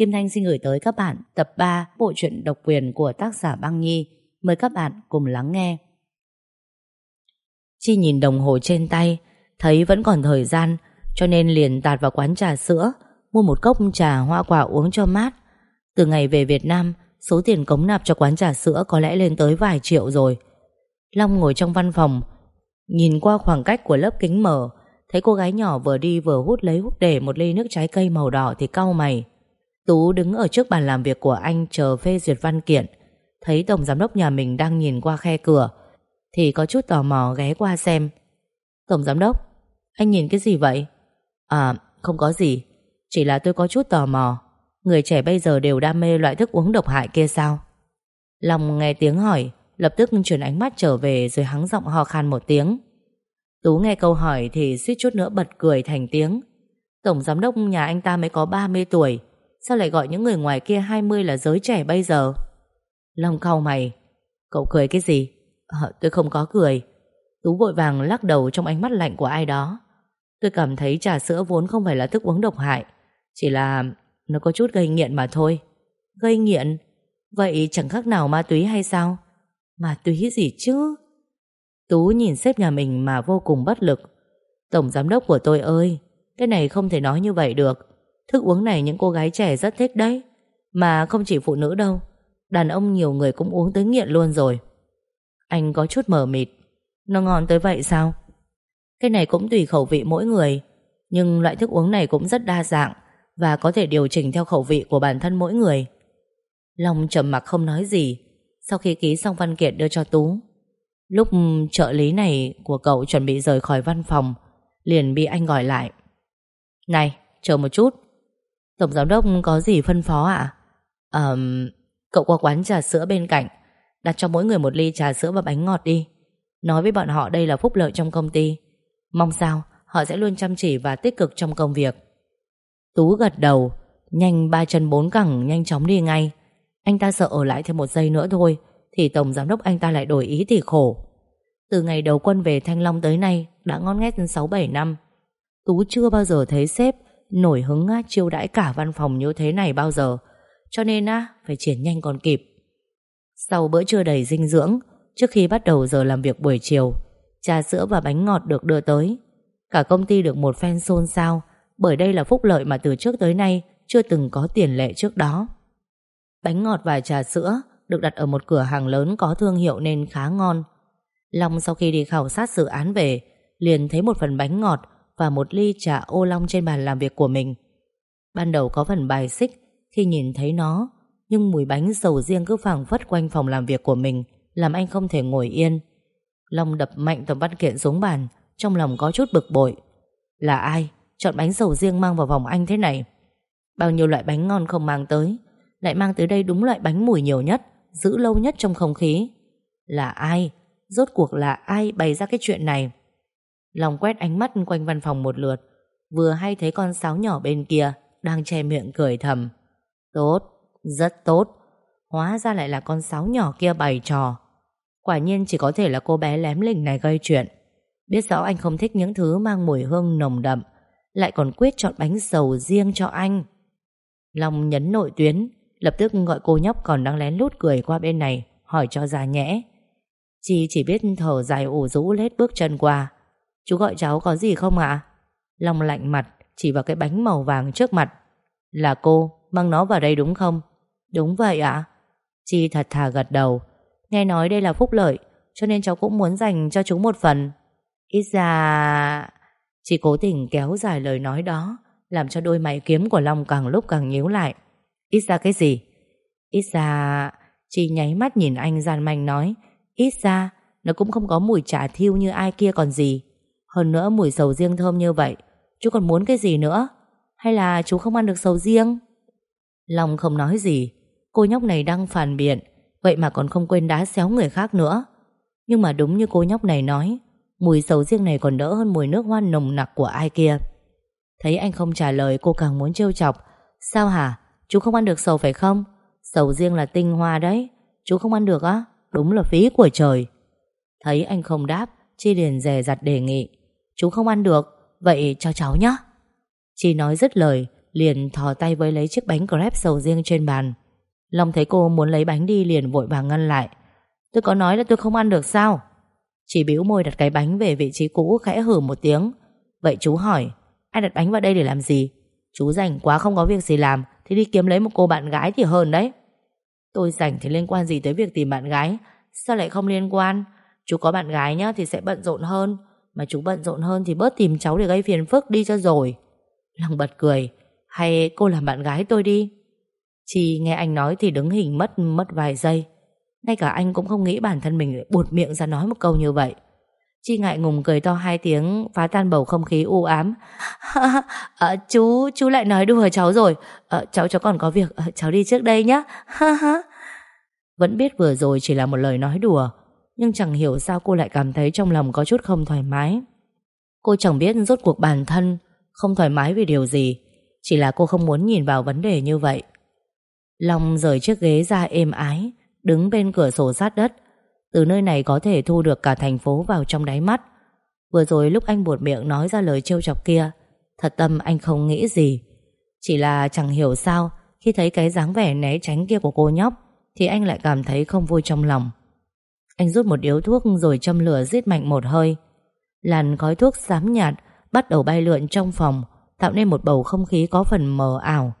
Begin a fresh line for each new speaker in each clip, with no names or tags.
Kim Thanh xin gửi tới các bạn tập 3 bộ truyện độc quyền của tác giả Băng Nhi. Mời các bạn cùng lắng nghe. Chi nhìn đồng hồ trên tay, thấy vẫn còn thời gian, cho nên liền tạt vào quán trà sữa, mua một cốc trà hoa quả uống cho mát. Từ ngày về Việt Nam, số tiền cống nạp cho quán trà sữa có lẽ lên tới vài triệu rồi. Long ngồi trong văn phòng, nhìn qua khoảng cách của lớp kính mở, thấy cô gái nhỏ vừa đi vừa hút lấy hút để một ly nước trái cây màu đỏ thì cau mày. Tú đứng ở trước bàn làm việc của anh chờ phê duyệt văn kiện, thấy tổng giám đốc nhà mình đang nhìn qua khe cửa, thì có chút tò mò ghé qua xem. Tổng giám đốc, anh nhìn cái gì vậy? À, không có gì, chỉ là tôi có chút tò mò. Người trẻ bây giờ đều đam mê loại thức uống độc hại kia sao? Long nghe tiếng hỏi, lập tức chuyển ánh mắt trở về rồi hắng giọng ho khan một tiếng. Tú nghe câu hỏi thì suýt chút nữa bật cười thành tiếng. Tổng giám đốc nhà anh ta mới có 30 tuổi, sao lại gọi những người ngoài kia 20 là giới trẻ bây giờ? Long cau mày, cậu cười cái gì? À, tôi không có cười. Tú vội vàng lắc đầu trong ánh mắt lạnh của ai đó. Tôi cảm thấy trà sữa vốn không phải là thức uống độc hại, chỉ là nó có chút gây nghiện mà thôi. Gây nghiện? Vậy chẳng khác nào ma túy hay sao? Ma túy gì chứ? Tú nhìn sếp nhà mình mà vô cùng bất lực. Tổng giám đốc của tôi ơi, cái này không thể nói như vậy được. Thức uống này những cô gái trẻ rất thích đấy. Mà không chỉ phụ nữ đâu. Đàn ông nhiều người cũng uống tới nghiện luôn rồi. Anh có chút mờ mịt. Nó ngon tới vậy sao? Cái này cũng tùy khẩu vị mỗi người. Nhưng loại thức uống này cũng rất đa dạng và có thể điều chỉnh theo khẩu vị của bản thân mỗi người. Long trầm mặc không nói gì sau khi ký xong văn kiện đưa cho Tú. Lúc trợ lý này của cậu chuẩn bị rời khỏi văn phòng, liền bị anh gọi lại. Này, chờ một chút. Tổng giám đốc có gì phân phó ạ? À? cậu qua quán trà sữa bên cạnh, đặt cho mỗi người một ly trà sữa và bánh ngọt đi. Nói với bọn họ đây là phúc lợi trong công ty. Mong sao họ sẽ luôn chăm chỉ và tích cực trong công việc. Tú gật đầu, nhanh ba chân bốn cẳng nhanh chóng đi ngay. Anh ta sợ ở lại thêm một giây nữa thôi Thì tổng giám đốc anh ta lại đổi ý thì khổ Từ ngày đầu quân về Thanh Long tới nay Đã ngon nghét 6-7 năm Tú chưa bao giờ thấy sếp Nổi hứng á, chiêu đãi cả văn phòng như thế này bao giờ. Cho nên á Phải triển nhanh còn kịp. Sau bữa trưa đầy dinh dưỡng Trước khi bắt đầu giờ làm việc buổi chiều Trà sữa và bánh ngọt được đưa tới. Cả công ty được một phen xôn xao Bởi đây là phúc lợi mà từ trước tới nay Chưa từng có tiền lệ trước đó. Bánh ngọt và trà sữa được đặt ở một cửa hàng lớn có thương hiệu nên khá ngon. Long sau khi đi khảo sát dự án về, liền thấy một phần bánh ngọt và một ly trà ô long trên bàn làm việc của mình. Ban đầu có phần bài xích khi nhìn thấy nó, nhưng mùi bánh sầu riêng cứ phảng phất quanh phòng làm việc của mình, làm anh không thể ngồi yên. Long đập mạnh tấm văn kiện xuống bàn, trong lòng có chút bực bội. Là ai chọn bánh sầu riêng mang vào vòng anh thế này? Bao nhiêu loại bánh ngon không mang tới, lại mang tới đây đúng loại bánh mùi nhiều nhất, giữ lâu nhất trong không khí. Là ai? Rốt cuộc là ai bày ra cái chuyện này? Lòng quét ánh mắt quanh văn phòng một lượt, vừa hay thấy con sáo nhỏ bên kia đang che miệng cười thầm. Tốt, rất tốt. Hóa ra lại là con sáo nhỏ kia bày trò. Quả nhiên chỉ có thể là cô bé lém lỉnh này gây chuyện. Biết rõ anh không thích những thứ mang mùi hương nồng đậm, lại còn quyết chọn bánh dầu riêng cho anh. Long nhấn nội tuyến, Lập tức gọi cô nhóc còn đang lén lút cười qua bên này Hỏi cho ra nhẽ Chi chỉ biết thở dài ủ rũ lết bước chân qua Chú gọi cháu có gì không ạ? Long lạnh mặt, Chỉ vào cái bánh màu vàng trước mặt. Là cô, mang nó vào đây đúng không? Đúng vậy ạ. Chi thật thà gật đầu. Nghe nói đây là phúc lợi, Cho nên cháu cũng muốn dành cho chú một phần. Ít ra Chị cố tình kéo dài lời nói đó, Làm cho đôi mày kiếm của Long càng lúc càng nhíu lại. Ít ra cái gì? Ít ra... Chị nháy mắt nhìn anh gian manh nói. Ít ra, Nó cũng không có mùi chả thiêu như ai kia còn gì. Hơn nữa mùi sầu riêng thơm như vậy, Chú còn muốn cái gì nữa? Hay là chú không ăn được sầu riêng? Long không nói gì. Cô nhóc này đang phản biện, Vậy mà còn không quên đá xéo người khác nữa. Nhưng mà đúng như cô nhóc này nói, Mùi sầu riêng này còn đỡ hơn mùi nước hoa nồng nặc của ai kia. Thấy anh không trả lời, cô càng muốn trêu chọc. Sao hả? Chú không ăn được sầu phải không? Sầu riêng là tinh hoa đấy. Chú không ăn được á? Đúng là phí của trời. Thấy anh không đáp, Chi liền dè dặt đề nghị. Chú không ăn được, Vậy cho cháu nhé. Chi nói dứt lời, Liền thò tay với lấy chiếc bánh crepe sầu riêng trên bàn. Long thấy cô muốn lấy bánh đi liền vội vàng ngăn lại. Tôi có nói là tôi không ăn được sao? Chỉ bĩu môi đặt cái bánh về vị trí cũ, khẽ hử một tiếng. Vậy chú hỏi, Ai đặt bánh vào đây để làm gì? Chú rảnh quá không có việc gì làm, Thì đi kiếm lấy một cô bạn gái thì hơn đấy. Tôi rảnh thì liên quan gì tới việc tìm bạn gái? Sao lại không liên quan? Chú có bạn gái nhá thì sẽ bận rộn hơn. Mà chú bận rộn hơn thì bớt tìm cháu để gây phiền phức đi cho rồi. Lăng bật cười. Hay cô làm bạn gái tôi đi. Chi nghe anh nói thì đứng hình mất mất vài giây. Ngay cả anh cũng không nghĩ bản thân mình buột miệng ra nói một câu như vậy. Chi ngại ngùng cười to hai tiếng Phá tan bầu không khí u ám. À, Chú, chú lại nói đùa cháu rồi. À, Cháu cháu còn có việc. À, Cháu đi trước đây nhé Vẫn biết vừa rồi chỉ là một lời nói đùa. Nhưng chẳng hiểu sao cô lại cảm thấy Trong lòng có chút không thoải mái. Cô chẳng biết rốt cuộc bản thân Không thoải mái vì điều gì, Chỉ là cô không muốn nhìn vào vấn đề như vậy. Long rời chiếc ghế ra êm ái, Đứng bên cửa sổ sát đất. Từ nơi này có thể thu được cả thành phố vào trong đáy mắt. Vừa rồi lúc anh buột miệng nói ra lời trêu chọc kia, Thật tâm anh không nghĩ gì. Chỉ là chẳng hiểu sao, Khi thấy cái dáng vẻ né tránh kia của cô nhóc, Thì anh lại cảm thấy không vui trong lòng. Anh rút một điếu thuốc rồi châm lửa giết mạnh một hơi. Làn khói thuốc xám nhạt Bắt đầu bay lượn trong phòng, Tạo nên một bầu không khí có phần mờ ảo.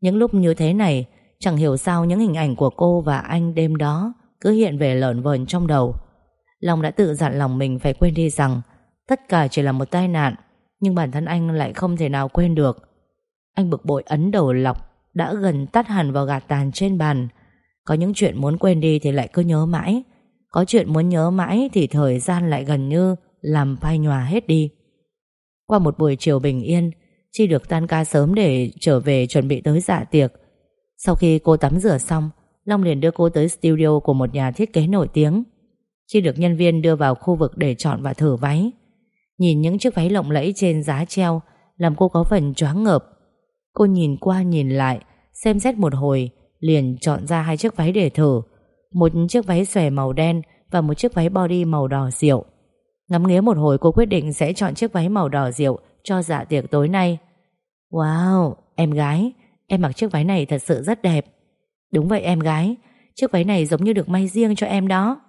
Những lúc như thế này, Chẳng hiểu sao những hình ảnh của cô và anh đêm đó Cứ hiện về lợn vờn trong đầu. Long đã tự dặn lòng mình phải quên đi rằng, Tất cả chỉ là một tai nạn, Nhưng bản thân anh lại không thể nào quên được. Anh bực bội ấn đầu lọc, Đã gần tắt hẳn vào gạt tàn trên bàn. Có những chuyện muốn quên đi thì lại cứ nhớ mãi. Có chuyện muốn nhớ mãi Thì thời gian lại gần như Làm phai nhòa hết đi. Qua một buổi chiều bình yên, Chi được tan ca sớm để trở về chuẩn bị tới dạ tiệc. Sau khi cô tắm rửa xong, Long liền đưa cô tới studio của một nhà thiết kế nổi tiếng. Chi được nhân viên đưa vào khu vực để chọn và thử váy. Nhìn những chiếc váy lộng lẫy trên giá treo, Làm cô có phần choáng ngợp. Cô nhìn qua nhìn lại, Xem xét một hồi, Liền chọn ra hai chiếc váy để thử. Một chiếc váy xòe màu đen Và một chiếc váy body màu đỏ rượu. Ngắm nghía một hồi cô quyết định sẽ chọn chiếc váy màu đỏ rượu Cho dạ tiệc tối nay. Wow, em gái Em mặc chiếc váy này thật sự rất đẹp. Đúng vậy em gái Chiếc váy này giống như được may riêng cho em đó.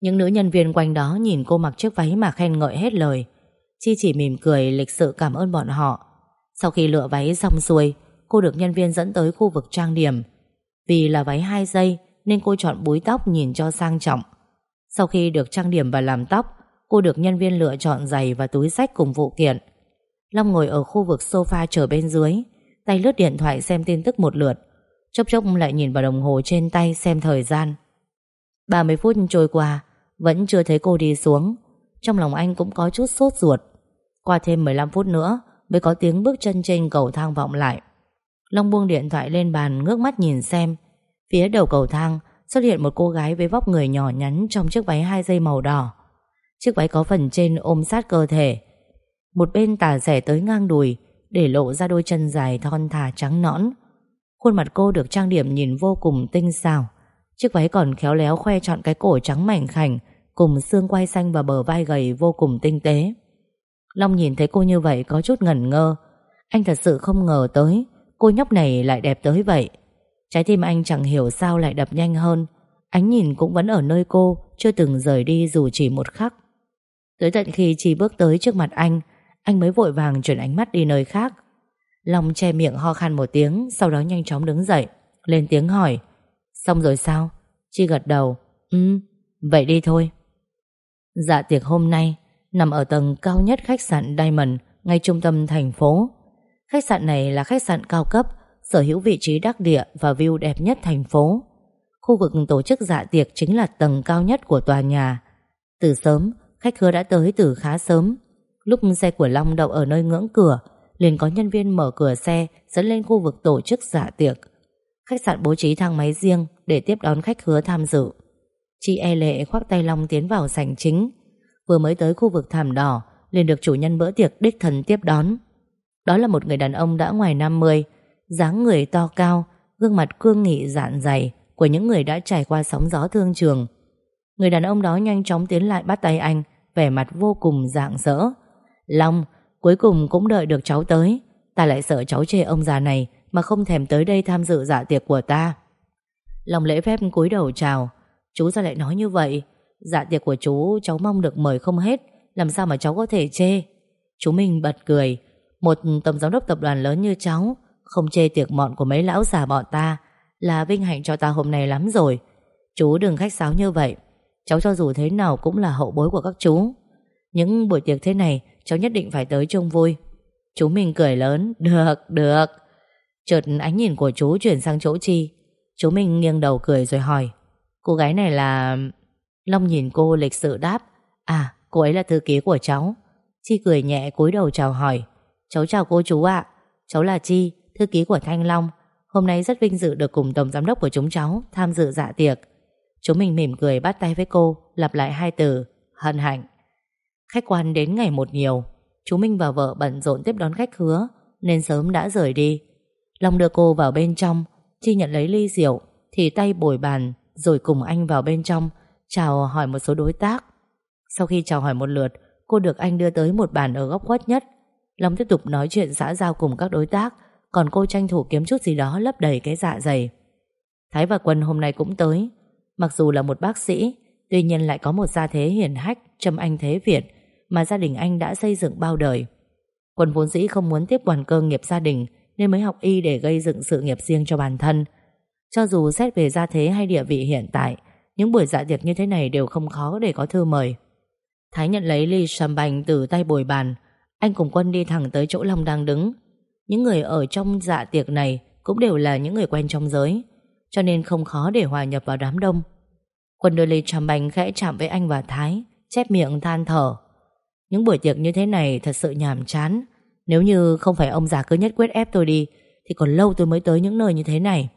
Những nữ nhân viên quanh đó Nhìn cô mặc chiếc váy mà khen ngợi hết lời. Chi chỉ mỉm cười lịch sự cảm ơn bọn họ. Sau khi lựa váy xong xuôi Cô được nhân viên dẫn tới khu vực trang điểm. Vì là váy 2 giây nên cô chọn búi tóc nhìn cho sang trọng. Sau khi được trang điểm và làm tóc, Cô được nhân viên lựa chọn giày và túi sách cùng phụ kiện. Long ngồi ở khu vực sofa chờ bên dưới, Tay lướt điện thoại xem tin tức một lượt, Chốc chốc lại nhìn vào đồng hồ trên tay xem thời gian. 30 phút trôi qua, Vẫn chưa thấy cô đi xuống. Trong lòng anh cũng có chút sốt ruột. Qua thêm 15 phút nữa, Mới có tiếng bước chân trên cầu thang vọng lại. Long buông điện thoại lên bàn, Ngước mắt nhìn xem. Phía đầu cầu thang xuất hiện một cô gái Với vóc người nhỏ nhắn trong chiếc váy hai dây màu đỏ Chiếc váy có phần trên ôm sát cơ thể Một bên tà rẻ tới ngang đùi, để lộ ra đôi chân dài thon thả trắng nõn. Khuôn mặt cô được trang điểm nhìn vô cùng tinh xảo. Chiếc váy còn khéo léo khoe trọn cái cổ trắng mảnh khảnh, cùng xương quai xanh và bờ vai gầy vô cùng tinh tế. Long nhìn thấy cô như vậy có chút ngẩn ngơ. Anh thật sự không ngờ tới, cô nhóc này lại đẹp tới vậy. Trái tim anh chẳng hiểu sao lại đập nhanh hơn. Ánh nhìn cũng vẫn ở nơi cô, chưa từng rời đi dù chỉ một khắc. Tới tận khi chi bước tới trước mặt anh, anh mới vội vàng chuyển ánh mắt đi nơi khác Long che miệng ho khan một tiếng Sau đó nhanh chóng đứng dậy Lên tiếng hỏi Xong rồi sao Chi gật đầu Ừ vậy đi thôi Dạ tiệc hôm nay Nằm ở tầng cao nhất khách sạn Diamond Ngay trung tâm thành phố Khách sạn này là khách sạn cao cấp Sở hữu vị trí đắc địa và view đẹp nhất thành phố Khu vực tổ chức dạ tiệc Chính là tầng cao nhất của tòa nhà Từ sớm Khách khứa đã tới từ khá sớm Lúc xe của Long đậu ở nơi ngưỡng cửa liền có nhân viên mở cửa xe dẫn lên khu vực tổ chức dạ tiệc. Khách sạn bố trí thang máy riêng để tiếp đón khách hứa tham dự. Chị e lệ khoác tay Long tiến vào sảnh chính. Vừa mới tới khu vực thảm đỏ liền được chủ nhân bữa tiệc đích thần tiếp đón. Đó là một người đàn ông đã ngoài 50, dáng người to cao, gương mặt cương nghị dạn dày của những người đã trải qua sóng gió thương trường. Người đàn ông đó nhanh chóng tiến lại bắt tay anh, vẻ mặt vô cùng rạng rỡ. Long, cuối cùng cũng đợi được cháu tới. Ta lại sợ cháu chê ông già này Mà không thèm tới đây tham dự dạ tiệc của ta long lễ phép cúi đầu chào Chú sao lại nói như vậy Dạ tiệc của chú cháu mong được mời không hết Làm sao mà cháu có thể chê Chú mình bật cười Một tổng giám đốc tập đoàn lớn như cháu không chê tiệc mọn của mấy lão già bọn ta. Là vinh hạnh cho ta hôm nay lắm rồi. Chú đừng khách sáo như vậy. Cháu cho dù thế nào cũng là hậu bối của các chú. Những buổi tiệc thế này Cháu nhất định phải tới trông vui. Chú mình cười lớn. Được, được. Chợt ánh nhìn của chú chuyển sang chỗ Chi. Chú mình nghiêng đầu cười rồi hỏi. Cô gái này là... Long nhìn cô lịch sự đáp. À, cô ấy là thư ký của cháu. Chi cười nhẹ cúi đầu chào hỏi. Cháu chào cô chú ạ. Cháu là Chi, thư ký của Thanh Long, Hôm nay rất vinh dự được cùng tổng giám đốc của chúng cháu Tham dự dạ tiệc. Chúng mình mỉm cười bắt tay với cô, Lặp lại hai từ, hân hạnh. Khách quan đến ngày một nhiều, Chú Minh và vợ bận rộn tiếp đón khách hứa, Nên sớm đã rời đi. Long đưa cô vào bên trong, Chi nhận lấy ly rượu, Thì tay bồi bàn, Rồi cùng anh vào bên trong, Chào hỏi một số đối tác. Sau khi chào hỏi một lượt, Cô được anh đưa tới một bàn ở góc khuất nhất. Long tiếp tục nói chuyện xã giao cùng các đối tác còn cô tranh thủ kiếm chút gì đó lấp đầy cái dạ dày. Thái và Quân hôm nay cũng tới. Mặc dù là một bác sĩ, Tuy nhiên lại có một gia thế hiền hách Trâm anh thế Việt, Mà gia đình anh đã xây dựng bao đời. Quân vốn dĩ không muốn tiếp quản cơ nghiệp gia đình, Nên mới học y để gây dựng sự nghiệp riêng cho bản thân. Cho dù xét về gia thế hay địa vị hiện tại, Những buổi dạ tiệc như thế này đều không khó để có thư mời. Thái nhận lấy ly sầm bành từ tay bồi bàn. Anh cùng Quân đi thẳng tới chỗ Long đang đứng. Những người ở trong dạ tiệc này Cũng đều là những người quen trong giới Cho nên không khó để hòa nhập vào đám đông. Quân đôi ly sầm bành khẽ chạm với anh và Thái Chép miệng than thở. Những buổi tiệc như thế này thật sự nhàm chán. Nếu như không phải ông già cứ nhất quyết ép tôi đi Thì còn lâu tôi mới tới những nơi như thế này.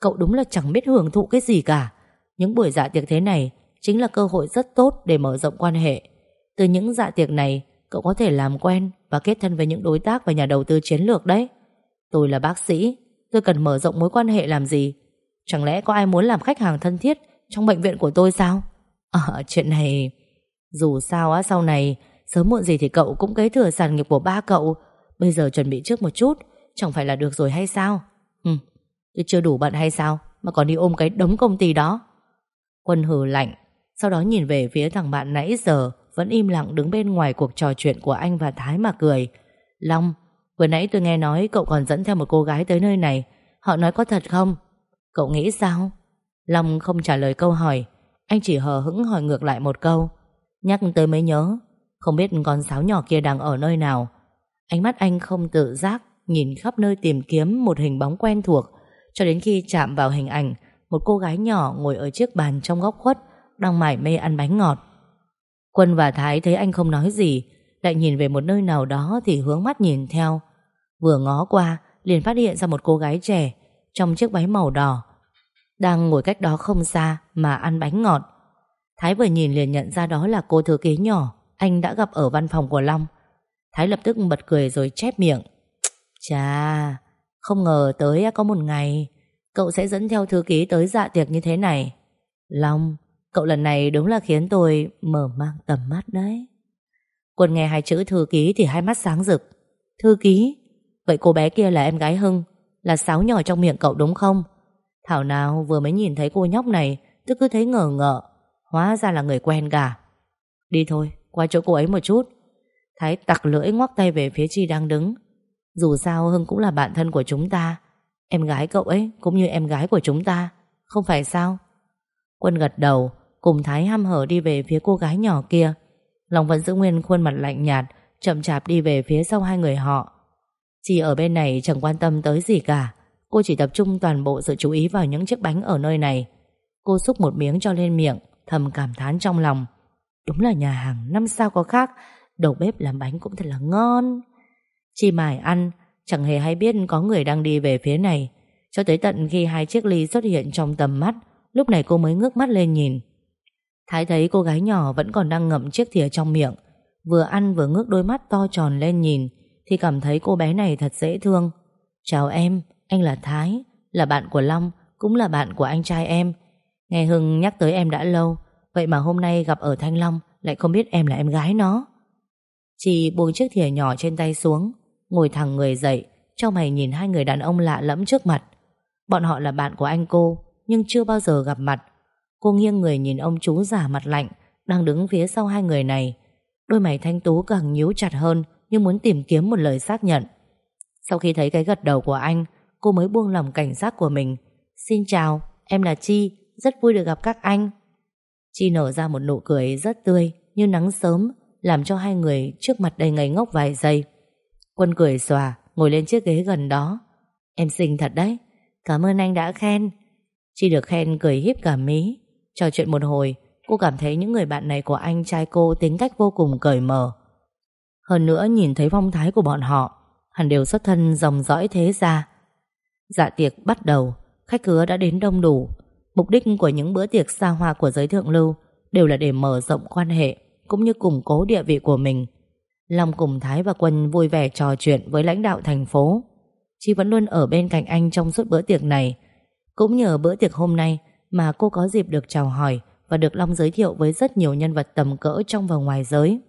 Cậu đúng là chẳng biết hưởng thụ cái gì cả. Những buổi dạ tiệc thế này chính là cơ hội rất tốt để mở rộng quan hệ. Từ những dạ tiệc này, cậu có thể làm quen và kết thân với những đối tác và nhà đầu tư chiến lược đấy. Tôi là bác sĩ, tôi cần mở rộng mối quan hệ làm gì? Chẳng lẽ có ai muốn làm khách hàng thân thiết trong bệnh viện của tôi sao? Ờ, chuyện này... Dù sao á, sau này, sớm muộn gì thì cậu cũng kế thừa sản nghiệp của ba cậu. Bây giờ chuẩn bị trước một chút, chẳng phải là được rồi hay sao? Ừ, tôi chưa đủ bận hay sao? Mà còn đi ôm cái đống công ty đó. Quân hừ lạnh, sau đó nhìn về phía thằng bạn nãy giờ vẫn im lặng đứng bên ngoài cuộc trò chuyện của anh và Thái mà cười Long, Vừa nãy tôi nghe nói cậu còn dẫn theo một cô gái tới nơi này Họ nói có thật không? Cậu nghĩ sao? Long không trả lời câu hỏi Anh chỉ hờ hững hỏi ngược lại một câu Nhắc tới mới nhớ, Không biết con sáo nhỏ kia đang ở nơi nào Ánh mắt anh không tự giác Nhìn khắp nơi tìm kiếm một hình bóng quen thuộc Cho đến khi chạm vào hình ảnh, Một cô gái nhỏ ngồi ở chiếc bàn trong góc khuất, đang mải mê ăn bánh ngọt. Quân và Thái thấy anh không nói gì, lại nhìn về một nơi nào đó thì hướng mắt nhìn theo. Vừa ngó qua, liền phát hiện ra một cô gái trẻ trong chiếc váy màu đỏ, đang ngồi cách đó không xa mà ăn bánh ngọt. Thái vừa nhìn liền nhận ra đó là cô thư ký nhỏ anh đã gặp ở văn phòng của Long. Thái lập tức bật cười rồi chép miệng. Chà, không ngờ tới có một ngày cậu sẽ dẫn theo thư ký tới dạ tiệc như thế này. Long, Cậu lần này đúng là khiến tôi mở mang tầm mắt đấy. Quân nghe hai chữ thư ký thì hai mắt sáng rực. Thư ký? Vậy cô bé kia là em gái Hưng, là sáo nhỏ trong miệng cậu đúng không? Thảo nào vừa mới nhìn thấy cô nhóc này, tôi cứ thấy ngờ ngợ. Hóa ra là người quen cả. Đi thôi, qua chỗ cô ấy một chút. Thái tặc lưỡi ngoắc tay về phía Chi đang đứng. Dù sao Hưng cũng là bạn thân của chúng ta. Em gái cậu ấy cũng như em gái của chúng ta. Không phải sao? Quân gật đầu, cùng Thái ham hở đi về phía cô gái nhỏ kia. Long vẫn giữ nguyên khuôn mặt lạnh nhạt, chậm chạp đi về phía sau hai người họ. Chị ở bên này chẳng quan tâm tới gì cả. Cô chỉ tập trung toàn bộ sự chú ý vào những chiếc bánh ở nơi này. Cô xúc một miếng cho lên miệng, thầm cảm thán trong lòng. Đúng là nhà hàng năm sao có khác, đầu bếp làm bánh cũng thật là ngon. Chi mải ăn, chẳng hề hay biết có người đang đi về phía này. Cho tới tận khi hai chiếc ly xuất hiện trong tầm mắt, lúc này cô mới ngước mắt lên nhìn. Thái thấy cô gái nhỏ vẫn còn đang ngậm chiếc thìa trong miệng Vừa ăn vừa ngước đôi mắt to tròn lên nhìn Thì cảm thấy cô bé này thật dễ thương. Chào em, anh là Thái Là bạn của Long Cũng là bạn của anh trai em. Nghe Hưng nhắc tới em đã lâu Vậy mà hôm nay gặp ở Thanh Long Lại không biết em là em gái nó. Chị buông chiếc thìa nhỏ trên tay xuống Ngồi thẳng người dậy Trong mày nhìn hai người đàn ông lạ lẫm trước mặt. Bọn họ là bạn của anh cô Nhưng chưa bao giờ gặp mặt Cô nghiêng người nhìn ông chú giả mặt lạnh Đang đứng phía sau hai người này. Đôi mày thanh tú càng nhíu chặt hơn Như muốn tìm kiếm một lời xác nhận. Sau khi thấy cái gật đầu của anh Cô mới buông lòng cảnh giác của mình. Xin chào, em là Chi Rất vui được gặp các anh. Chi nở ra một nụ cười rất tươi Như nắng sớm Làm cho hai người trước mặt đầy ngây ngốc vài giây. Quân cười xòa Ngồi lên chiếc ghế gần đó. Em xinh thật đấy Cảm ơn anh đã khen. Chi được khen cười híp cả mí. Trò chuyện một hồi, Cô cảm thấy những người bạn này của anh trai cô tính cách vô cùng cởi mở. Hơn nữa nhìn thấy phong thái của bọn họ, Hẳn đều xuất thân dòng dõi thế gia. Dạ tiệc bắt đầu, Khách khứa đã đến đông đủ. Mục đích của những bữa tiệc xa hoa của giới thượng lưu Đều là để mở rộng quan hệ Cũng như củng cố địa vị của mình. Long cùng Thái và Quân vui vẻ trò chuyện Với lãnh đạo thành phố. Chi vẫn luôn ở bên cạnh anh trong suốt bữa tiệc này. Cũng nhờ bữa tiệc hôm nay mà cô có dịp được chào hỏi Và được Long giới thiệu với rất nhiều nhân vật tầm cỡ Trong và ngoài giới.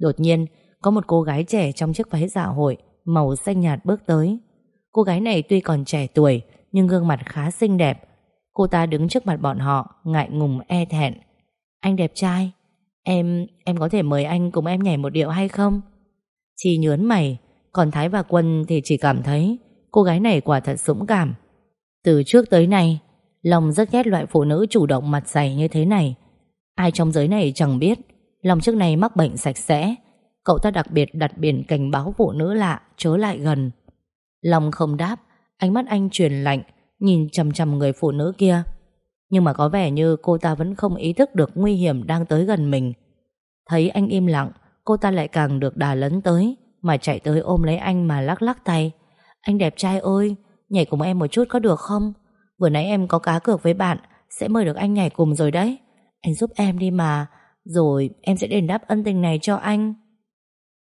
Đột nhiên có một cô gái trẻ trong chiếc váy dạ hội Màu xanh nhạt bước tới. Cô gái này tuy còn trẻ tuổi Nhưng gương mặt khá xinh đẹp. Cô ta đứng trước mặt bọn họ Ngại ngùng e thẹn. Anh đẹp trai Em, em có thể mời anh cùng em nhảy một điệu hay không? Chi nhớn mày Còn Thái và Quân thì chỉ cảm thấy Cô gái này quả thật dũng cảm. Từ trước tới nay Long rất ghét loại phụ nữ chủ động mặt dày như thế này. Ai trong giới này chẳng biết, Long trước này mắc bệnh sạch sẽ. Cậu ta đặc biệt đặt biển cảnh báo phụ nữ lạ, Chớ lại gần. Long không đáp, Ánh mắt anh truyền lạnh, Nhìn chầm chầm người phụ nữ kia. Nhưng mà có vẻ như cô ta vẫn không ý thức được Nguy hiểm đang tới gần mình. Thấy anh im lặng, Cô ta lại càng được đà lấn tới, Mà chạy tới ôm lấy anh mà lắc lắc tay. Anh đẹp trai ơi, Nhảy cùng em một chút có được không? Vừa nãy em có cá cược với bạn, Sẽ mời được anh nhảy cùng rồi đấy. Anh giúp em đi mà, Rồi em sẽ đền đáp ân tình này cho anh.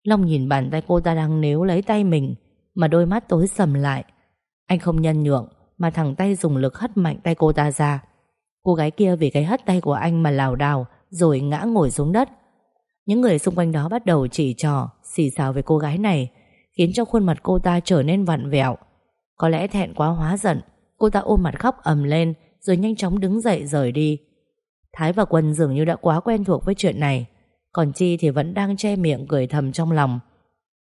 Long nhìn bàn tay cô ta đang níu lấy tay mình, Mà đôi mắt tối sầm lại. Anh không nhân nhượng, Mà thẳng tay dùng lực hất mạnh tay cô ta ra. Cô gái kia vì cái hất tay của anh mà lảo đảo, Rồi ngã ngồi xuống đất. Những người xung quanh đó bắt đầu chỉ trò, Xì xào về cô gái này, Khiến cho khuôn mặt cô ta trở nên vặn vẹo. Có lẽ thẹn quá hóa giận Cô ta ôm mặt khóc ầm lên, Rồi nhanh chóng đứng dậy rời đi. Thái và Quân dường như đã quá quen thuộc với chuyện này, Còn Chi thì vẫn đang che miệng cười thầm trong lòng.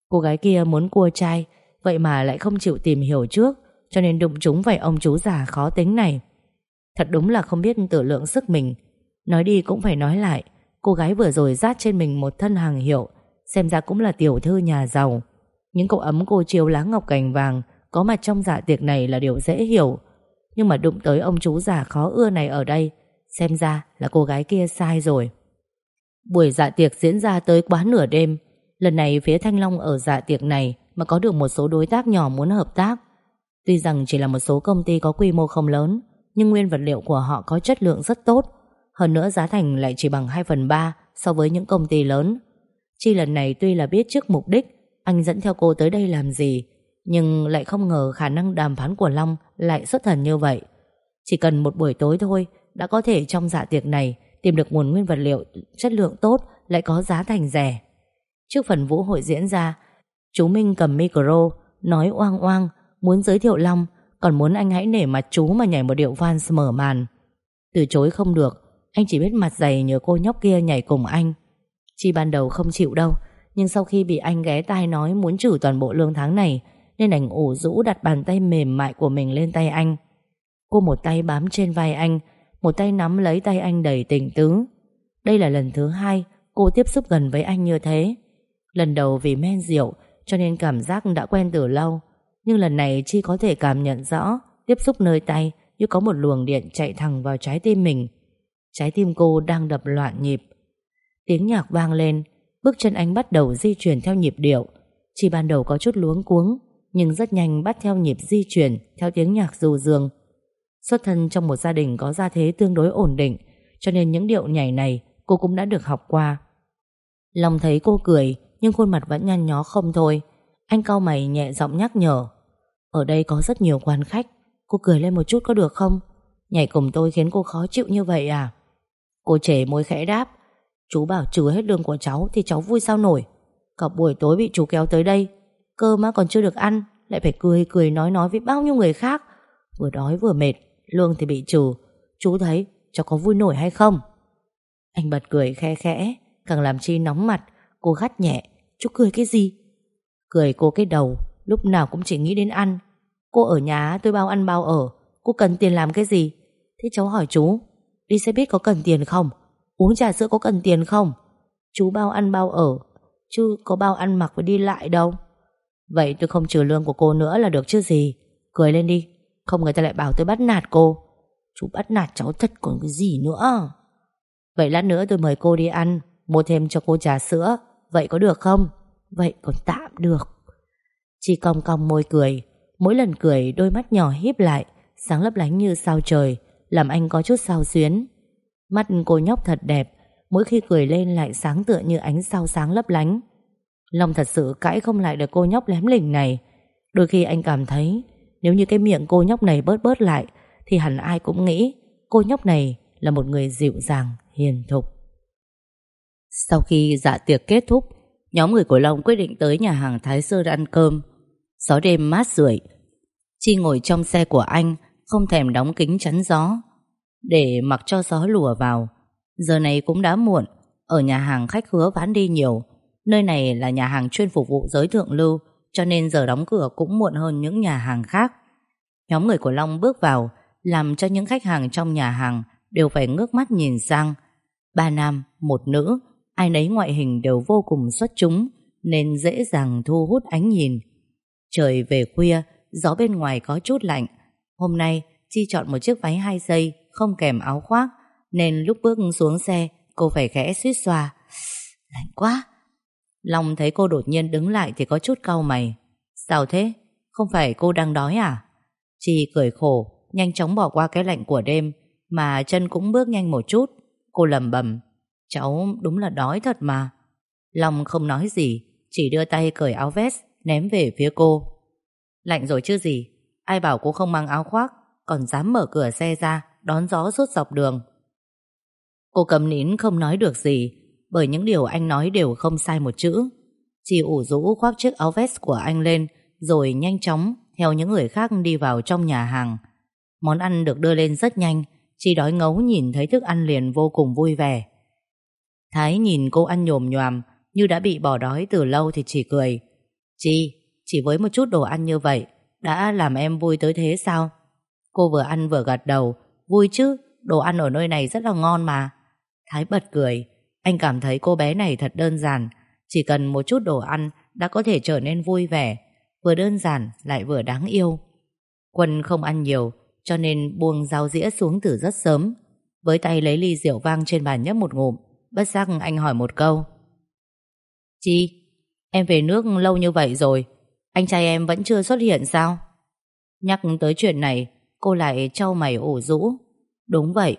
Cô gái kia muốn cua trai Vậy mà lại không chịu tìm hiểu trước, Cho nên đụng chúng phải ông chú già khó tính này. Thật đúng là không biết tự lượng sức mình. Nói đi cũng phải nói lại, Cô gái vừa rồi rát trên mình một thân hàng hiệu, Xem ra cũng là tiểu thư nhà giàu. Những cậu ấm cô chiếu lá ngọc cành vàng, Có mặt trong dạ tiệc này là điều dễ hiểu. Nhưng mà đụng tới ông chú già khó ưa này ở đây, Xem ra là cô gái kia sai rồi. Buổi dạ tiệc diễn ra tới quá nửa đêm. Lần này phía Thanh Long ở dạ tiệc này Mà có được một số đối tác nhỏ muốn hợp tác. Tuy rằng chỉ là một số công ty có quy mô không lớn, Nhưng nguyên vật liệu của họ có chất lượng rất tốt. Hơn nữa giá thành lại chỉ bằng 2 phần 3 So với những công ty lớn. Chi lần này tuy là biết trước mục đích, Anh dẫn theo cô tới đây làm gì nhưng lại không ngờ khả năng đàm phán của Long Lại xuất thần như vậy. Chỉ cần một buổi tối thôi, Đã có thể trong dạ tiệc này Tìm được nguồn nguyên vật liệu chất lượng tốt, Lại có giá thành rẻ. Trước phần vũ hội diễn ra, Chú Minh cầm micro, Nói oang oang, Muốn giới thiệu Long, Còn muốn anh hãy nể mặt chú mà nhảy một điệu vans mở màn. Từ chối không được, Anh chỉ biết mặt dày nhờ cô nhóc kia nhảy cùng anh. Chi ban đầu không chịu đâu, Nhưng sau khi bị anh ghé tai nói Muốn trừ toàn bộ lương tháng này nên anh ủ rũ đặt bàn tay mềm mại của mình lên tay anh. Cô một tay bám trên vai anh, Một tay nắm lấy tay anh đầy tình tứ. Đây là lần thứ hai Cô tiếp xúc gần với anh như thế. Lần đầu vì men rượu Cho nên cảm giác đã quen từ lâu, Nhưng lần này Chi có thể cảm nhận rõ Tiếp xúc nơi tay Như có một luồng điện chạy thẳng vào trái tim mình. Trái tim cô đang đập loạn nhịp. Tiếng nhạc vang lên, Bước chân anh bắt đầu di chuyển theo nhịp điệu. Chỉ ban đầu có chút luống cuống nhưng rất nhanh bắt theo nhịp di chuyển, Theo tiếng nhạc dù dương. Xuất thân trong một gia đình có gia thế tương đối ổn định, Cho nên những điệu nhảy này Cô cũng đã được học qua. Lòng thấy cô cười, Nhưng khuôn mặt vẫn nhăn nhó không thôi. Anh cau mày nhẹ giọng nhắc nhở, Ở đây có rất nhiều quan khách, Cô cười lên một chút có được không? Nhảy cùng tôi khiến cô khó chịu như vậy à? Cô trẻ môi khẽ đáp, Chú bảo trừ hết lương của cháu Thì cháu vui sao nổi. Cả buổi tối bị chú kéo tới đây Cơm mà còn chưa được ăn, Lại phải cười cười nói nói với bao nhiêu người khác. Vừa đói vừa mệt, Lương thì bị trừ. Chú thấy, cho có vui nổi hay không? Anh bật cười khe khẽ, Càng làm Chi nóng mặt. Cô gắt nhẹ, Chú cười cái gì? Cười cô cái đầu, Lúc nào cũng chỉ nghĩ đến ăn. Cô ở nhà tôi bao ăn bao ở, Cô cần tiền làm cái gì? Thế cháu hỏi chú, Đi xe buýt có cần tiền không? Uống trà sữa có cần tiền không? Chú bao ăn bao ở, Chứ có bao ăn mặc và đi lại đâu. Vậy tôi không trừ lương của cô nữa là được chứ gì. Cười lên đi, Không người ta lại bảo tôi bắt nạt cô. Chú bắt nạt cháu thật còn cái gì nữa? Vậy lát nữa tôi mời cô đi ăn, Mua thêm cho cô trà sữa. Vậy có được không? Vậy còn tạm được. Chị cong cong môi cười, Mỗi lần cười đôi mắt nhỏ híp lại, Sáng lấp lánh như sao trời, Làm anh có chút sao xuyến. Mắt cô nhóc thật đẹp, Mỗi khi cười lên lại sáng tựa như ánh sao sáng lấp lánh. Long thật sự cãi không lại được cô nhóc lém lỉnh này. Đôi khi anh cảm thấy Nếu như cái miệng cô nhóc này bớt bớt lại Thì hẳn ai cũng nghĩ Cô nhóc này là một người dịu dàng, hiền thục. Sau khi dạ tiệc kết thúc Nhóm người của Long quyết định tới nhà hàng Thái Sơn ăn cơm. Gió đêm mát rượi Chi ngồi trong xe của anh Không thèm đóng kính chắn gió. Để mặc cho gió lùa vào Giờ này cũng đã muộn Ở nhà hàng khách hứa ván đi nhiều Nơi này là nhà hàng chuyên phục vụ giới thượng lưu Cho nên giờ đóng cửa cũng muộn hơn những nhà hàng khác. Nhóm người của Long bước vào Làm cho những khách hàng trong nhà hàng Đều phải ngước mắt nhìn sang. Ba nam, một nữ Ai nấy ngoại hình đều vô cùng xuất chúng Nên dễ dàng thu hút ánh nhìn. Trời về khuya Gió bên ngoài có chút lạnh. Hôm nay Chi chọn một chiếc váy hai dây Không kèm áo khoác Nên lúc bước xuống xe Cô phải khẽ suýt xoa. Lạnh quá. Long thấy cô đột nhiên đứng lại thì có chút cau mày. Sao thế? Không phải cô đang đói à? Chi cười khổ, Nhanh chóng bỏ qua cái lạnh của đêm, Mà chân cũng bước nhanh một chút. Cô lầm bầm Cháu đúng là đói thật mà. Long không nói gì, Chỉ đưa tay cởi áo vest, Ném về phía cô. Lạnh rồi chứ gì? Ai bảo cô không mang áo khoác, Còn dám mở cửa xe ra, Đón gió suốt dọc đường. Cô cầm nín không nói được gì bởi những điều anh nói đều không sai một chữ. Chị ủ rũ khoác chiếc áo vest của anh lên Rồi nhanh chóng Theo những người khác đi vào trong nhà hàng. Món ăn được đưa lên rất nhanh chị đói ngấu nhìn thấy thức ăn liền vô cùng vui vẻ. Thái nhìn cô ăn nhồm nhòm Như đã bị bỏ đói từ lâu thì chỉ cười. Chị chỉ với một chút đồ ăn như vậy Đã làm em vui tới thế sao? Cô vừa ăn vừa gật đầu. Vui chứ, đồ ăn ở nơi này rất là ngon mà. Thái bật cười. Anh cảm thấy cô bé này thật đơn giản. Chỉ cần một chút đồ ăn Đã có thể trở nên vui vẻ. Vừa đơn giản, lại vừa đáng yêu. Quân không ăn nhiều, Cho nên buông dao dĩa xuống từ rất sớm. Với tay lấy ly rượu vang trên bàn nhấp một ngụm, Bất giác anh hỏi một câu. Chi, Em về nước lâu như vậy rồi, Anh trai em vẫn chưa xuất hiện sao? Nhắc tới chuyện này, Cô lại trao mày ủ rũ. Đúng vậy,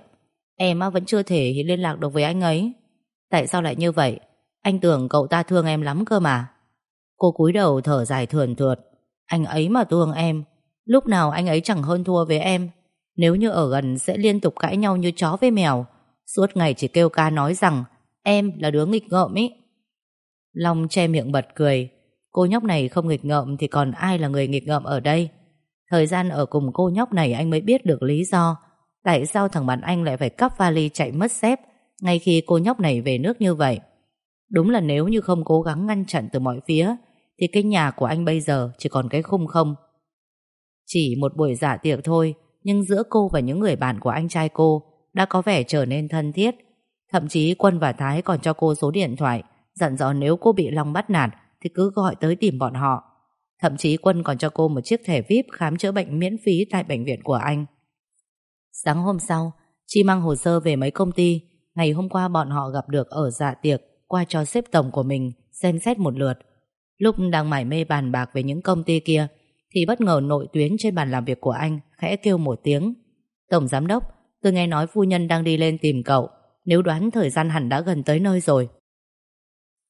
Em vẫn chưa thể liên lạc được với anh ấy. Tại sao lại như vậy? Anh tưởng cậu ta thương em lắm cơ mà. Cô cúi đầu thở dài thườn thượt. Anh ấy mà thương em, Lúc nào anh ấy chẳng hơn thua với em. Nếu như ở gần sẽ liên tục cãi nhau như chó với mèo. Suốt ngày chỉ kêu ca nói rằng, Em là đứa nghịch ngợm ý. Long che miệng bật cười. Cô nhóc này không nghịch ngợm Thì còn ai là người nghịch ngợm ở đây? Thời gian ở cùng cô nhóc này anh mới biết được lý do Tại sao thằng bạn anh lại phải cắp vali chạy mất xếp. Ngay khi cô nhóc này về nước như vậy, Đúng là nếu như không cố gắng ngăn chặn từ mọi phía, Thì cái nhà của anh bây giờ Chỉ còn cái khung không. Chỉ một buổi dạ tiệc thôi, Nhưng giữa cô và những người bạn của anh trai cô Đã có vẻ trở nên thân thiết. Thậm chí Quân và Thái còn cho cô số điện thoại, Dặn dò nếu cô bị Long bắt nạt Thì cứ gọi tới tìm bọn họ. Thậm chí Quân còn cho cô một chiếc thẻ VIP Khám chữa bệnh miễn phí tại bệnh viện của anh. Sáng hôm sau, Chi mang hồ sơ về mấy công ty Ngày hôm qua bọn họ gặp được ở dạ tiệc, Qua cho xếp tổng của mình, Xem xét một lượt. Lúc đang mải mê bàn bạc về những công ty kia, Thì bất ngờ nội tuyến trên bàn làm việc của anh Khẽ kêu một tiếng. Tổng giám đốc, Tôi nghe nói phu nhân đang đi lên tìm cậu, Nếu đoán thời gian hẳn đã gần tới nơi rồi.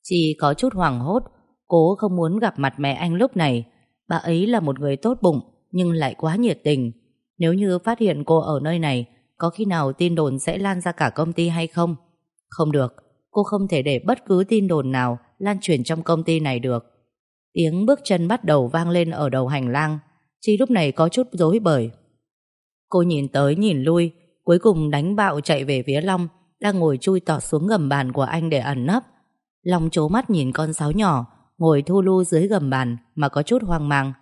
Chỉ có chút hoảng hốt, Cố không muốn gặp mặt mẹ anh lúc này. Bà ấy là một người tốt bụng, Nhưng lại quá nhiệt tình. Nếu như phát hiện cô ở nơi này có khi nào tin đồn sẽ lan ra cả công ty hay không? Không được, Cô không thể để bất cứ tin đồn nào Lan truyền trong công ty này được. Tiếng bước chân bắt đầu vang lên ở đầu hành lang Chi lúc này có chút rối bời. Cô nhìn tới nhìn lui, Cuối cùng đánh bạo chạy về phía Long, Đang ngồi chui tọt xuống gầm bàn của anh để ẩn nấp. Long chố mắt nhìn con sáo nhỏ, Ngồi thu lu dưới gầm bàn Mà có chút hoang mang.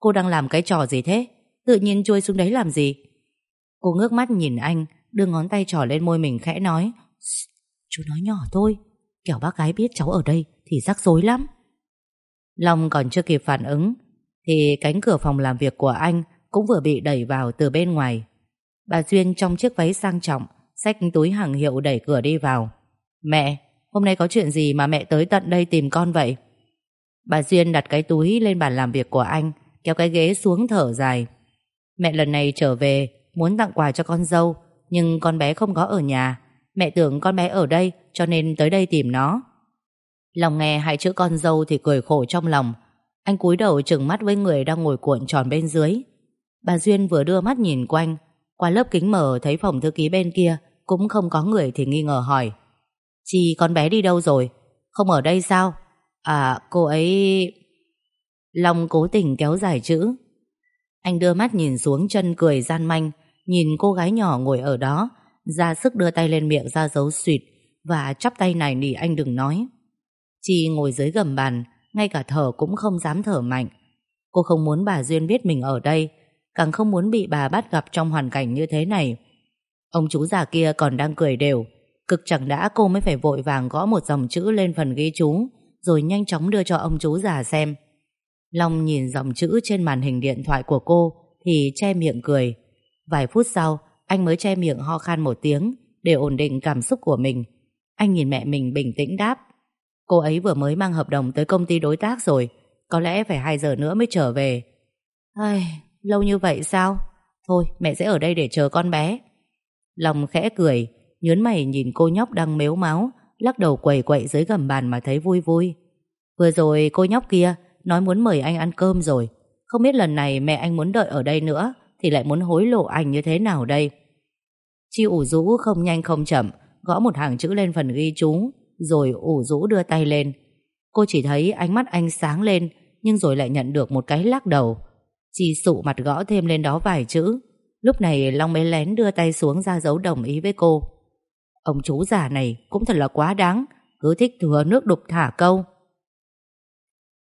Cô đang làm cái trò gì thế? Tự nhiên chui xuống đấy làm gì? Cô ngước mắt nhìn anh, Đưa ngón tay trỏ lên môi mình khẽ nói Chú nói nhỏ thôi, Kẻo bác gái biết cháu ở đây Thì rắc rối lắm. Long còn chưa kịp phản ứng, Thì cánh cửa phòng làm việc của anh Cũng vừa bị đẩy vào từ bên ngoài. Bà Duyên trong chiếc váy sang trọng, Xách túi hàng hiệu đẩy cửa đi vào. Mẹ, Hôm nay có chuyện gì mà mẹ tới tận đây tìm con vậy? Bà Duyên đặt cái túi lên bàn làm việc của anh, Kéo cái ghế xuống thở dài. Mẹ lần này trở về Muốn tặng quà cho con dâu, Nhưng con bé không có ở nhà. Mẹ tưởng con bé ở đây, Cho nên tới đây tìm nó. Lòng nghe hai chữ con dâu thì cười khổ trong lòng. Anh cúi đầu trừng mắt với người Đang ngồi cuộn tròn bên dưới. Bà Duyên vừa đưa mắt nhìn quanh, Qua lớp kính mở thấy phòng thư ký bên kia, Cũng không có người thì nghi ngờ hỏi. Chị, con bé đi đâu rồi? Không ở đây sao? À cô ấy Long cố tình kéo dài chữ. Anh đưa mắt nhìn xuống, chân cười gian manh. Nhìn cô gái nhỏ ngồi ở đó ra sức đưa tay lên miệng ra dấu suyệt và chắp tay này nỉ anh đừng nói. Chi ngồi dưới gầm bàn, ngay cả thở cũng không dám thở mạnh. Cô không muốn bà Duyên biết mình ở đây, càng không muốn bị bà bắt gặp trong hoàn cảnh như thế này. Ông chú già kia còn đang cười đều, cực chẳng đã cô mới phải vội vàng gõ một dòng chữ lên phần ghi chú, rồi nhanh chóng đưa cho ông chú già xem. Long nhìn dòng chữ trên màn hình điện thoại của cô thì che miệng cười. Vài phút sau, anh mới che miệng ho khan một tiếng để ổn định cảm xúc của mình. Anh nhìn mẹ mình bình tĩnh đáp. Cô ấy vừa mới mang hợp đồng tới công ty đối tác rồi. Có lẽ phải 2 giờ nữa mới trở về. Ai, lâu như vậy sao? Thôi, mẹ sẽ ở đây để chờ con bé. Lòng khẽ cười, nhớn mày nhìn cô nhóc đang mếu máu, lắc đầu quẩy quậy dưới gầm bàn mà thấy vui vui. Vừa rồi cô nhóc kia nói muốn mời anh ăn cơm rồi. Không biết lần này mẹ anh muốn đợi ở đây nữa thì lại muốn hối lộ anh như thế nào đây? Chi ủ rũ không nhanh không chậm, Gõ một hàng chữ lên phần ghi chú, Rồi ủ rũ đưa tay lên. Cô chỉ thấy ánh mắt anh sáng lên, Nhưng rồi lại nhận được một cái lắc đầu. Chi sụ mặt gõ thêm lên đó vài chữ. Lúc này Long mới lén đưa tay xuống ra dấu đồng ý với cô. Ông chú già này cũng thật là quá đáng, Cứ thích thừa nước đục thả câu.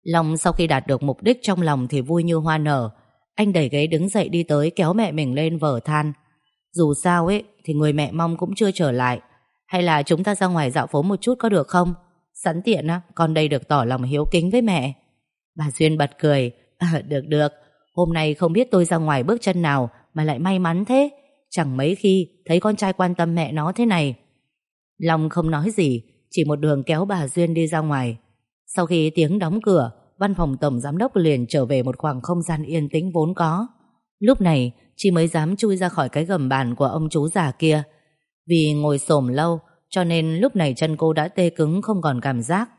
Long sau khi đạt được mục đích trong lòng thì vui như hoa nở anh đẩy ghế đứng dậy đi tới kéo mẹ mình lên vở than Dù sao ấy thì người mẹ mong cũng chưa trở lại. Hay là chúng ta ra ngoài dạo phố một chút có được không? Sẵn tiện á, con đây được tỏ lòng hiếu kính với mẹ. Bà Duyên bật cười. À, được được, hôm nay không biết tôi ra ngoài bước chân nào mà lại may mắn thế. Chẳng mấy khi thấy con trai quan tâm mẹ nó thế này. Long không nói gì, chỉ một đường kéo bà Duyên đi ra ngoài. Sau khi tiếng đóng cửa, văn phòng tổng giám đốc liền trở về một khoảng không gian yên tĩnh vốn có. Lúc này, Chi mới dám chui ra khỏi cái gầm bàn của ông chú già kia. Vì ngồi xổm lâu, cho nên lúc này chân cô đã tê cứng không còn cảm giác.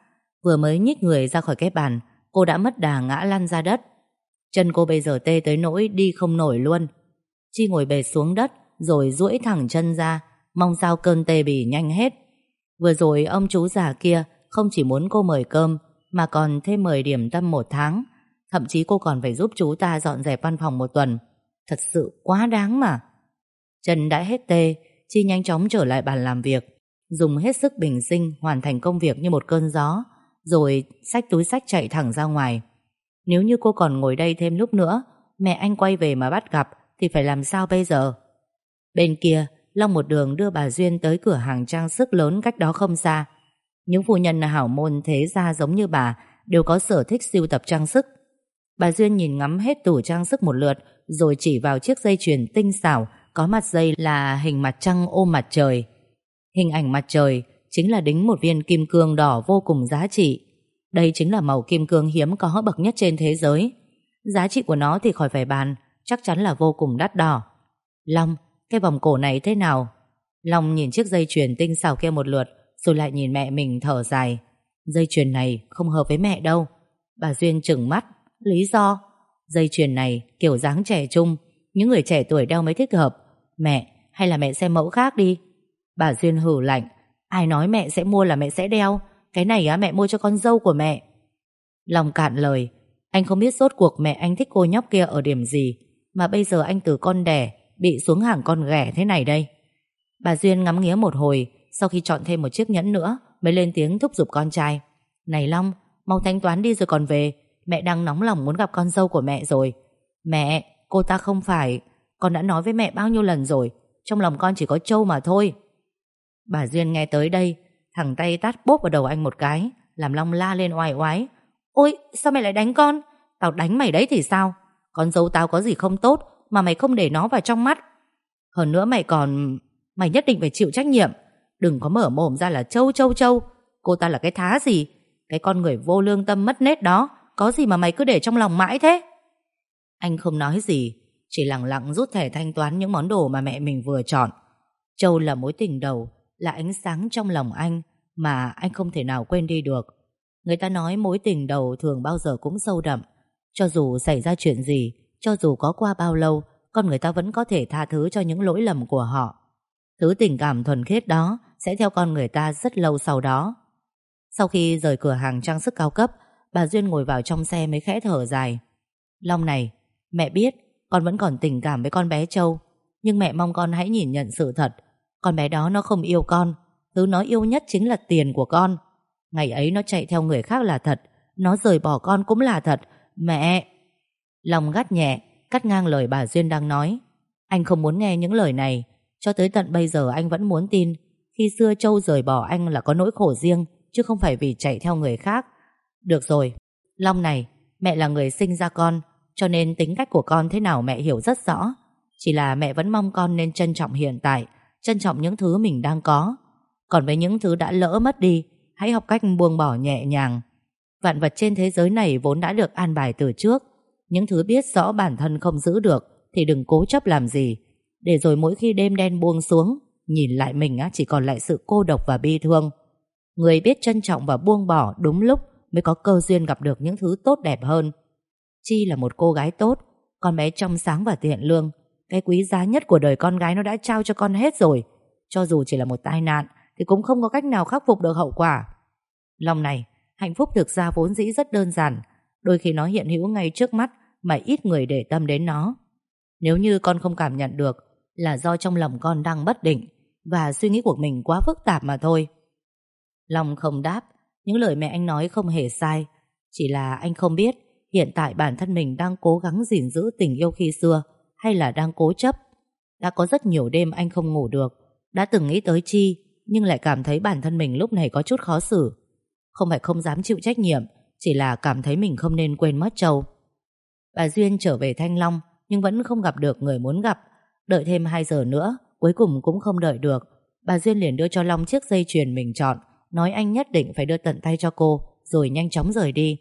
Vừa mới nhích người ra khỏi cái bàn, cô đã mất đà ngã lăn ra đất. Chân cô bây giờ tê tới nỗi đi không nổi luôn. Chi ngồi bệt xuống đất, rồi duỗi thẳng chân ra, mong sao cơn tê bì nhanh hết. Vừa rồi ông chú già kia không chỉ muốn cô mời cơm, mà còn thêm mời điểm tâm một tháng. Thậm chí cô còn phải giúp chú ta dọn dẹp văn phòng một tuần. Thật sự quá đáng mà. Trần đã hết tê, Chi nhanh chóng trở lại bàn làm việc, dùng hết sức bình sinh hoàn thành công việc như một cơn gió, rồi xách túi sách chạy thẳng ra ngoài. Nếu như cô còn ngồi đây thêm lúc nữa, mẹ anh quay về mà bắt gặp thì phải làm sao bây giờ? Bên kia, Long một đường đưa bà Duyên tới cửa hàng trang sức lớn cách đó không xa. Những phu nhân hảo môn thế gia giống như bà đều có sở thích siêu tập trang sức. Bà Duyên nhìn ngắm hết tủ trang sức một lượt rồi chỉ vào chiếc dây chuyền tinh xảo có mặt dây là hình mặt trăng ôm mặt trời. Hình ảnh mặt trời chính là đính một viên kim cương đỏ vô cùng giá trị. Đây chính là màu kim cương hiếm có bậc nhất trên thế giới. Giá trị của nó thì khỏi phải bàn, chắc chắn là vô cùng đắt đỏ. Long, cái vòng cổ này thế nào? Long nhìn chiếc dây chuyền tinh xảo kia một lượt, rồi lại nhìn mẹ mình thở dài. Dây chuyền này không hợp với mẹ đâu. Bà Duyên chừng mắt, lý do? Dây chuyền này kiểu dáng trẻ trung. Những người trẻ tuổi đeo mới thích hợp. Mẹ hay là mẹ xem mẫu khác đi? Bà Duyên hử lạnh. Ai nói mẹ sẽ mua là mẹ sẽ đeo. Cái này á mẹ mua cho con dâu của mẹ. Lòng cạn lời. Anh không biết rốt cuộc mẹ anh thích cô nhóc kia ở điểm gì Mà bây giờ anh từ con đẻ Bị xuống hàng con ghẻ thế này đây. Bà Duyên ngắm nghía một hồi sau khi chọn thêm một chiếc nhẫn nữa Mới lên tiếng thúc giục con trai. Này Long, mau thanh toán đi rồi còn về. Mẹ đang nóng lòng muốn gặp con dâu của mẹ rồi. Mẹ, cô ta không phải. Con đã nói với mẹ bao nhiêu lần rồi. Trong lòng con chỉ có trâu mà thôi. Bà Duyên nghe tới đây Thẳng tay tát bốp vào đầu anh một cái Làm Long la lên oai oái. Ôi sao mày lại đánh con? Tao đánh mày đấy thì sao? Con dâu tao có gì không tốt Mà mày không để nó vào trong mắt? Hơn nữa mày còn Mày nhất định phải chịu trách nhiệm. Đừng có mở mồm ra là châu châu châu Cô ta là cái thá gì? Cái con người vô lương tâm mất nết đó, Có gì mà mày cứ để trong lòng mãi thế? Anh không nói gì, Chỉ lặng lặng rút thẻ thanh toán những món đồ mà mẹ mình vừa chọn. Châu là mối tình đầu, Là ánh sáng trong lòng anh Mà anh không thể nào quên đi được. Người ta nói mối tình đầu thường bao giờ cũng sâu đậm. Cho dù xảy ra chuyện gì, Cho dù có qua bao lâu, Con người ta vẫn có thể tha thứ cho những lỗi lầm của họ. Thứ tình cảm thuần khiết đó sẽ theo con người ta rất lâu sau đó. Sau khi rời cửa hàng trang sức cao cấp, Bà Duyên ngồi vào trong xe mới khẽ thở dài. Long này, Mẹ biết con vẫn còn tình cảm với con bé Châu, Nhưng mẹ mong con hãy nhìn nhận sự thật. Con bé đó nó không yêu con, Thứ nó yêu nhất chính là tiền của con. Ngày ấy nó chạy theo người khác là thật, Nó rời bỏ con cũng là thật. Mẹ! Lòng gắt nhẹ, Cắt ngang lời bà Duyên đang nói. Anh không muốn nghe những lời này, Cho tới tận bây giờ anh vẫn muốn tin khi xưa Châu rời bỏ anh là có nỗi khổ riêng Chứ không phải vì chạy theo người khác Được rồi Long này Mẹ là người sinh ra con Cho nên tính cách của con thế nào mẹ hiểu rất rõ Chỉ là mẹ vẫn mong con nên trân trọng hiện tại Trân trọng những thứ mình đang có Còn với những thứ đã lỡ mất đi hãy học cách buông bỏ nhẹ nhàng. Vạn vật trên thế giới này vốn đã được an bài từ trước. Những thứ biết rõ bản thân không giữ được thì đừng cố chấp làm gì. Để rồi mỗi khi đêm đen buông xuống, nhìn lại mình á chỉ còn lại sự cô độc và bi thương. Người biết trân trọng và buông bỏ đúng lúc mới có cơ duyên gặp được những thứ tốt đẹp hơn. Chi là một cô gái tốt, con bé trong sáng và thiện lương. Cái quý giá nhất của đời con gái nó đã trao cho con hết rồi. Cho dù chỉ là một tai nạn, thì cũng không có cách nào khắc phục được hậu quả. Lòng này, hạnh phúc thực ra vốn dĩ rất đơn giản, đôi khi nó hiện hữu ngay trước mắt mà ít người để tâm đến nó. Nếu như con không cảm nhận được là do trong lòng con đang bất định và suy nghĩ của mình quá phức tạp mà thôi. Long không đáp, những lời mẹ anh nói không hề sai, chỉ là anh không biết hiện tại bản thân mình đang cố gắng gìn giữ tình yêu khi xưa hay là đang cố chấp. Đã có rất nhiều đêm anh không ngủ được, đã từng nghĩ tới Chi nhưng lại cảm thấy bản thân mình lúc này có chút khó xử. Không phải không dám chịu trách nhiệm, chỉ là cảm thấy mình không nên quên mất Châu. Bà Duyên trở về Thanh Long, nhưng vẫn không gặp được người muốn gặp. Đợi thêm 2 giờ nữa, cuối cùng cũng không đợi được. Bà Duyên liền đưa cho Long chiếc dây chuyền mình chọn, nói anh nhất định phải đưa tận tay cho cô, rồi nhanh chóng rời đi.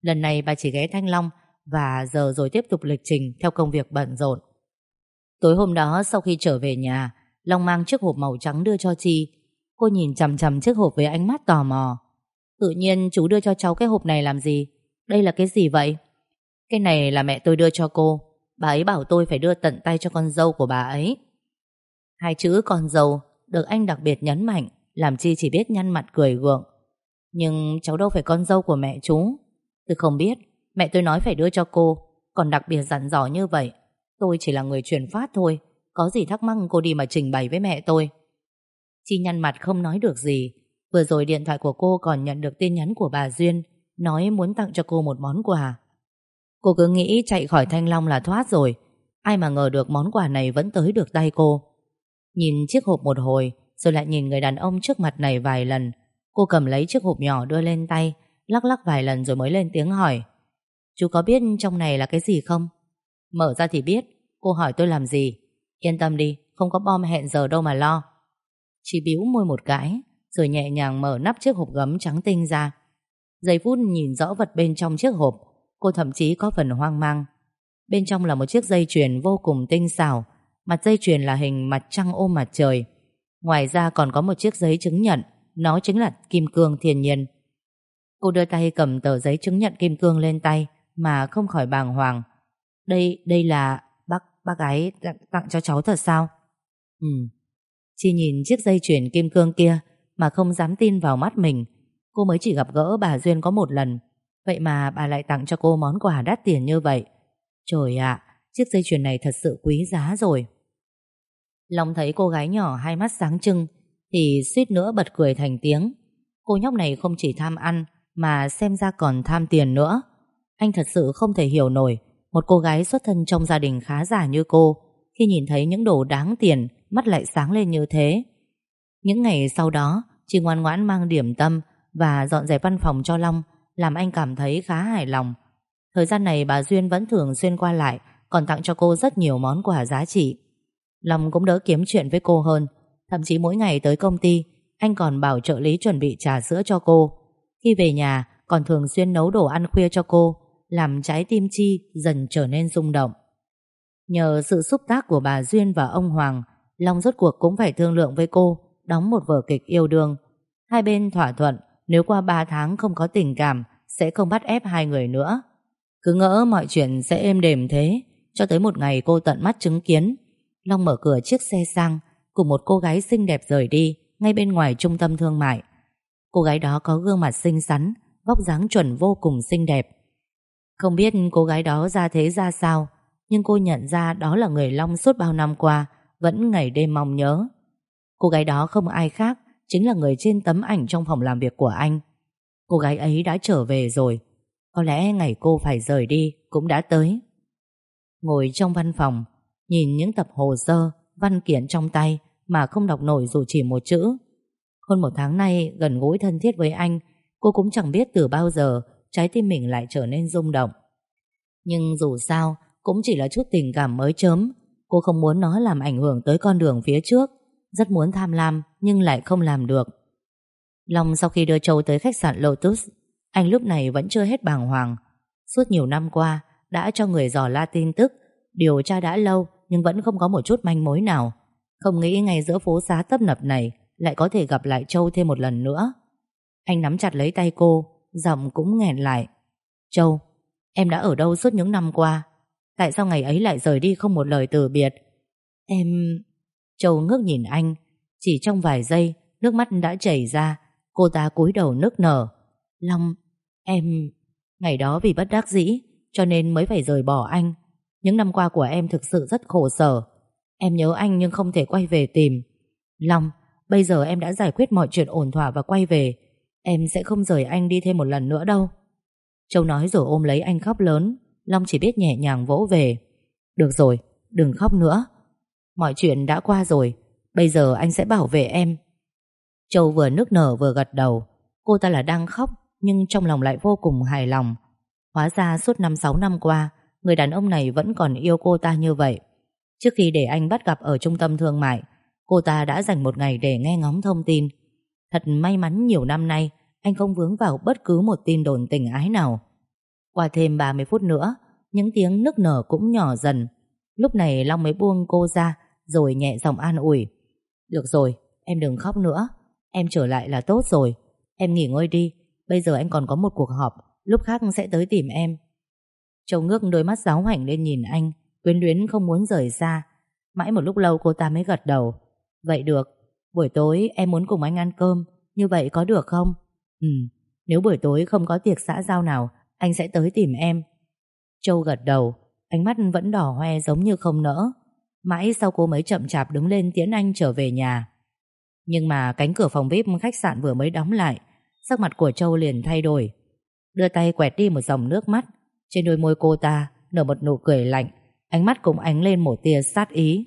Lần này bà chỉ ghé Thanh Long, và giờ rồi tiếp tục lịch trình theo công việc bận rộn. Tối hôm đó sau khi trở về nhà, Long mang chiếc hộp màu trắng đưa cho Chi, Cô nhìn chằm chằm chiếc hộp với ánh mắt tò mò. Tự nhiên chú đưa cho cháu cái hộp này làm gì? Đây là cái gì vậy? Cái này là mẹ tôi đưa cho cô. Bà ấy bảo tôi phải đưa tận tay cho con dâu của bà ấy. Hai chữ con dâu được anh đặc biệt nhấn mạnh, làm Chi chỉ biết nhăn mặt cười gượng. Nhưng cháu đâu phải con dâu của mẹ chú. Tôi không biết, mẹ tôi nói phải đưa cho cô, còn đặc biệt dặn dò như vậy. Tôi chỉ là người truyền phát thôi, có gì thắc mắc cô đi mà trình bày với mẹ tôi. Chi nhăn mặt không nói được gì Vừa rồi điện thoại của cô còn nhận được tin nhắn của bà Duyên Nói muốn tặng cho cô một món quà Cô cứ nghĩ chạy khỏi Thanh Long là thoát rồi Ai mà ngờ được món quà này vẫn tới được tay cô Nhìn chiếc hộp một hồi Rồi lại nhìn người đàn ông trước mặt này vài lần. Cô cầm lấy chiếc hộp nhỏ đưa lên tay Lắc lắc vài lần rồi mới lên tiếng hỏi. Chú có biết trong này là cái gì không? Mở ra thì biết. Cô hỏi tôi làm gì? Yên tâm đi, không có bom hẹn giờ đâu mà lo. Chỉ biếu môi một cái Rồi nhẹ nhàng mở nắp chiếc hộp gấm trắng tinh ra. Giây phút nhìn rõ vật bên trong chiếc hộp Cô thậm chí có phần hoang mang. Bên trong là một chiếc dây chuyền vô cùng tinh xảo Mặt dây chuyền là hình mặt trăng ôm mặt trời Ngoài ra còn có một chiếc giấy chứng nhận Nó chính là kim cương thiên nhiên Cô đưa tay cầm tờ giấy chứng nhận kim cương lên tay Mà không khỏi bàng hoàng Đây, đây là bác, bác ấy tặng tặng cho cháu thật sao? Ừ, Chỉ nhìn chiếc dây chuyền kim cương kia mà không dám tin vào mắt mình. Cô mới chỉ gặp gỡ bà Duyên có một lần. Vậy mà bà lại tặng cho cô món quà đắt tiền như vậy Trời ạ Chiếc dây chuyền này thật sự quý giá rồi. Long thấy cô gái nhỏ hai mắt sáng trưng, Thì suýt nữa bật cười thành tiếng. Cô nhóc này không chỉ tham ăn, Mà xem ra còn tham tiền nữa. Anh thật sự không thể hiểu nổi, Một cô gái xuất thân trong gia đình khá giả như cô, Khi nhìn thấy những đồ đáng tiền, Mắt lại sáng lên như thế. Những ngày sau đó, Chị ngoan ngoãn mang điểm tâm Và dọn dẹp văn phòng cho Long, Làm anh cảm thấy khá hài lòng. Thời gian này bà Duyên vẫn thường xuyên qua lại còn tặng cho cô rất nhiều món quà giá trị. Long cũng đỡ kiếm chuyện với cô hơn. Thậm chí mỗi ngày tới công ty, Anh còn bảo trợ lý chuẩn bị trà sữa cho cô. Khi về nhà, Còn thường xuyên nấu đồ ăn khuya cho cô, Làm trái tim Chi dần trở nên rung động. Nhờ sự xúc tác của bà Duyên và ông Hoàng, Long rốt cuộc cũng phải thương lượng với cô, Đóng một vở kịch yêu đương. Hai bên thỏa thuận, Nếu qua 3 tháng không có tình cảm, Sẽ không bắt ép hai người nữa. Cứ ngỡ mọi chuyện sẽ êm đềm thế cho tới một ngày cô tận mắt chứng kiến Long mở cửa chiếc xe sang cùng một cô gái xinh đẹp rời đi ngay bên ngoài trung tâm thương mại. Cô gái đó có gương mặt xinh xắn, vóc dáng chuẩn vô cùng xinh đẹp. Không biết cô gái đó ra thế ra sao, nhưng cô nhận ra đó là người Long suốt bao năm qua vẫn ngày đêm mong nhớ. Cô gái đó không ai khác, chính là người trên tấm ảnh trong phòng làm việc của anh. Cô gái ấy đã trở về rồi. Có lẽ ngày cô phải rời đi cũng đã tới. Ngồi trong văn phòng, Nhìn những tập hồ sơ Văn kiện trong tay Mà không đọc nổi dù chỉ một chữ. Hơn một tháng nay gần gũi thân thiết với anh Cô cũng chẳng biết từ bao giờ Trái tim mình lại trở nên rung động. Nhưng dù sao Cũng chỉ là chút tình cảm mới chớm. Cô không muốn nó làm ảnh hưởng tới con đường phía trước Rất muốn tham lam Nhưng lại không làm được. Long sau khi đưa Châu tới khách sạn Lotus Anh lúc này vẫn chưa hết bàng hoàng. Suốt nhiều năm qua đã cho người dò la tin tức Điều tra đã lâu nhưng vẫn không có một chút manh mối nào. Không nghĩ ngay giữa phố xá tấp nập này lại có thể gặp lại Châu thêm một lần nữa. Anh nắm chặt lấy tay cô, giọng cũng nghẹn lại. Châu, em đã ở đâu suốt những năm qua? Tại sao ngày ấy lại rời đi không một lời từ biệt? Em... Châu ngước nhìn anh, chỉ trong vài giây, nước mắt đã chảy ra, cô ta cúi đầu nức nở. Long, em... Ngày đó vì bất đắc dĩ, cho nên mới phải rời bỏ anh. Những năm qua của em thực sự rất khổ sở. Em nhớ anh nhưng không thể quay về tìm. Long Bây giờ em đã giải quyết mọi chuyện ổn thỏa và quay về. Em sẽ không rời anh đi thêm một lần nữa đâu. Châu nói rồi ôm lấy anh khóc lớn. Long chỉ biết nhẹ nhàng vỗ về. Được rồi, đừng khóc nữa. Mọi chuyện đã qua rồi. Bây giờ anh sẽ bảo vệ em. Châu vừa nức nở vừa gật đầu. Cô ta là đang khóc Nhưng trong lòng lại vô cùng hài lòng. Hóa ra suốt 5-6 năm qua người đàn ông này vẫn còn yêu cô ta như vậy. Trước khi để anh bắt gặp ở trung tâm thương mại, cô ta đã dành một ngày để nghe ngóng thông tin. Thật may mắn nhiều năm nay, anh không vướng vào bất cứ một tin đồn tình ái nào. Qua thêm 30 phút nữa, những tiếng nức nở cũng nhỏ dần. Lúc này Long mới buông cô ra, rồi nhẹ giọng an ủi. Được rồi, em đừng khóc nữa. Em trở lại là tốt rồi. Em nghỉ ngơi đi, bây giờ anh còn có một cuộc họp, lúc khác sẽ tới tìm em. Châu ngước đôi mắt giáo hoảnh lên nhìn anh Quyến luyến không muốn rời xa. Mãi một lúc lâu cô ta mới gật đầu. Vậy được, buổi tối em muốn cùng anh ăn cơm Như vậy có được không? Ừ, nếu buổi tối không có tiệc xã giao nào Anh sẽ tới tìm em. Châu gật đầu Ánh mắt vẫn đỏ hoe giống như không nỡ. Mãi sau cô mới chậm chạp đứng lên tiễn anh trở về nhà. Nhưng mà cánh cửa phòng VIP khách sạn vừa mới đóng lại Sắc mặt của Châu liền thay đổi. Đưa tay quẹt đi một dòng nước mắt. Trên đôi môi cô ta nở một nụ cười lạnh. Ánh mắt cũng ánh lên một tia sát ý.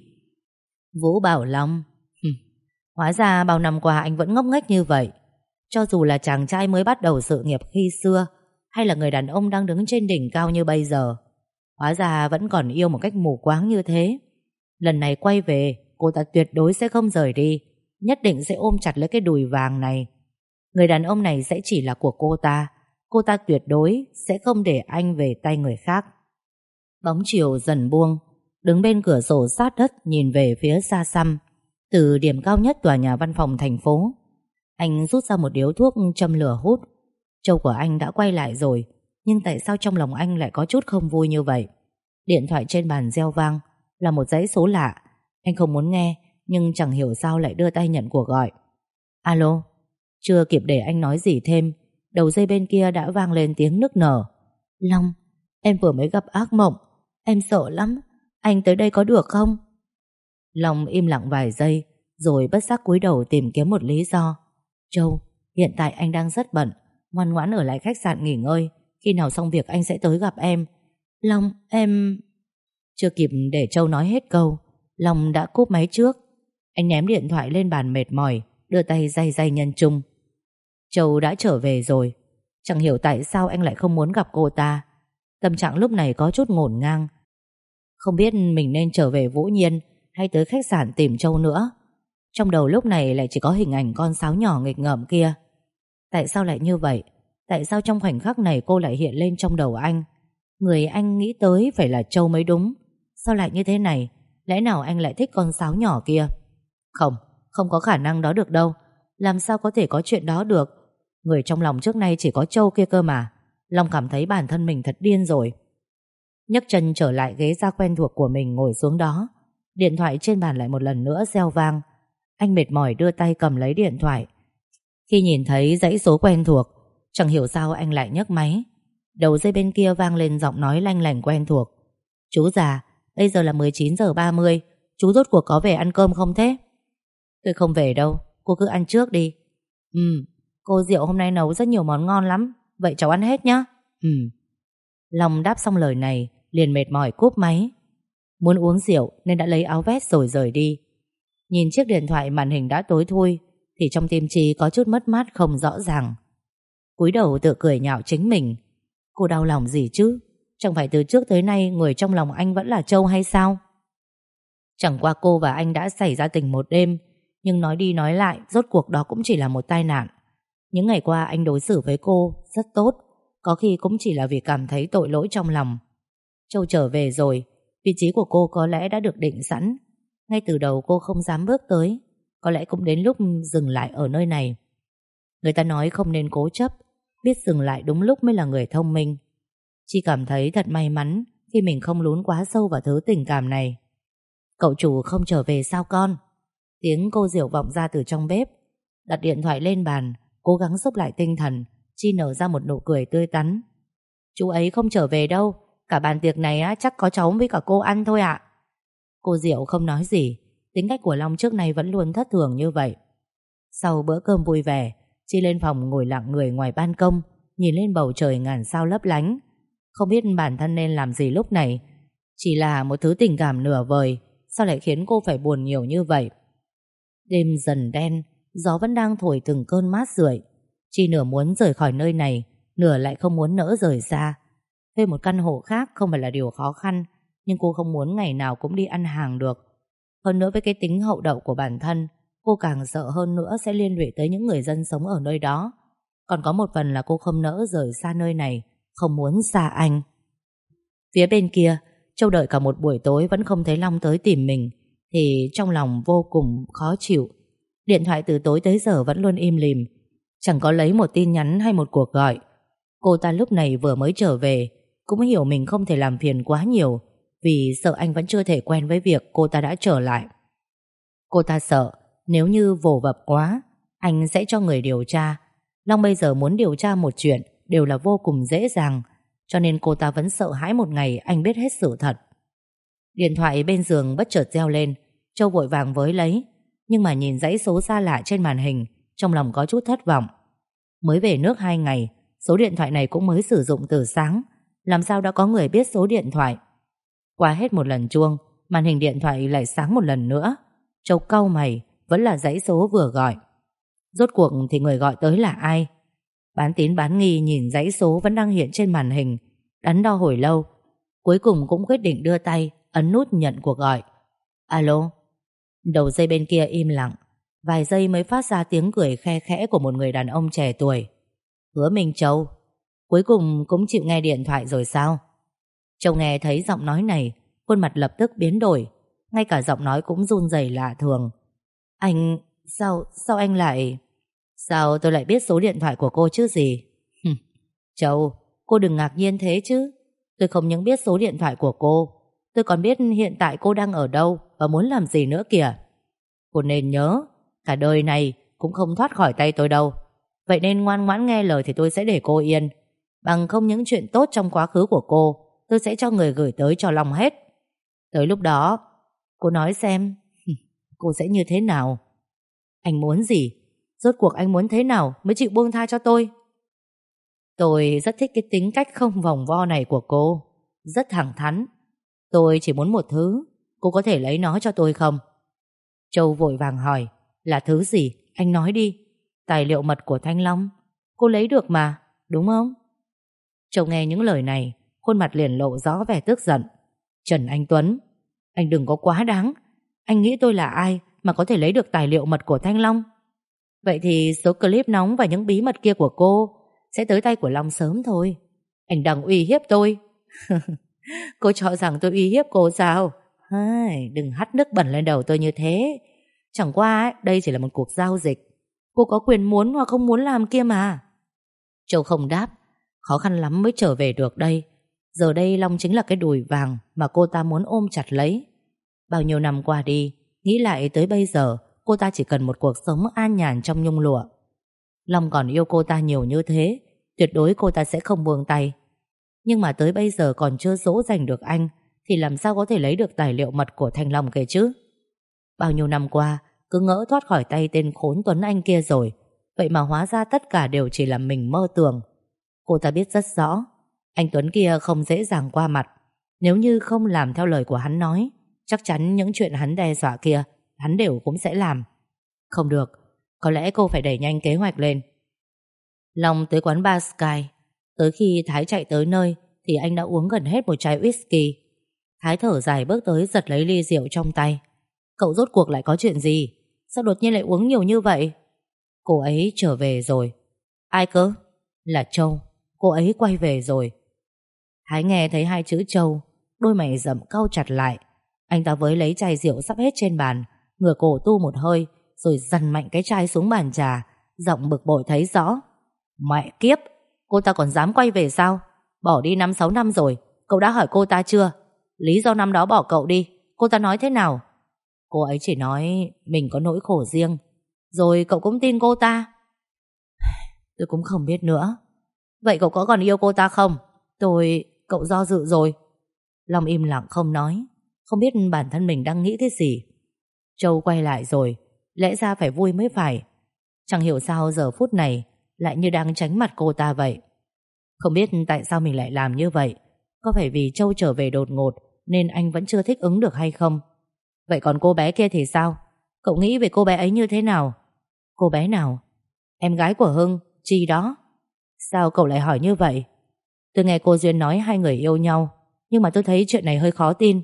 Vũ Bảo Long Hóa ra bao năm qua anh vẫn ngốc nghếch như vậy. Cho dù là chàng trai mới bắt đầu sự nghiệp khi xưa, Hay là người đàn ông đang đứng trên đỉnh cao như bây giờ, Hóa ra vẫn còn yêu một cách mù quáng như thế. Lần này quay về, Cô ta tuyệt đối sẽ không rời đi, Nhất định sẽ ôm chặt lấy cái đùi vàng này. Người đàn ông này sẽ chỉ là của cô ta cô ta tuyệt đối sẽ không để anh về tay người khác. Bóng chiều dần buông, đứng bên cửa sổ sát đất nhìn về phía xa xăm, từ điểm cao nhất tòa nhà văn phòng thành phố. Anh rút ra một điếu thuốc châm lửa hút. Châu của anh đã quay lại rồi, nhưng tại sao trong lòng anh lại có chút không vui như vậy? Điện thoại trên bàn reo vang, là một dãy số lạ. Anh không muốn nghe, nhưng chẳng hiểu sao lại đưa tay nhận cuộc gọi. Alo, chưa kịp để anh nói gì thêm, Đầu dây bên kia đã vang lên tiếng nức nở. Long, Em vừa mới gặp ác mộng. Em sợ lắm. Anh tới đây có được không? Long im lặng vài giây, Rồi bất giác cúi đầu tìm kiếm một lý do. Châu, Hiện tại anh đang rất bận, Ngoan ngoãn ở lại khách sạn nghỉ ngơi. Khi nào xong việc anh sẽ tới gặp em. Long, em Chưa kịp để Châu nói hết câu, Long đã cúp máy trước. Anh ném điện thoại lên bàn mệt mỏi, Đưa tay day day nhân trung Châu đã trở về rồi. Chẳng hiểu tại sao anh lại không muốn gặp cô ta. Tâm trạng lúc này có chút ngổn ngang. Không biết mình nên trở về Vũ Nhiên Hay tới khách sạn tìm Châu nữa. Trong đầu lúc này lại chỉ có hình ảnh con sáo nhỏ nghịch ngợm kia. Tại sao lại như vậy? Tại sao trong khoảnh khắc này cô lại hiện lên trong đầu anh? Người anh nghĩ tới phải là Châu mới đúng. Sao lại như thế này? Lẽ nào anh lại thích con sáo nhỏ kia? Không, không có khả năng đó được đâu. Làm sao có thể có chuyện đó được? Người trong lòng trước nay chỉ có Châu kia cơ mà. Long cảm thấy bản thân mình thật điên rồi. Nhấc chân trở lại ghế ra quen thuộc của mình ngồi xuống đó. Điện thoại trên bàn lại một lần nữa reo vang. Anh mệt mỏi đưa tay cầm lấy điện thoại. Khi nhìn thấy dãy số quen thuộc, Chẳng hiểu sao anh lại nhấc máy. Đầu dây bên kia vang lên giọng nói lanh lành quen thuộc. Chú già, Bây giờ là 19 giờ 30 Chú rốt cuộc có về ăn cơm không thế? Tôi không về đâu, Cô cứ ăn trước đi. Ừ Cô Diệu hôm nay nấu rất nhiều món ngon lắm. Vậy cháu ăn hết nhá. Ừ. Long đáp xong lời này Liền mệt mỏi cúp máy. Muốn uống rượu nên đã lấy áo vest rồi rời đi. Nhìn chiếc điện thoại màn hình đã tối thui Thì trong tim Chi có chút mất mát không rõ ràng. Cúi đầu tự cười nhạo chính mình. Cô đau lòng gì chứ? Chẳng phải từ trước tới nay Người trong lòng anh vẫn là Châu hay sao? Chẳng qua cô và anh đã xảy ra tình một đêm Nhưng nói đi nói lại Rốt cuộc đó cũng chỉ là một tai nạn những ngày qua anh đối xử với cô Rất tốt, Có khi cũng chỉ là vì cảm thấy tội lỗi trong lòng. Châu trở về rồi, Vị trí của cô có lẽ đã được định sẵn. Ngay từ đầu cô không dám bước tới, Có lẽ cũng đến lúc dừng lại ở nơi này. Người ta nói không nên cố chấp, Biết dừng lại đúng lúc mới là người thông minh. Chi cảm thấy thật may mắn Khi mình không lún quá sâu vào thứ tình cảm này. Cậu chủ không trở về sao con? Tiếng cô Diệu vọng ra từ trong bếp. Đặt điện thoại lên bàn Cố gắng xúc lại tinh thần Chi nở ra một nụ cười tươi tắn. Chú ấy không trở về đâu Cả bàn tiệc này á, chắc có cháu với cả cô ăn thôi ạ. Cô Diệu không nói gì Tính cách của Long trước nay vẫn luôn thất thường như vậy. Sau bữa cơm vui vẻ Chi lên phòng ngồi lặng người ngoài ban công Nhìn lên bầu trời ngàn sao lấp lánh. Không biết bản thân nên làm gì lúc này Chỉ là một thứ tình cảm nửa vời Sao lại khiến cô phải buồn nhiều như vậy? Đêm dần đen Gió vẫn đang thổi từng cơn mát rượi. Chi nửa muốn rời khỏi nơi này, Nửa lại không muốn nỡ rời xa. Thuê một căn hộ khác không phải là điều khó khăn, Nhưng cô không muốn ngày nào cũng đi ăn hàng được. Hơn nữa với cái tính hậu đậu của bản thân, Cô càng sợ hơn nữa sẽ liên lụy tới những người dân sống ở nơi đó. Còn có một phần là cô không nỡ rời xa nơi này, Không muốn xa anh. Phía bên kia, Châu đợi cả một buổi tối vẫn không thấy Long tới tìm mình, Thì trong lòng vô cùng khó chịu. Điện thoại từ tối tới giờ vẫn luôn im lìm. Chẳng có lấy một tin nhắn hay một cuộc gọi. Cô ta lúc này vừa mới trở về, Cũng hiểu mình không thể làm phiền quá nhiều, Vì sợ anh vẫn chưa thể quen với việc cô ta đã trở lại. Cô ta sợ, nếu như vồ vập quá, Anh sẽ cho người điều tra. Long bây giờ muốn điều tra một chuyện Đều là vô cùng dễ dàng, Cho nên cô ta vẫn sợ hãi một ngày Anh biết hết sự thật. Điện thoại bên giường bất chợt reo lên, Châu vội vàng với lấy. Nhưng mà nhìn dãy số xa lạ trên màn hình Trong lòng có chút thất vọng Mới về nước hai ngày Số điện thoại này cũng mới sử dụng từ sáng Làm sao đã có người biết số điện thoại Qua hết một lần chuông Màn hình điện thoại lại sáng một lần nữa Châu cau mày vẫn là dãy số vừa gọi. Rốt cuộc thì người gọi tới là ai? Bán tín bán nghi nhìn dãy số vẫn đang hiện trên màn hình, đắn đo hồi lâu. Cuối cùng cũng quyết định đưa tay, ấn nút nhận cuộc gọi. Alo? Đầu dây bên kia im lặng, vài giây mới phát ra tiếng cười khe khẽ của một người đàn ông trẻ tuổi. Hứa Minh Châu, cuối cùng cũng chịu nghe điện thoại rồi sao? Châu nghe thấy giọng nói này, khuôn mặt lập tức biến đổi, ngay cả giọng nói cũng run rẩy lạ thường. Anh... Sao... Sao anh lại... Sao tôi lại biết số điện thoại của cô chứ gì? Châu, cô đừng ngạc nhiên thế chứ. Tôi không những biết số điện thoại của cô, tôi còn biết hiện tại cô đang ở đâu và muốn làm gì nữa kìa. Cô nên nhớ, cả đời này cũng không thoát khỏi tay tôi đâu. Vậy nên ngoan ngoãn nghe lời thì tôi sẽ để cô yên. Bằng không những chuyện tốt trong quá khứ của cô Tôi sẽ cho người gửi tới cho lòng hết. Tới lúc đó Cô nói xem Cô sẽ như thế nào? Anh muốn gì? Rốt cuộc anh muốn thế nào mới chịu buông tha cho tôi? Tôi rất thích cái tính cách không vòng vo này của cô Rất thẳng thắn Tôi chỉ muốn một thứ. Cô có thể lấy nó cho tôi không? Châu vội vàng hỏi, Là thứ gì? Anh nói đi. Tài liệu mật của Thanh Long. Cô lấy được mà, đúng không? Châu nghe những lời này, Khuôn mặt liền lộ rõ vẻ tức giận. Trần Anh Tuấn, Anh đừng có quá đáng. Anh nghĩ tôi là ai mà có thể lấy được tài liệu mật của Thanh Long? Vậy thì số clip nóng và những bí mật kia của cô Sẽ tới tay của Long sớm thôi. Anh đang uy hiếp tôi. Cô cho rằng tôi uy hiếp cô sao? Ai, Đừng hắt nước bẩn lên đầu tôi như thế. Chẳng qua đây chỉ là một cuộc giao dịch. Cô có quyền muốn hoặc không muốn làm kia mà. Châu không đáp. Khó khăn lắm mới trở về được đây. Giờ đây Long chính là cái đùi vàng Mà cô ta muốn ôm chặt lấy. Bao nhiêu năm qua đi Nghĩ lại tới bây giờ Cô ta chỉ cần một cuộc sống an nhàn trong nhung lụa. Long còn yêu cô ta nhiều như thế Tuyệt đối cô ta sẽ không buông tay. Nhưng mà tới bây giờ còn chưa dỗ dành được anh, Thì làm sao có thể lấy được tài liệu mật của Thanh Long kia chứ? Bao nhiêu năm qua, Cứ ngỡ thoát khỏi tay tên khốn Tuấn Anh kia rồi, Vậy mà hóa ra tất cả đều chỉ là mình mơ tưởng. Cô ta biết rất rõ, Anh Tuấn kia không dễ dàng qua mặt. Nếu như không làm theo lời của hắn nói, Chắc chắn những chuyện hắn đe dọa kia, Hắn đều cũng sẽ làm. Không được, Có lẽ cô phải đẩy nhanh kế hoạch lên. Long tới quán bar Sky. Tới khi Thái chạy tới nơi, Thì anh đã uống gần hết một chai whisky. Thái thở dài bước tới giật lấy ly rượu trong tay. Cậu rốt cuộc lại có chuyện gì? Sao đột nhiên lại uống nhiều như vậy? Cô ấy trở về rồi. Ai cơ? Là Châu. Cô ấy quay về rồi. Thái nghe thấy hai chữ Châu, Đôi mày rậm cau chặt lại. Anh ta với lấy chai rượu sắp hết trên bàn, Ngửa cổ tu một hơi, Rồi dằn mạnh cái chai xuống bàn trà, Giọng bực bội thấy rõ. Mẹ kiếp! Cô ta còn dám quay về sao? Bỏ đi 5-6 năm rồi, Cậu đã hỏi cô ta chưa? Lý do năm đó bỏ cậu đi, Cô ta nói thế nào? Cô ấy chỉ nói mình có nỗi khổ riêng, Rồi cậu cũng tin cô ta. Tôi cũng không biết nữa. Vậy cậu có còn yêu cô ta không? Tôi... cậu do dự rồi. Long im lặng không nói, Không biết bản thân mình đang nghĩ thế gì. Châu quay lại rồi, Lẽ ra phải vui mới phải. Chẳng hiểu sao giờ phút này lại như đang tránh mặt cô ta vậy. Không biết tại sao mình lại làm như vậy. Có phải vì Châu trở về đột ngột Nên anh vẫn chưa thích ứng được hay không? Vậy còn cô bé kia thì sao? Cậu nghĩ về cô bé ấy như thế nào? Cô bé nào? Em gái của Hưng Chi đó. Sao cậu lại hỏi như vậy? Tôi nghe cô Duyên nói hai người yêu nhau, Nhưng mà tôi thấy chuyện này hơi khó tin.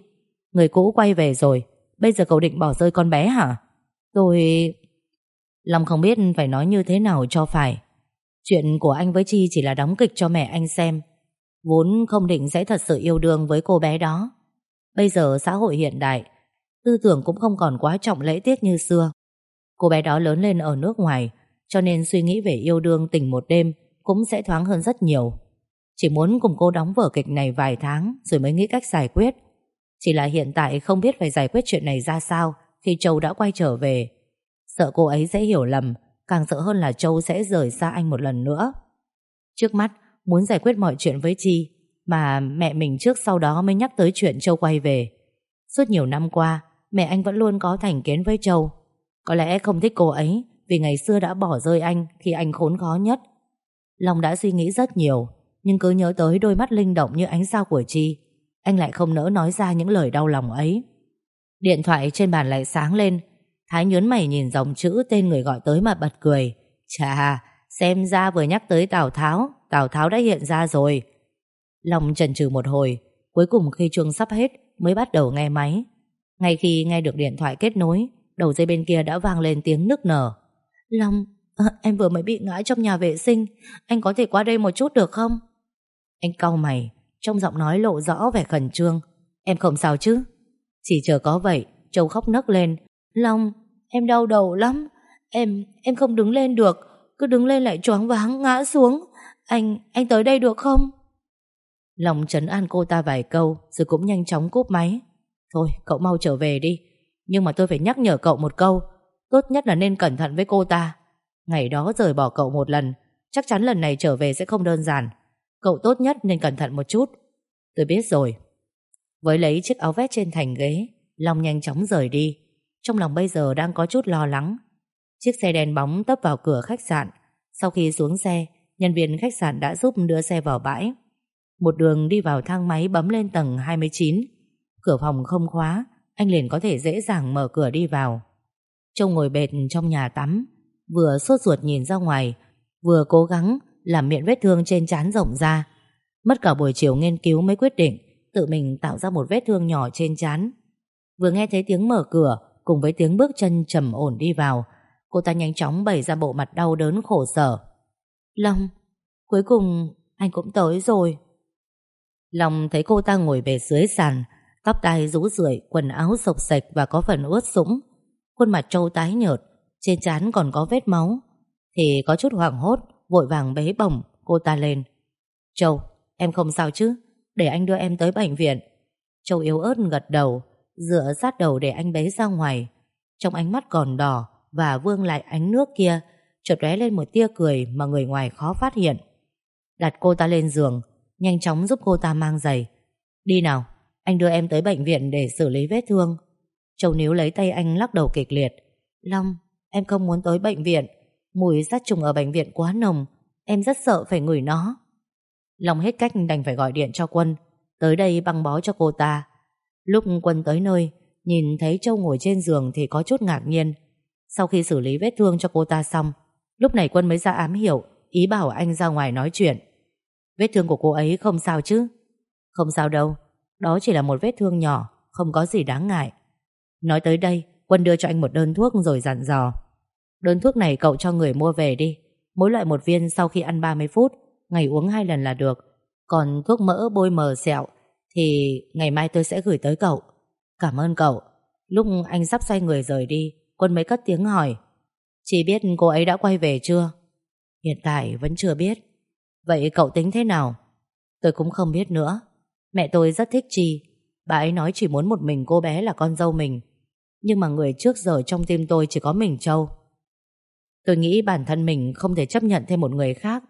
Người cũ quay về rồi, Bây giờ cậu định bỏ rơi con bé hả? Tôi... Long không biết phải nói như thế nào cho phải. Chuyện của anh với Chi chỉ là đóng kịch cho mẹ anh xem. Vốn không định sẽ thật sự yêu đương với cô bé đó. Bây giờ xã hội hiện đại, Tư tưởng cũng không còn quá trọng lễ tiết như xưa. Cô bé đó lớn lên ở nước ngoài, Cho nên suy nghĩ về yêu đương tình một đêm Cũng sẽ thoáng hơn rất nhiều. Chỉ muốn cùng cô đóng vở kịch này vài tháng Rồi mới nghĩ cách giải quyết. Chỉ là hiện tại không biết phải giải quyết chuyện này ra sao Khi Châu đã quay trở về. Sợ cô ấy sẽ hiểu lầm Càng sợ hơn là Châu sẽ rời xa anh một lần nữa. Trước mắt, Muốn giải quyết mọi chuyện với Chi, Mà mẹ mình trước sau đó mới nhắc tới chuyện Châu quay về. Suốt nhiều năm qua, Mẹ anh vẫn luôn có thành kiến với Châu. Có lẽ không thích cô ấy Vì ngày xưa đã bỏ rơi anh Khi anh khốn khó nhất. Long đã suy nghĩ rất nhiều, Nhưng cứ nhớ tới đôi mắt linh động như ánh sao của Chi, Anh lại không nỡ nói ra những lời đau lòng ấy. Điện thoại trên bàn lại sáng lên Thái nhớn mày nhìn dòng chữ tên người gọi tới mà bật cười. Chà Xem ra vừa nhắc tới Tào Tháo Tào Tháo đã hiện ra rồi. Long chần chừ một hồi Cuối cùng khi chuông sắp hết Mới bắt đầu nghe máy. Ngay khi nghe được điện thoại kết nối Đầu dây bên kia đã vang lên tiếng nức nở. Long à, Em vừa mới bị ngã trong nhà vệ sinh Anh có thể qua đây một chút được không? Anh cau mày Trong giọng nói lộ rõ vẻ khẩn trương. Em không sao chứ? Chỉ chờ có vậy Châu khóc nấc lên. Long em đau đầu lắm. Em em không đứng lên được. Cứ đứng lên lại choáng váng, ngã xuống. Anh anh tới đây được không? Lòng trấn an cô ta vài câu, Rồi cũng nhanh chóng cúp máy. Thôi, cậu mau trở về đi. Nhưng mà tôi phải nhắc nhở cậu một câu. Tốt nhất là nên cẩn thận với cô ta. Ngày đó rời bỏ cậu một lần, Chắc chắn lần này trở về sẽ không đơn giản. Cậu tốt nhất nên cẩn thận một chút. Tôi biết rồi. Với lấy chiếc áo vest trên thành ghế, Long nhanh chóng rời đi. Trong lòng bây giờ đang có chút lo lắng. Chiếc xe đèn bóng tấp vào cửa khách sạn. Sau khi xuống xe, Nhân viên khách sạn đã giúp đưa xe vào bãi. Một đường đi vào thang máy bấm lên tầng 29 Cửa phòng không khóa, Anh liền có thể dễ dàng mở cửa đi vào. Châu ngồi bệt trong nhà tắm, Vừa sốt ruột nhìn ra ngoài, Vừa cố gắng làm miệng vết thương trên trán rộng ra. Mất cả buổi chiều nghiên cứu mới quyết định Tự mình tạo ra một vết thương nhỏ trên trán. Vừa nghe thấy tiếng mở cửa Cùng với tiếng bước chân trầm ổn đi vào. Cô ta nhanh chóng bày ra bộ mặt đau đớn khổ sở. Long, Cuối cùng anh cũng tới rồi. Long thấy cô ta ngồi bề dưới sàn, Tóc tai rũ rượi, Quần áo sộc sạch và có phần ướt sũng. Khuôn mặt trâu tái nhợt, Trên trán còn có vết máu. Thì có chút hoảng hốt, Vội vàng bế bổng cô ta lên. Châu, em không sao chứ? Để anh đưa em tới bệnh viện. Châu yếu ớt gật đầu. Dựa sát đầu để anh bé ra ngoài. Trong ánh mắt còn đỏ Và vương lại ánh nước kia, Chợt lóe lên một tia cười Mà người ngoài khó phát hiện. Đặt cô ta lên giường, Nhanh chóng giúp cô ta mang giày. Đi nào, Anh đưa em tới bệnh viện để xử lý vết thương. Châu níu lấy tay anh lắc đầu kịch liệt. Long, Em không muốn tới bệnh viện. Mùi sát trùng ở bệnh viện quá nồng, Em rất sợ phải ngửi nó. Long hết cách đành phải gọi điện cho Quân. Tới đây băng bó cho cô ta. Lúc Quân tới nơi, Nhìn thấy Châu ngồi trên giường thì có chút ngạc nhiên. Sau khi xử lý vết thương cho cô ta xong, Lúc này Quân mới ra ám hiểu Ý bảo anh ra ngoài nói chuyện. Vết thương của cô ấy không sao chứ? Không sao đâu, Đó chỉ là một vết thương nhỏ, Không có gì đáng ngại. Nói tới đây, Quân đưa cho anh một đơn thuốc rồi dặn dò. Đơn thuốc này cậu cho người mua về đi, Mỗi loại một viên sau khi ăn 30 phút, Ngày uống hai lần là được. Còn thuốc mỡ bôi mờ sẹo thì ngày mai tôi sẽ gửi tới cậu. Cảm ơn cậu. Lúc anh sắp xoay người rời đi, Quân mới cất tiếng hỏi. Chị biết cô ấy đã quay về chưa? Hiện tại vẫn chưa biết. Vậy cậu tính thế nào? Tôi cũng không biết nữa. Mẹ tôi rất thích Chi. Bà ấy nói chỉ muốn một mình cô bé là con dâu mình. Nhưng mà người trước giờ trong tim tôi chỉ có mình Châu. Tôi nghĩ bản thân mình không thể chấp nhận thêm một người khác.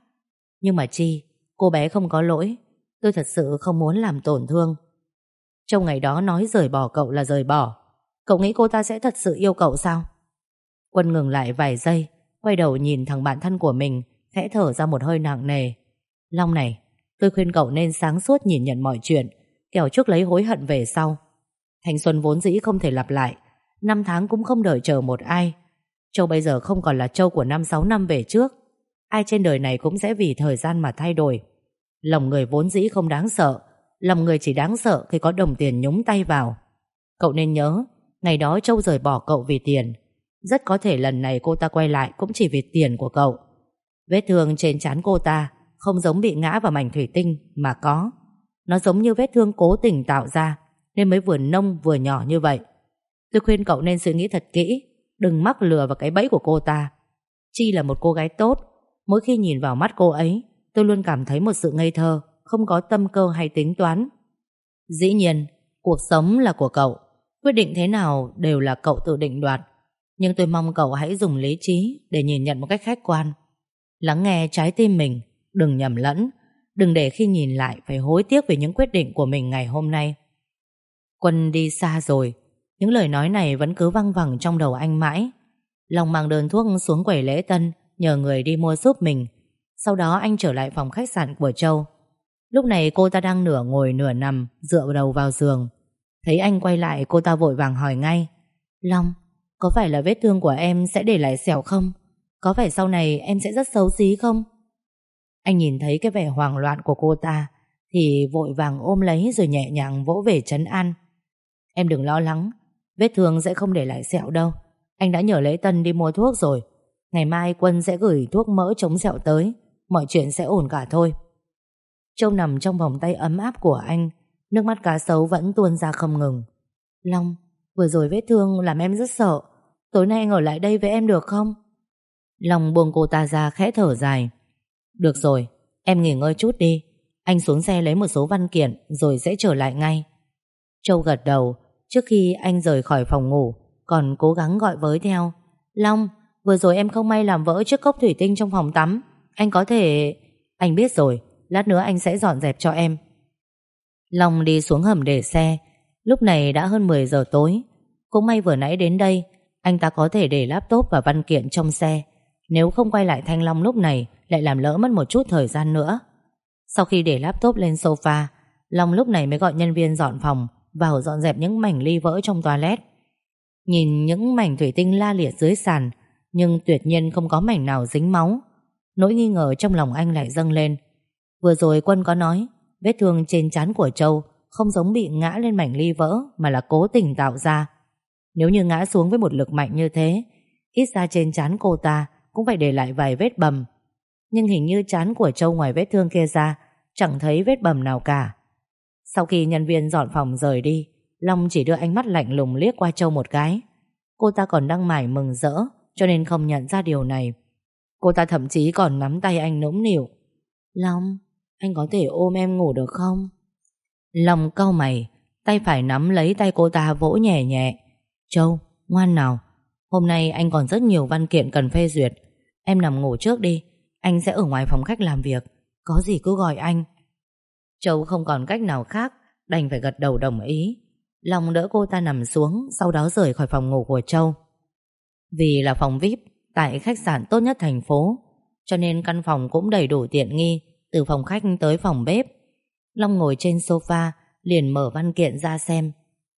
Nhưng mà Chi, Cô bé không có lỗi. Tôi thật sự không muốn làm tổn thương. Trong ngày đó nói rời bỏ cậu là rời bỏ. Cậu nghĩ cô ta sẽ thật sự yêu cậu sao? Quân ngừng lại vài giây, Quay đầu nhìn thằng bạn thân của mình, Khẽ thở ra một hơi nặng nề. Long này, Tôi khuyên cậu nên sáng suốt nhìn nhận mọi chuyện, Kẻo trước lấy hối hận về sau. Thanh xuân vốn dĩ không thể lặp lại, Năm tháng cũng không đợi chờ một ai. Châu bây giờ không còn là Châu của năm sáu năm về trước. Ai trên đời này cũng sẽ vì thời gian mà thay đổi. Lòng người vốn dĩ không đáng sợ. Lòng người chỉ đáng sợ khi có đồng tiền nhúng tay vào. Cậu nên nhớ, Ngày đó Châu rời bỏ cậu vì tiền. Rất có thể lần này cô ta quay lại Cũng chỉ vì tiền của cậu. Vết thương trên trán cô ta Không giống bị ngã vào mảnh thủy tinh Mà có. Nó giống như vết thương cố tình tạo ra, Nên mới vừa nông vừa nhỏ như vậy. Tôi khuyên cậu nên suy nghĩ thật kỹ, Đừng mắc lừa vào cái bẫy của cô ta. Chi là một cô gái tốt, Mỗi khi nhìn vào mắt cô ấy Tôi luôn cảm thấy một sự ngây thơ, Không có tâm cơ hay tính toán. Dĩ nhiên, Cuộc sống là của cậu, Quyết định thế nào đều là cậu tự định đoạt. Nhưng tôi mong cậu hãy dùng lý trí Để nhìn nhận một cách khách quan. Lắng nghe trái tim mình, Đừng nhầm lẫn, Đừng để khi nhìn lại phải hối tiếc về những quyết định của mình ngày hôm nay. Quân đi xa rồi, những lời nói này vẫn cứ văng vẳng trong đầu anh mãi. Lòng mang đơn thuốc xuống quầy lễ tân, Nhờ người đi mua giúp mình. Sau đó anh trở lại phòng khách sạn của Châu. Lúc này cô ta đang nửa ngồi nửa nằm, Dựa đầu vào giường. Thấy anh quay lại, cô ta vội vàng hỏi ngay. Long, Có phải là vết thương của em sẽ để lại sẹo không? Có phải sau này em sẽ rất xấu xí không? Anh nhìn thấy cái vẻ hoảng loạn của cô ta, Thì vội vàng ôm lấy Rồi nhẹ nhàng vỗ về chấn an. Em đừng lo lắng, Vết thương sẽ không để lại sẹo đâu. Anh đã nhờ lễ tân đi mua thuốc rồi. Ngày mai Quân sẽ gửi thuốc mỡ chống sẹo tới. Mọi chuyện sẽ ổn cả thôi. Châu nằm trong vòng tay ấm áp của anh Nước mắt cá sấu vẫn tuôn ra không ngừng. Long Vừa rồi vết thương làm em rất sợ. Tối nay anh ở lại đây với em được không? Long buông cô ta ra khẽ thở dài. Được rồi Em nghỉ ngơi chút đi. Anh xuống xe lấy một số văn kiện Rồi sẽ trở lại ngay. Châu gật đầu Trước khi anh rời khỏi phòng ngủ Còn cố gắng gọi với theo. Long, Vừa rồi em không may làm vỡ chiếc cốc thủy tinh trong phòng tắm. Anh có thể... Anh biết rồi, Lát nữa anh sẽ dọn dẹp cho em. Long đi xuống hầm để xe. Lúc này đã hơn 10 giờ tối. Cũng may vừa nãy đến đây, Anh ta có thể để laptop và văn kiện trong xe. Nếu không quay lại Thanh Long lúc này, Lại làm lỡ mất một chút thời gian nữa. Sau khi để laptop lên sofa, Long lúc này mới gọi nhân viên dọn phòng, Vào dọn dẹp những mảnh ly vỡ trong toilet. Nhìn những mảnh thủy tinh la liệt dưới sàn, Nhưng tuyệt nhiên không có mảnh nào dính máu. Nỗi nghi ngờ trong lòng anh lại dâng lên. Vừa rồi Quân có nói, Vết thương trên trán của Châu Không giống bị ngã lên mảnh ly vỡ Mà là cố tình tạo ra. Nếu như ngã xuống với một lực mạnh như thế, Ít ra trên trán cô ta Cũng phải để lại vài vết bầm. Nhưng hình như trán của Châu ngoài vết thương kia ra, Chẳng thấy vết bầm nào cả. Sau khi nhân viên dọn phòng rời đi, Long chỉ đưa ánh mắt lạnh lùng liếc qua Châu một cái. Cô ta còn đang mải mừng rỡ, Cho nên không nhận ra điều này. Cô ta thậm chí còn nắm tay anh nũng nịu. Long Anh có thể ôm em ngủ được không? Long cau mày Tay phải nắm lấy tay cô ta vỗ nhẹ nhẹ. Châu ngoan nào. Hôm nay anh còn rất nhiều văn kiện cần phê duyệt. Em nằm ngủ trước đi Anh sẽ ở ngoài phòng khách làm việc. Có gì cứ gọi anh. Châu không còn cách nào khác Đành phải gật đầu đồng ý. Long đỡ cô ta nằm xuống Sau đó rời khỏi phòng ngủ của Châu. Vì là phòng VIP Tại khách sạn tốt nhất thành phố. Cho nên căn phòng cũng đầy đủ tiện nghi, Từ phòng khách tới phòng bếp. Long ngồi trên sofa, Liền mở văn kiện ra xem.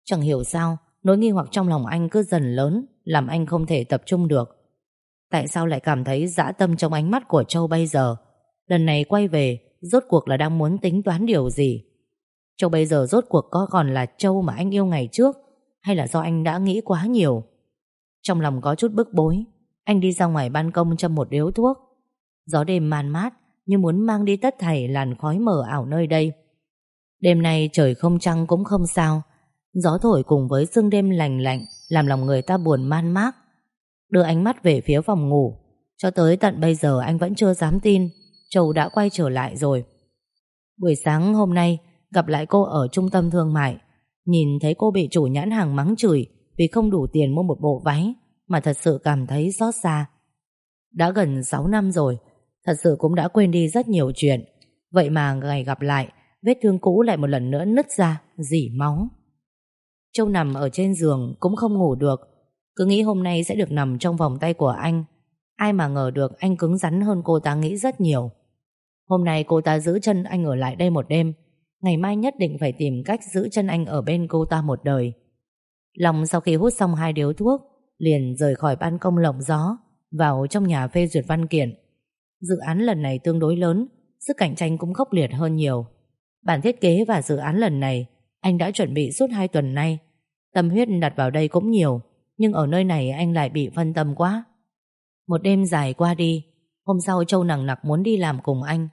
Chẳng hiểu sao, Nỗi nghi hoặc trong lòng anh cứ dần lớn, Làm anh không thể tập trung được. Tại sao lại cảm thấy dã tâm trong ánh mắt của Châu bây giờ? Lần này quay về, Rốt cuộc là đang muốn tính toán điều gì? Châu bây giờ rốt cuộc có còn là Châu mà anh yêu ngày trước, Hay là do anh đã nghĩ quá nhiều? Trong lòng có chút bức bối. Anh đi ra ngoài ban công châm một điếu thuốc. Gió đêm man mát, Như muốn mang đi tất thảy làn khói mờ ảo nơi đây. Đêm nay trời không trăng cũng không sao. Gió thổi cùng với sương đêm lành lạnh Làm lòng người ta buồn man mác. Đưa ánh mắt về phía phòng ngủ. Cho tới tận bây giờ anh vẫn chưa dám tin Châu đã quay trở lại rồi. Buổi sáng hôm nay, Gặp lại cô ở trung tâm thương mại. Nhìn thấy cô bị chủ nhãn hàng mắng chửi Vì không đủ tiền mua một bộ váy. Mà thật sự cảm thấy xót xa. Đã gần 6 năm rồi, Thật sự cũng đã quên đi rất nhiều chuyện. Vậy mà ngày gặp lại, Vết thương cũ lại một lần nữa nứt ra, Dỉ máu. Châu nằm ở trên giường cũng không ngủ được. Cứ nghĩ hôm nay sẽ được nằm trong vòng tay của anh. Ai mà ngờ được anh cứng rắn hơn cô ta nghĩ rất nhiều. Hôm nay cô ta giữ chân anh ở lại đây một đêm. Ngày mai nhất định phải tìm cách giữ chân anh ở bên cô ta một đời. Lòng sau khi hút xong hai điếu thuốc Liền rời khỏi ban công lộng gió, Vào trong nhà phê duyệt văn kiện. Dự án lần này tương đối lớn, Sức cạnh tranh cũng khốc liệt hơn nhiều. Bản thiết kế và dự án lần này, Anh đã chuẩn bị suốt hai tuần nay. Tâm huyết đặt vào đây cũng nhiều, Nhưng ở nơi này anh lại bị phân tâm quá. Một đêm dài qua đi, Hôm sau Châu nặng nặc muốn đi làm cùng anh.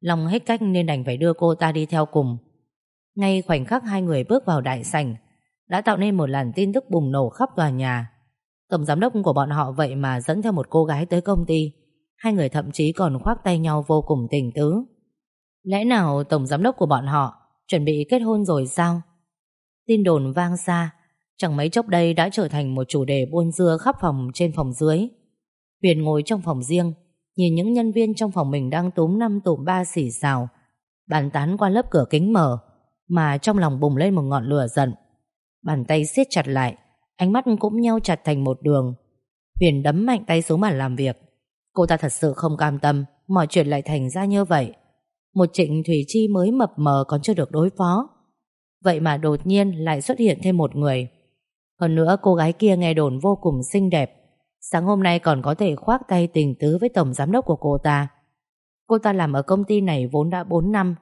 Lòng hết cách nên đành phải đưa cô ta đi theo cùng. Ngay khoảnh khắc hai người bước vào đại sảnh, Đã tạo nên một làn tin tức bùng nổ khắp tòa nhà. Tổng giám đốc của bọn họ vậy mà dẫn theo một cô gái tới công ty. Hai người thậm chí còn khoác tay nhau vô cùng tình tứ. Lẽ nào tổng giám đốc của bọn họ Chuẩn bị kết hôn rồi sao? Tin đồn vang xa. Chẳng mấy chốc đây đã trở thành một chủ đề buôn dưa khắp phòng trên phòng dưới. Huyền ngồi trong phòng riêng, Nhìn những nhân viên trong phòng mình đang túm năm tụm ba xỉ xào, Bàn tán qua lớp cửa kính mở, Mà trong lòng bùng lên một ngọn lửa giận. Bàn tay siết chặt lại Ánh mắt cũng nheo chặt thành một đường. Huyền đấm mạnh tay xuống bàn làm việc. Cô ta thật sự không cam tâm, Mọi chuyện lại thành ra như vậy. Một trịnh Thủy Chi mới mập mờ còn chưa được đối phó. Vậy mà đột nhiên lại xuất hiện thêm một người. Hơn nữa cô gái kia nghe đồn vô cùng xinh đẹp. Sáng hôm nay còn có thể khoác tay tình tứ với tổng giám đốc của cô ta. Cô ta làm ở công ty này vốn đã 4 năm,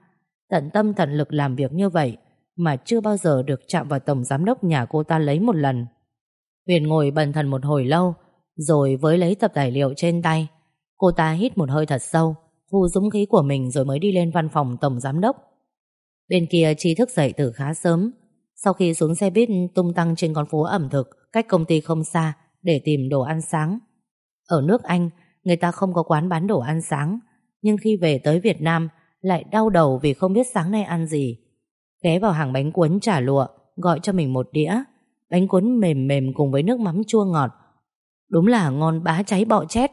Tận tâm tận lực làm việc như vậy Mà chưa bao giờ được chạm vào tổng giám đốc nhà cô ta lấy một lần. Huyền ngồi bần thần một hồi lâu Rồi với lấy tập tài liệu trên tay Cô ta hít một hơi thật sâu Thu dũng khí của mình rồi mới đi lên văn phòng tổng giám đốc Bên kia trí thức dậy từ khá sớm Sau khi xuống xe buýt tung tăng trên con phố ẩm thực Cách công ty không xa để tìm đồ ăn sáng. Ở nước Anh, người ta không có quán bán đồ ăn sáng, nhưng khi về tới Việt Nam lại đau đầu vì không biết sáng nay ăn gì. Ghé vào hàng bánh cuốn chả lụa, gọi cho mình một đĩa, bánh cuốn mềm mềm cùng với nước mắm chua ngọt. Đúng là ngon bá cháy bọ chết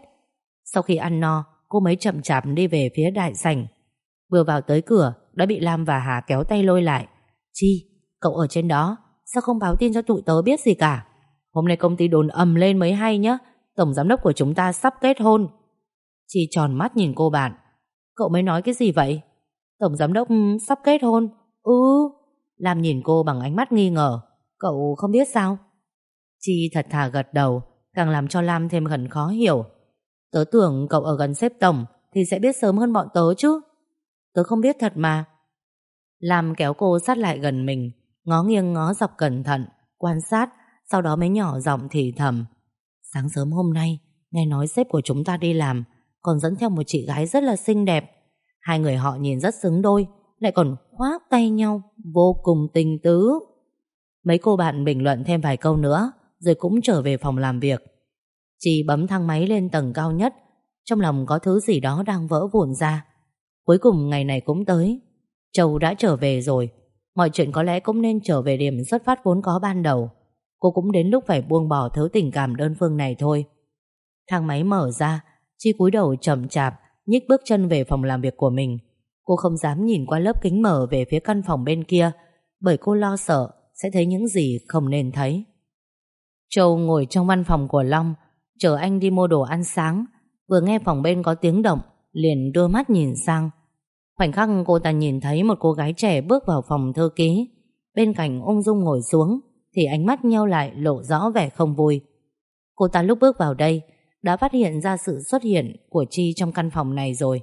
Sau khi ăn no Cô mới chậm chạp đi về phía đại sảnh. Vừa vào tới cửa Đã bị Lam và Hà kéo tay lôi lại. Chi, cậu ở trên đó Sao không báo tin cho tụi tớ biết gì cả? Hôm nay công ty đồn ầm lên mới hay nhá Tổng giám đốc của chúng ta sắp kết hôn. Chi tròn mắt nhìn cô bạn. Cậu mới nói cái gì vậy? Tổng giám đốc sắp kết hôn? Ừ. Lam nhìn cô bằng ánh mắt nghi ngờ. Cậu không biết sao? Chi thật thà gật đầu, Càng làm cho Lam thêm gần khó hiểu. Tớ tưởng cậu ở gần xếp tổng Thì sẽ biết sớm hơn bọn tớ chứ. Tớ không biết thật mà. Lam kéo cô sát lại gần mình, Ngó nghiêng ngó dọc cẩn thận, Quan sát, Sau đó mới nhỏ giọng thì thầm. Sáng sớm hôm nay, Nghe nói sếp của chúng ta đi làm, Còn dẫn theo một chị gái rất là xinh đẹp. Hai người họ nhìn rất xứng đôi, Lại còn khoác tay nhau, Vô cùng tình tứ. Mấy cô bạn bình luận thêm vài câu nữa, Rồi cũng trở về phòng làm việc. Chị bấm thang máy lên tầng cao nhất, Trong lòng có thứ gì đó đang vỡ vụn ra. Cuối cùng ngày này cũng tới. Châu đã trở về rồi. Mọi chuyện có lẽ cũng nên trở về điểm xuất phát vốn có ban đầu. Cô cũng đến lúc phải buông bỏ thứ tình cảm đơn phương này thôi. Thang máy mở ra Chi cúi đầu chậm chạp, Nhích bước chân về phòng làm việc của mình. Cô không dám nhìn qua lớp kính mở Về phía căn phòng bên kia, Bởi cô lo sợ sẽ thấy những gì không nên thấy. Châu ngồi trong văn phòng của Long, Chờ anh đi mua đồ ăn sáng. Vừa nghe phòng bên có tiếng động, Liền đưa mắt nhìn sang. Khoảnh khắc cô ta nhìn thấy một cô gái trẻ bước vào phòng thư ký. Bên cạnh ung dung ngồi xuống, Thì ánh mắt nheo lại lộ rõ vẻ không vui. Cô ta lúc bước vào đây, Đã phát hiện ra sự xuất hiện Của Chi trong căn phòng này rồi.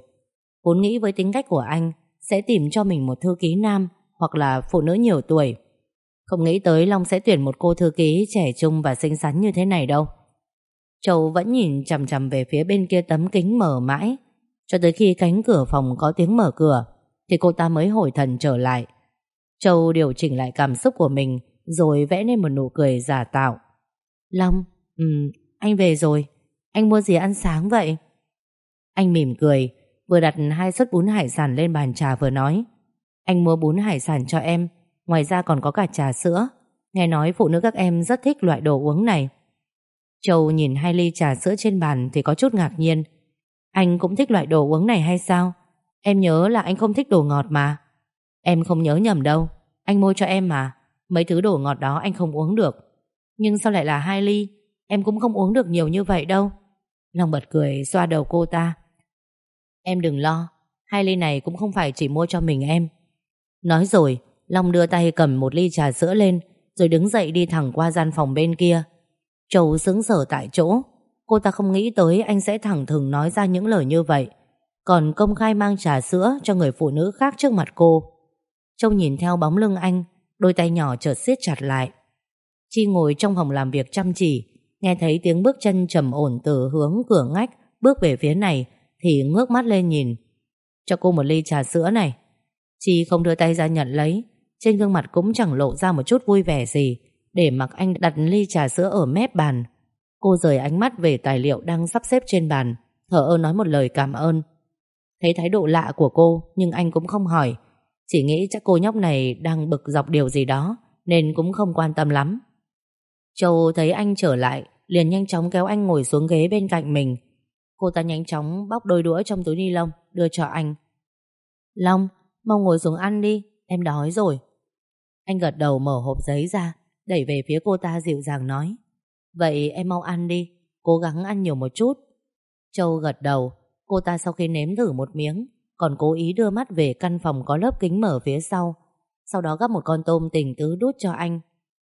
Vốn nghĩ với tính cách của anh, Sẽ tìm cho mình một thư ký nam Hoặc là phụ nữ nhiều tuổi. Không nghĩ tới Long sẽ tuyển một cô thư ký Trẻ trung và xinh xắn như thế này đâu. Châu vẫn nhìn chằm chằm về phía bên kia tấm kính mở mãi. Cho tới khi cánh cửa phòng có tiếng mở cửa, Thì cô ta mới hồi thần trở lại. Châu điều chỉnh lại cảm xúc của mình, Rồi vẽ nên một nụ cười giả tạo. Long Ừ anh về rồi. Anh mua gì ăn sáng vậy? Anh mỉm cười, Vừa đặt hai suất bún hải sản lên bàn trà vừa nói. Anh mua bún hải sản cho em Ngoài ra còn có cả trà sữa Nghe nói phụ nữ các em rất thích loại đồ uống này Châu nhìn hai ly trà sữa trên bàn Thì có chút ngạc nhiên anh cũng thích loại đồ uống này hay sao? Em nhớ là anh không thích đồ ngọt mà. Em không nhớ nhầm đâu. Anh mua cho em mà. Mấy thứ đồ ngọt đó anh không uống được. Nhưng sao lại là hai ly? Em cũng không uống được nhiều như vậy đâu. Long bật cười xoa đầu cô ta. Em đừng lo. Hai ly này cũng không phải chỉ mua cho mình em. Nói rồi, Long đưa tay cầm một ly trà sữa lên, rồi đứng dậy đi thẳng qua gian phòng bên kia. Châu sững sờ tại chỗ. Cô ta không nghĩ tới anh sẽ thẳng thừng nói ra những lời như vậy, Còn công khai mang trà sữa cho người phụ nữ khác trước mặt cô. Châu nhìn theo bóng lưng anh, Đôi tay nhỏ chợt siết chặt lại. Chi ngồi trong phòng làm việc chăm chỉ, Nghe thấy tiếng bước chân trầm ổn từ hướng cửa ngách Bước về phía này, Thì ngước mắt lên nhìn. Cho cô một ly trà sữa này. Chi không đưa tay ra nhận lấy trên gương mặt cũng chẳng lộ ra một chút vui vẻ gì Để mặc anh đặt ly trà sữa ở mép bàn. Cô rời ánh mắt về tài liệu đang sắp xếp trên bàn Thở ơ nói một lời cảm ơn. Thấy thái độ lạ của cô Nhưng anh cũng không hỏi. Chỉ nghĩ chắc cô nhóc này đang bực dọc điều gì đó Nên cũng không quan tâm lắm. Châu thấy anh trở lại Liền nhanh chóng kéo anh ngồi xuống ghế bên cạnh mình. Cô ta nhanh chóng bóc đôi đũa trong túi ni lông Đưa cho anh. Long, mau ngồi xuống ăn đi Em đói rồi. Anh gật đầu mở hộp giấy ra, Đẩy về phía cô ta dịu dàng nói. Vậy em mau ăn đi, Cố gắng ăn nhiều một chút. Châu gật đầu, Cô ta sau khi nếm thử một miếng, Còn cố ý đưa mắt về căn phòng có lớp kính mở phía sau. Sau đó gắp một con tôm tình tứ đút cho anh.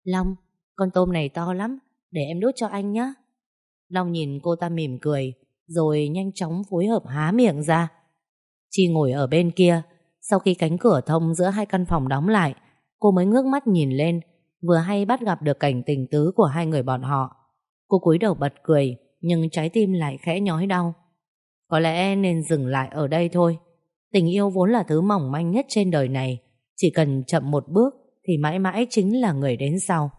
Long, Con tôm này to lắm, Để em đút cho anh nhé Long nhìn cô ta mỉm cười, Rồi nhanh chóng phối hợp há miệng ra. Chi ngồi ở bên kia, Sau khi cánh cửa thông giữa hai căn phòng đóng lại Cô mới ngước mắt nhìn lên, Vừa hay bắt gặp được cảnh tình tứ của hai người bọn họ. Cô cúi đầu bật cười, Nhưng trái tim lại khẽ nhói đau. Có lẽ nên dừng lại ở đây thôi. Tình yêu vốn là thứ mỏng manh nhất trên đời này. Chỉ cần chậm một bước Thì mãi mãi chính là người đến sau.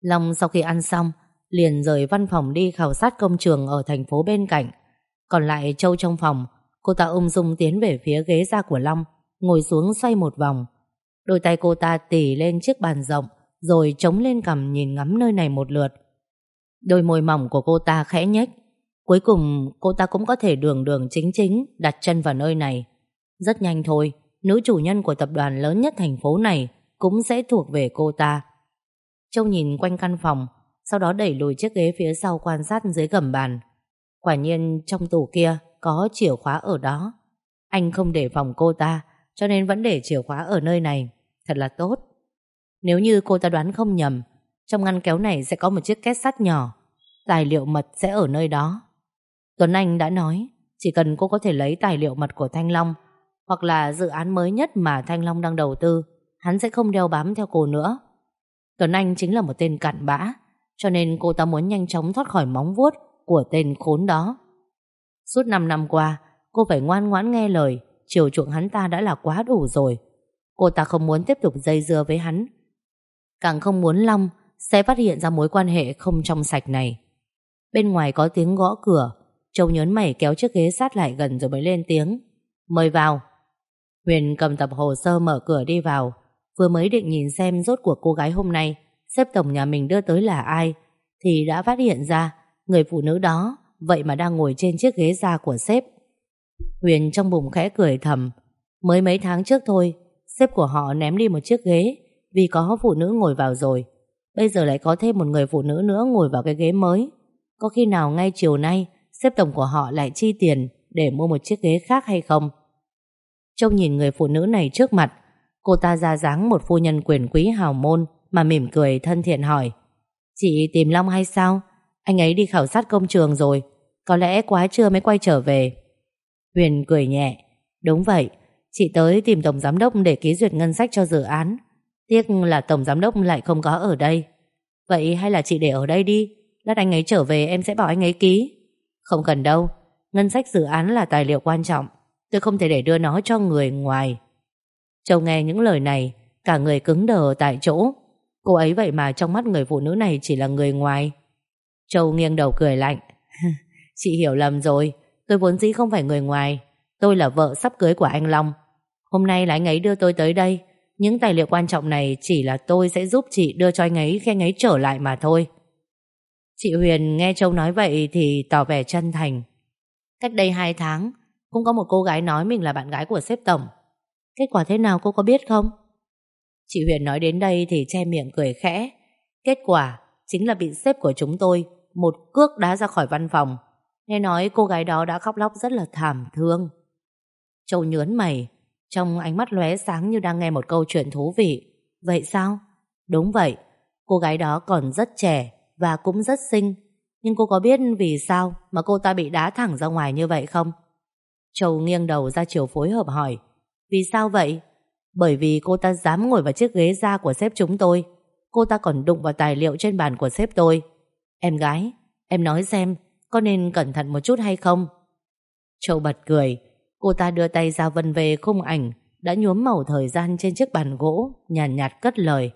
Long sau khi ăn xong, Liền rời văn phòng đi khảo sát công trường Ở thành phố bên cạnh. Còn lại Châu trong phòng, Cô ta ung dung tiến về phía ghế da của Long, Ngồi xuống xoay một vòng Đôi tay cô ta tỉ lên chiếc bàn rộng Rồi chống lên cằm nhìn ngắm nơi này một lượt Đôi môi mỏng của cô ta khẽ nhếch Cuối cùng cô ta cũng có thể đường đường chính chính đặt chân vào nơi này. Rất nhanh thôi, nữ chủ nhân của tập đoàn lớn nhất thành phố này cũng sẽ thuộc về cô ta. Châu nhìn quanh căn phòng, sau đó đẩy lùi chiếc ghế phía sau quan sát dưới gầm bàn. Quả nhiên trong tủ kia có chìa khóa ở đó. Anh không để phòng cô ta, cho nên vẫn để chìa khóa ở nơi này. Thật là tốt. Nếu như cô ta đoán không nhầm, trong ngăn kéo này sẽ có một chiếc két sắt nhỏ. Tài liệu mật sẽ ở nơi đó. Tuấn Anh đã nói, chỉ cần cô có thể lấy tài liệu mật của Thanh Long, hoặc là dự án mới nhất mà Thanh Long đang đầu tư, hắn sẽ không đeo bám theo cô nữa. Tuấn Anh chính là một tên cặn bã, cho nên cô ta muốn nhanh chóng thoát khỏi móng vuốt của tên khốn đó. Suốt 5 năm qua, cô phải ngoan ngoãn nghe lời, chiều chuộng hắn ta đã là quá đủ rồi. Cô ta không muốn tiếp tục dây dưa với hắn. Càng không muốn Long sẽ phát hiện ra mối quan hệ không trong sạch này. Bên ngoài có tiếng gõ cửa, Châu nhớn mày kéo chiếc ghế sát lại gần rồi mới lên tiếng. Mời vào. Huyền cầm tập hồ sơ mở cửa đi vào. Vừa mới định nhìn xem rốt cuộc cô gái hôm nay xếp tổng nhà mình đưa tới là ai thì đã phát hiện ra người phụ nữ đó vậy mà đang ngồi trên chiếc ghế da của sếp. Huyền trong bụng khẽ cười thầm. Mới mấy tháng trước thôi, sếp của họ ném đi một chiếc ghế vì có phụ nữ ngồi vào rồi. Bây giờ lại có thêm một người phụ nữ nữa ngồi vào cái ghế mới. Có khi nào ngay chiều nay Sếp tổng của họ lại chi tiền Để mua một chiếc ghế khác hay không Trông nhìn người phụ nữ này trước mặt Cô ta ra dáng một phu nhân quyền quý hào môn Mà mỉm cười thân thiện hỏi Chị tìm Long hay sao Anh ấy đi khảo sát công trường rồi Có lẽ quá trưa mới quay trở về Huyền cười nhẹ. Đúng vậy, Chị tới tìm Tổng Giám Đốc để ký duyệt ngân sách cho dự án. Tiếc là Tổng Giám Đốc lại không có ở đây. Vậy hay là chị để ở đây đi, Lát anh ấy trở về em sẽ bảo anh ấy ký. Không cần đâu, Ngân sách dự án là tài liệu quan trọng, Tôi không thể để đưa nó cho người ngoài. Châu nghe những lời này, Cả người cứng đờ tại chỗ. Cô ấy vậy mà trong mắt người phụ nữ này Chỉ là người ngoài. Châu nghiêng đầu cười lạnh. Chị hiểu lầm rồi Tôi vốn dĩ không phải người ngoài Tôi là vợ sắp cưới của anh Long Hôm nay là anh ấy đưa tôi tới đây Những tài liệu quan trọng này chỉ là tôi sẽ giúp chị đưa cho anh ấy khi anh ấy trở lại mà thôi Chị Huyền nghe Châu nói vậy thì tỏ vẻ chân thành. Cách đây 2 tháng, cũng có một cô gái nói mình là bạn gái của sếp tổng. Kết quả thế nào cô có biết không? Chị Huyền nói đến đây thì che miệng cười khẽ. Kết quả chính là bị sếp của chúng tôi một cước đá ra khỏi văn phòng. Nghe nói cô gái đó đã khóc lóc rất là thảm thương. Châu nhớn mày, trong ánh mắt lóe sáng như đang nghe một câu chuyện thú vị. Vậy sao? Đúng vậy, cô gái đó còn rất trẻ, và cũng rất xinh. Nhưng cô có biết vì sao mà cô ta bị đá thẳng ra ngoài như vậy không? Châu nghiêng đầu ra chiều phối hợp hỏi. Vì sao vậy? Bởi vì cô ta dám ngồi vào chiếc ghế da của sếp chúng tôi. Cô ta còn đụng vào tài liệu trên bàn của sếp tôi. Em gái, em nói xem, có nên cẩn thận một chút hay không? Châu bật cười. Cô ta đưa tay ra vân về khung ảnh đã nhuốm màu thời gian trên chiếc bàn gỗ, nhàn nhạt, nhạt cất lời.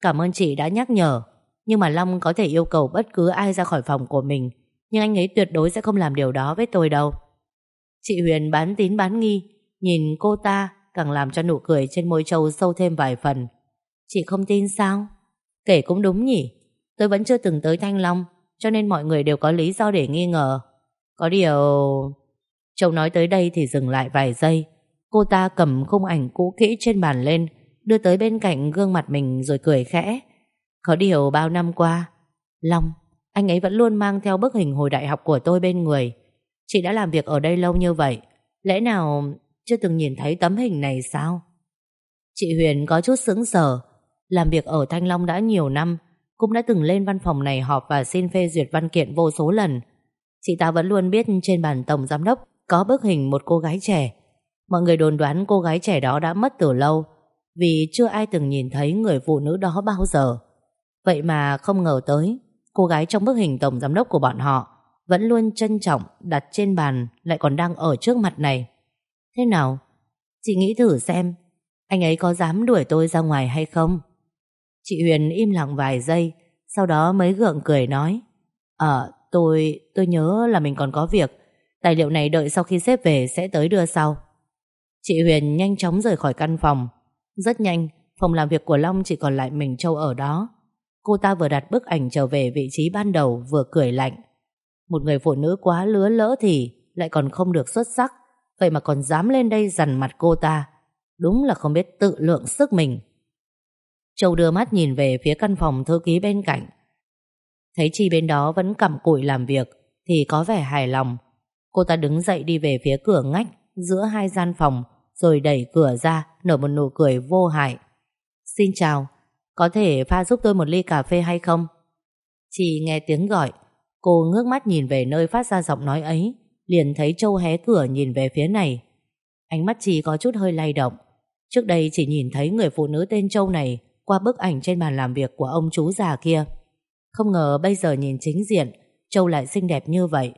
Cảm ơn chị đã nhắc nhở. Nhưng mà Long có thể yêu cầu bất cứ ai ra khỏi phòng của mình Nhưng anh ấy tuyệt đối sẽ không làm điều đó với tôi đâu Chị Huyền bán tín bán nghi Nhìn cô ta càng làm cho nụ cười trên môi Châu sâu thêm vài phần Chị không tin sao? Kể cũng đúng nhỉ Tôi vẫn chưa từng tới Thanh Long cho nên mọi người đều có lý do để nghi ngờ. Có điều... Châu nói tới đây thì dừng lại vài giây. Cô ta cầm khung ảnh cũ kỹ trên bàn lên Đưa tới bên cạnh gương mặt mình rồi cười khẽ. Có điều bao năm qua Long, anh ấy vẫn luôn mang theo bức hình hồi đại học của tôi bên người. Chị đã làm việc ở đây lâu như vậy Lẽ nào chưa từng nhìn thấy tấm hình này sao? Chị Huyền có chút sững sờ. Làm việc ở Thanh Long đã nhiều năm cũng đã từng lên văn phòng này họp Và xin phê duyệt văn kiện vô số lần. Chị ta vẫn luôn biết trên bàn tổng giám đốc Có bức hình một cô gái trẻ. Mọi người đồn đoán cô gái trẻ đó đã mất từ lâu, Vì chưa ai từng nhìn thấy người phụ nữ đó bao giờ. Vậy mà không ngờ tới, Cô gái trong bức hình tổng giám đốc của bọn họ Vẫn luôn trân trọng đặt trên bàn Lại còn đang ở trước mặt này. Thế nào? Chị nghĩ thử xem, Anh ấy có dám đuổi tôi ra ngoài hay không? Chị Huyền im lặng vài giây, Sau đó mới gượng cười nói Ờ tôi Tôi nhớ là mình còn có việc, Tài liệu này đợi sau khi xếp về sẽ tới đưa sau. Chị Huyền nhanh chóng rời khỏi căn phòng. Rất nhanh, Phòng làm việc của Long chỉ còn lại mình Châu ở đó. Cô ta vừa đặt bức ảnh trở về vị trí ban đầu Vừa cười lạnh. Một người phụ nữ quá lứa lỡ thì Lại còn không được xuất sắc, Vậy mà còn dám lên đây dằn mặt cô ta. Đúng là không biết tự lượng sức mình. Châu đưa mắt nhìn về phía căn phòng thư ký bên cạnh. Thấy Chi bên đó vẫn cầm cụi làm việc, Thì có vẻ hài lòng. Cô ta đứng dậy đi về phía cửa ngách, Giữa hai gian phòng, Rồi đẩy cửa ra, Nở một nụ cười vô hại. Xin chào, Có thể pha giúp tôi một ly cà phê hay không? Chị nghe tiếng gọi, Cô ngước mắt nhìn về nơi phát ra giọng nói ấy, Liền thấy Châu hé cửa nhìn về phía này. Ánh mắt chị có chút hơi lay động. Trước đây chỉ nhìn thấy người phụ nữ tên Châu này qua bức ảnh trên bàn làm việc của ông chú già kia. Không ngờ bây giờ nhìn chính diện Châu lại xinh đẹp như vậy.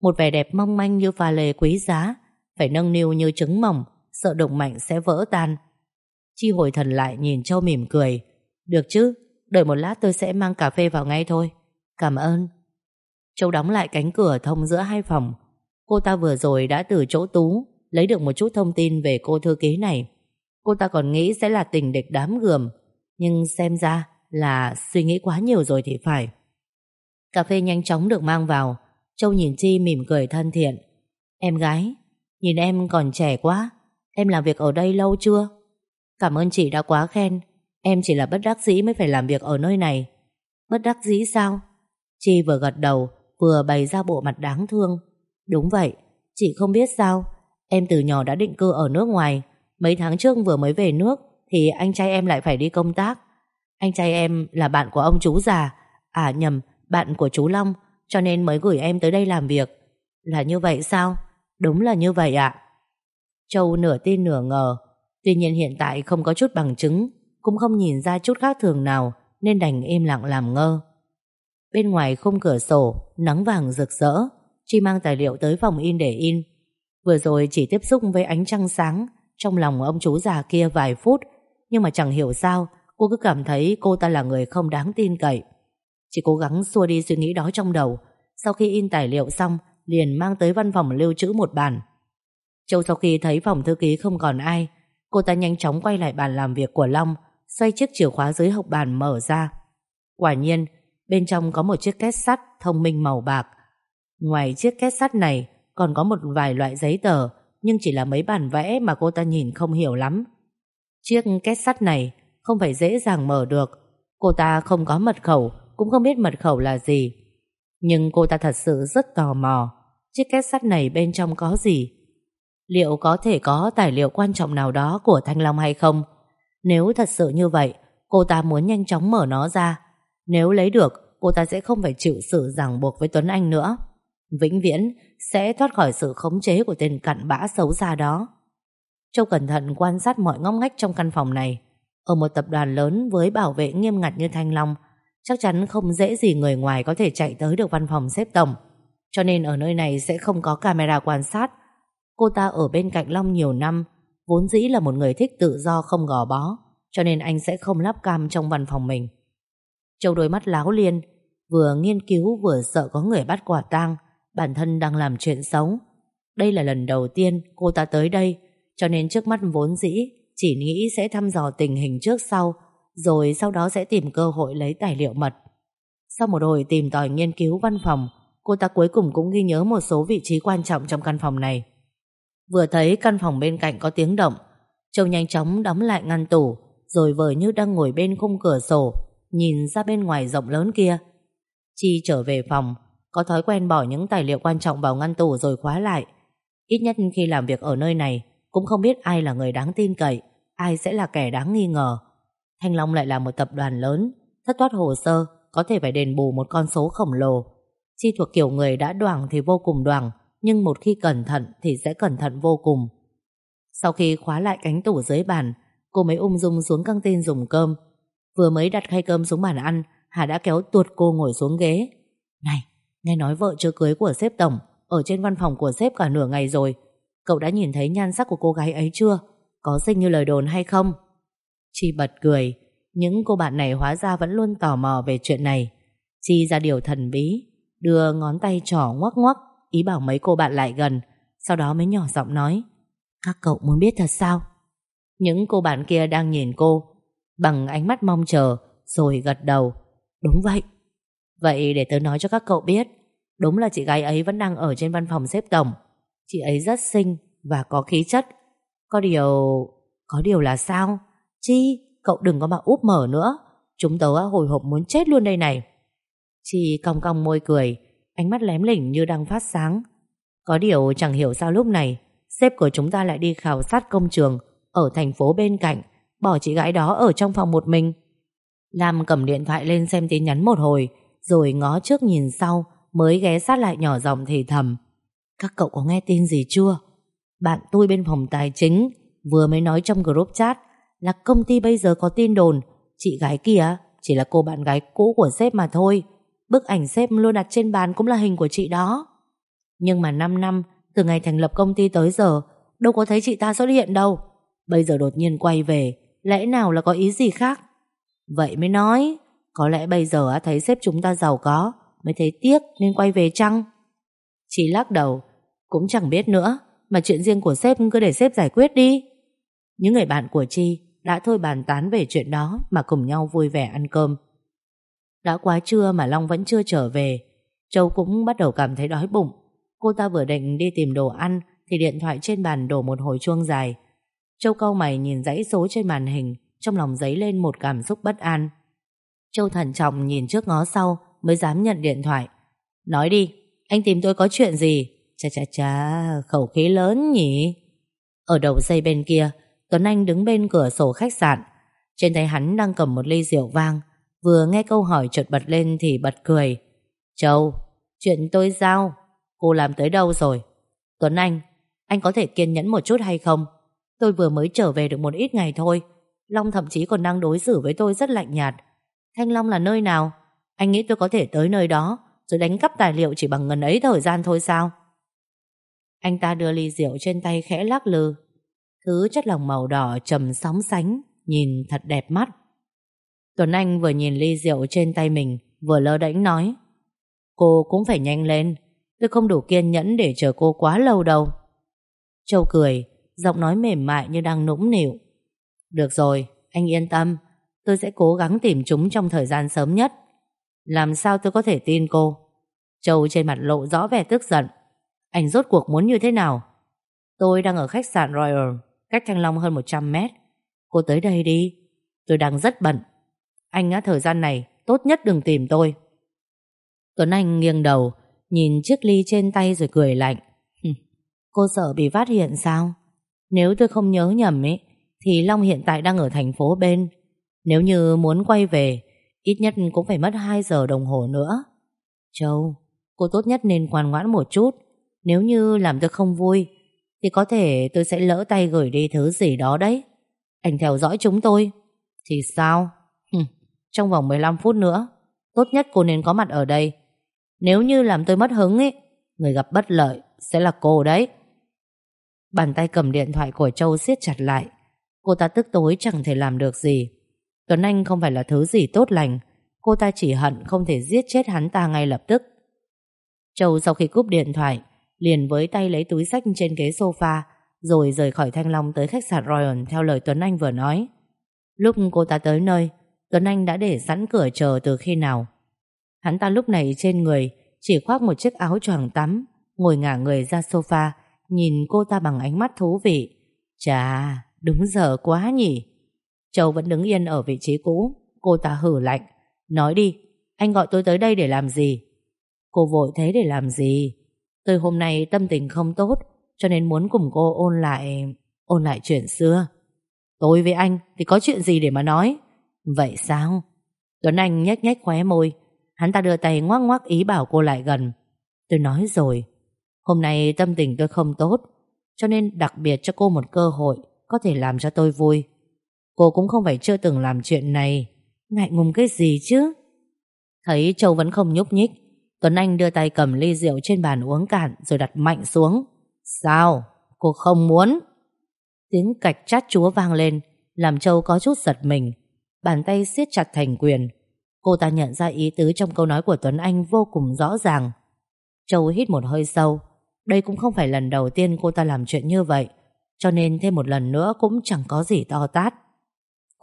Một vẻ đẹp mong manh như pha lê quý giá Phải nâng niu như trứng mỏng, Sợ động mạnh sẽ vỡ tan. Chi hồi thần lại nhìn Châu mỉm cười. Được chứ, Đợi một lát tôi sẽ mang cà phê vào ngay thôi. Cảm ơn. Châu đóng lại cánh cửa thông giữa hai phòng. Cô ta vừa rồi đã từ chỗ Tú, Lấy được một chút thông tin về cô thư ký này. Cô ta còn nghĩ sẽ là tình địch đám gườm. Nhưng xem ra là suy nghĩ quá nhiều rồi thì phải. Cà phê nhanh chóng được mang vào. Châu nhìn Chi mỉm cười thân thiện. Em gái, Nhìn em còn trẻ quá. Em làm việc ở đây lâu chưa? Cảm ơn chị đã quá khen. Em chỉ là bất đắc dĩ mới phải làm việc ở nơi này. Bất đắc dĩ sao? Chi vừa gật đầu, Vừa bày ra bộ mặt đáng thương. Đúng vậy, Chị không biết sao. Em từ nhỏ đã định cư ở nước ngoài. Mấy tháng trước vừa mới về nước thì anh trai em lại phải đi công tác. Anh trai em là bạn của ông chú già. À nhầm, Bạn của chú Long, Cho nên mới gửi em tới đây làm việc. Là như vậy sao? Đúng là như vậy ạ. Châu nửa tin nửa ngờ. Tuy nhiên hiện tại không có chút bằng chứng, Cũng không nhìn ra chút khác thường nào, Nên đành im lặng làm ngơ. Bên ngoài khung cửa sổ, Nắng vàng rực rỡ, Chi mang tài liệu tới phòng in để in. Vừa rồi chỉ tiếp xúc với ánh trăng sáng Trong lòng ông chú già kia vài phút nhưng mà chẳng hiểu sao, Cô cứ cảm thấy cô ta là người không đáng tin cậy. Chỉ cố gắng xua đi suy nghĩ đó trong đầu. Sau khi in tài liệu xong, Liền mang tới văn phòng lưu trữ một bản. Châu sau khi thấy phòng thư ký không còn ai, Cô ta nhanh chóng quay lại bàn làm việc của Long, Xoay chiếc chìa khóa dưới hộc bàn mở ra. Quả nhiên, Bên trong có một chiếc két sắt thông minh màu bạc. Ngoài chiếc két sắt này Còn có một vài loại giấy tờ, Nhưng chỉ là mấy bản vẽ mà cô ta nhìn không hiểu lắm. Chiếc két sắt này Không phải dễ dàng mở được Cô ta không có mật khẩu Cũng không biết mật khẩu là gì Nhưng cô ta thật sự rất tò mò Chiếc két sắt này bên trong có gì Liệu có thể có tài liệu quan trọng nào đó của Thanh Long hay không? Nếu thật sự như vậy, cô ta muốn nhanh chóng mở nó ra. Nếu lấy được, cô ta sẽ không phải chịu sự ràng buộc với Tuấn Anh nữa. Vĩnh viễn sẽ thoát khỏi sự khống chế của tên cặn bã xấu xa đó. Châu cẩn thận quan sát mọi ngóc ngách trong căn phòng này. Ở một tập đoàn lớn với bảo vệ nghiêm ngặt như Thanh Long, chắc chắn không dễ gì người ngoài có thể chạy tới được văn phòng xếp tổng. Cho nên ở nơi này sẽ không có camera quan sát, Cô ta ở bên cạnh Long nhiều năm Vốn dĩ là một người thích tự do không gò bó Cho nên anh sẽ không lắp cam trong văn phòng mình Châu đôi mắt láo liên Vừa nghiên cứu vừa sợ có người bắt quả tang Bản thân đang làm chuyện xấu Đây là lần đầu tiên cô ta tới đây cho nên trước mắt vốn dĩ, Chỉ nghĩ sẽ thăm dò tình hình trước sau, Rồi sau đó sẽ tìm cơ hội lấy tài liệu mật. Sau một hồi tìm tòi nghiên cứu văn phòng, Cô ta cuối cùng cũng ghi nhớ một số vị trí quan trọng trong căn phòng này. Vừa thấy căn phòng bên cạnh có tiếng động, Châu nhanh chóng đóng lại ngăn tủ, Rồi vờ như đang ngồi bên khung cửa sổ, Nhìn ra bên ngoài rộng lớn kia. Chi trở về phòng, Có thói quen bỏ những tài liệu quan trọng vào ngăn tủ rồi khóa lại. Ít nhất khi làm việc ở nơi này cũng không biết ai là người đáng tin cậy Ai sẽ là kẻ đáng nghi ngờ Thanh Long lại là một tập đoàn lớn Thất thoát hồ sơ Có thể phải đền bù một con số khổng lồ Chi thuộc kiểu người đã đoảng thì vô cùng đoảng nhưng một khi cẩn thận thì sẽ cẩn thận vô cùng. Sau khi khóa lại cánh tủ dưới bàn, cô mới ung dung xuống căng tin dùng cơm. Vừa mới đặt khay cơm xuống bàn ăn, Hà đã kéo tuột cô ngồi xuống ghế. Này, nghe nói vợ chưa cưới của sếp tổng, ở trên văn phòng của sếp cả nửa ngày rồi. Cậu đã nhìn thấy nhan sắc của cô gái ấy chưa? Có xinh như lời đồn hay không? Chi bật cười, những cô bạn này hóa ra vẫn luôn tò mò về chuyện này. Chi ra điều thần bí, đưa ngón tay trỏ ngoắc ngoắc Ý bảo mấy cô bạn lại gần Sau đó mới nhỏ giọng nói Các cậu muốn biết thật sao Những cô bạn kia đang nhìn cô Bằng ánh mắt mong chờ Rồi gật đầu Đúng vậy Vậy để tớ nói cho các cậu biết Đúng là chị gái ấy vẫn đang ở trên văn phòng xếp tổng Chị ấy rất xinh Và có khí chất. Có điều... Có điều là sao? Chi, cậu đừng có mà úp mở nữa. Chúng tớ hồi hộp muốn chết luôn đây này. Chi cong cong môi cười Ánh mắt lém lỉnh như đang phát sáng. Có điều chẳng hiểu sao lúc này Sếp của chúng ta lại đi khảo sát công trường Ở thành phố bên cạnh Bỏ chị gái đó ở trong phòng một mình. Lam cầm điện thoại lên xem tin nhắn một hồi Rồi ngó trước nhìn sau Mới ghé sát lại nhỏ giọng thì thầm. Các cậu có nghe tin gì chưa? Bạn tôi bên phòng tài chính Vừa mới nói trong group chat Là công ty bây giờ có tin đồn Chị gái kia chỉ là cô bạn gái cũ của sếp mà thôi. Bức ảnh sếp luôn đặt trên bàn Cũng là hình của chị đó. Nhưng mà 5 năm, từ ngày thành lập công ty tới giờ, Đâu có thấy chị ta xuất hiện đâu. Bây giờ đột nhiên quay về, Lẽ nào là có ý gì khác? Vậy mới nói, Có lẽ bây giờ thấy sếp chúng ta giàu có, Mới thấy tiếc nên quay về chăng? Chị lắc đầu. Cũng chẳng biết nữa Mà chuyện riêng của sếp cứ để sếp giải quyết đi. Những người bạn của Chi Đã thôi bàn tán về chuyện đó Mà cùng nhau vui vẻ ăn cơm. Đã quá trưa mà Long vẫn chưa trở về Châu cũng bắt đầu cảm thấy đói bụng. Cô ta vừa định đi tìm đồ ăn Thì điện thoại trên bàn đổ một hồi chuông dài. Châu cau mày nhìn dãy số trên màn hình Trong lòng dấy lên một cảm xúc bất an. Châu thận trọng nhìn trước ngó sau Mới dám nhận điện thoại. Nói đi, anh tìm tôi có chuyện gì? Chà chà chà, khẩu khí lớn nhỉ? Ở đầu dây bên kia Tuấn Anh đứng bên cửa sổ khách sạn. Trên tay hắn đang cầm một ly rượu vang. Vừa nghe câu hỏi chợt bật lên Thì bật cười. Châu, chuyện tôi giao Cô làm tới đâu rồi? Tuấn Anh, anh có thể kiên nhẫn một chút hay không? Tôi vừa mới trở về được một ít ngày thôi. Long thậm chí còn đang đối xử với tôi rất lạnh nhạt. Thanh Long là nơi nào? Anh nghĩ tôi có thể tới nơi đó. Rồi đánh cắp tài liệu chỉ bằng ngần ấy thời gian thôi sao? Anh ta đưa ly rượu trên tay khẽ lắc lư. Thứ chất lòng màu đỏ trầm sóng sánh Nhìn thật đẹp mắt. Tuấn Anh vừa nhìn ly rượu trên tay mình Vừa lơ đánh nói. Cô cũng phải nhanh lên Tôi không đủ kiên nhẫn để chờ cô quá lâu đâu. Châu cười Giọng nói mềm mại như đang nũng nịu. Được rồi, anh yên tâm Tôi sẽ cố gắng tìm chúng trong thời gian sớm nhất. Làm sao tôi có thể tin cô? Châu trên mặt lộ rõ vẻ tức giận. Anh rốt cuộc muốn như thế nào? Tôi đang ở khách sạn Royal, Cách Thanh Long hơn 100 mét. Cô tới đây đi. Tôi đang rất bận. Anh á thời gian này tốt nhất đừng tìm tôi. Tuấn Anh nghiêng đầu, Nhìn chiếc ly trên tay rồi cười lạnh. Cô sợ bị phát hiện sao? Nếu tôi không nhớ nhầm ấy, Thì Long hiện tại đang ở thành phố bên. Nếu như muốn quay về Ít nhất cũng phải mất 2 giờ đồng hồ nữa. Châu, Cô tốt nhất nên ngoan ngoãn một chút. Nếu như làm tôi không vui, Thì có thể tôi sẽ lỡ tay gửi đi thứ gì đó đấy. Anh theo dõi chúng tôi. Thì sao? Trong vòng 15 phút nữa, Tốt nhất cô nên có mặt ở đây. Nếu như làm tôi mất hứng ấy, Người gặp bất lợi sẽ là cô đấy. Bàn tay cầm điện thoại của Châu siết chặt lại. Cô ta tức tối chẳng thể làm được gì. Tuấn Anh không phải là thứ gì tốt lành Cô ta chỉ hận không thể giết chết hắn ta ngay lập tức Châu sau khi cúp điện thoại Liền với tay lấy túi sách trên ghế sofa Rồi rời khỏi Thanh Long tới khách sạn Royal Theo lời Tuấn Anh vừa nói Lúc cô ta tới nơi Tuấn Anh đã để sẵn cửa chờ từ khi nào Hắn ta lúc này trên người chỉ khoác một chiếc áo choàng tắm, ngồi ngả người ra sofa, nhìn cô ta bằng ánh mắt thú vị. Chà, đúng giờ quá nhỉ. Châu vẫn đứng yên ở vị trí cũ, cô ta hử lạnh. Nói đi, anh gọi tôi tới đây để làm gì? Cô vội thế để làm gì? Tôi hôm nay tâm tình không tốt, cho nên muốn cùng cô ôn lại... ôn lại chuyện xưa. Tôi với anh thì có chuyện gì để mà nói? Vậy sao? Tuấn Anh nhếch nhếch khóe môi, Hắn ta đưa tay ngoắc ngoắc ý bảo cô lại gần Tôi nói rồi Hôm nay tâm tình tôi không tốt Cho nên đặc biệt cho cô một cơ hội Có thể làm cho tôi vui Cô cũng không phải chưa từng làm chuyện này Ngại ngùng cái gì chứ Thấy Châu vẫn không nhúc nhích, Tuấn Anh đưa tay cầm ly rượu trên bàn uống cạn Rồi đặt mạnh xuống Sao? Cô không muốn Tiếng cạch chát chúa vang lên, Làm Châu có chút giật mình Bàn tay siết chặt thành quyền Cô ta nhận ra ý tứ trong câu nói của Tuấn Anh vô cùng rõ ràng. Châu hít một hơi sâu. Đây cũng không phải lần đầu tiên cô ta làm chuyện như vậy. Cho nên thêm một lần nữa cũng chẳng có gì to tát.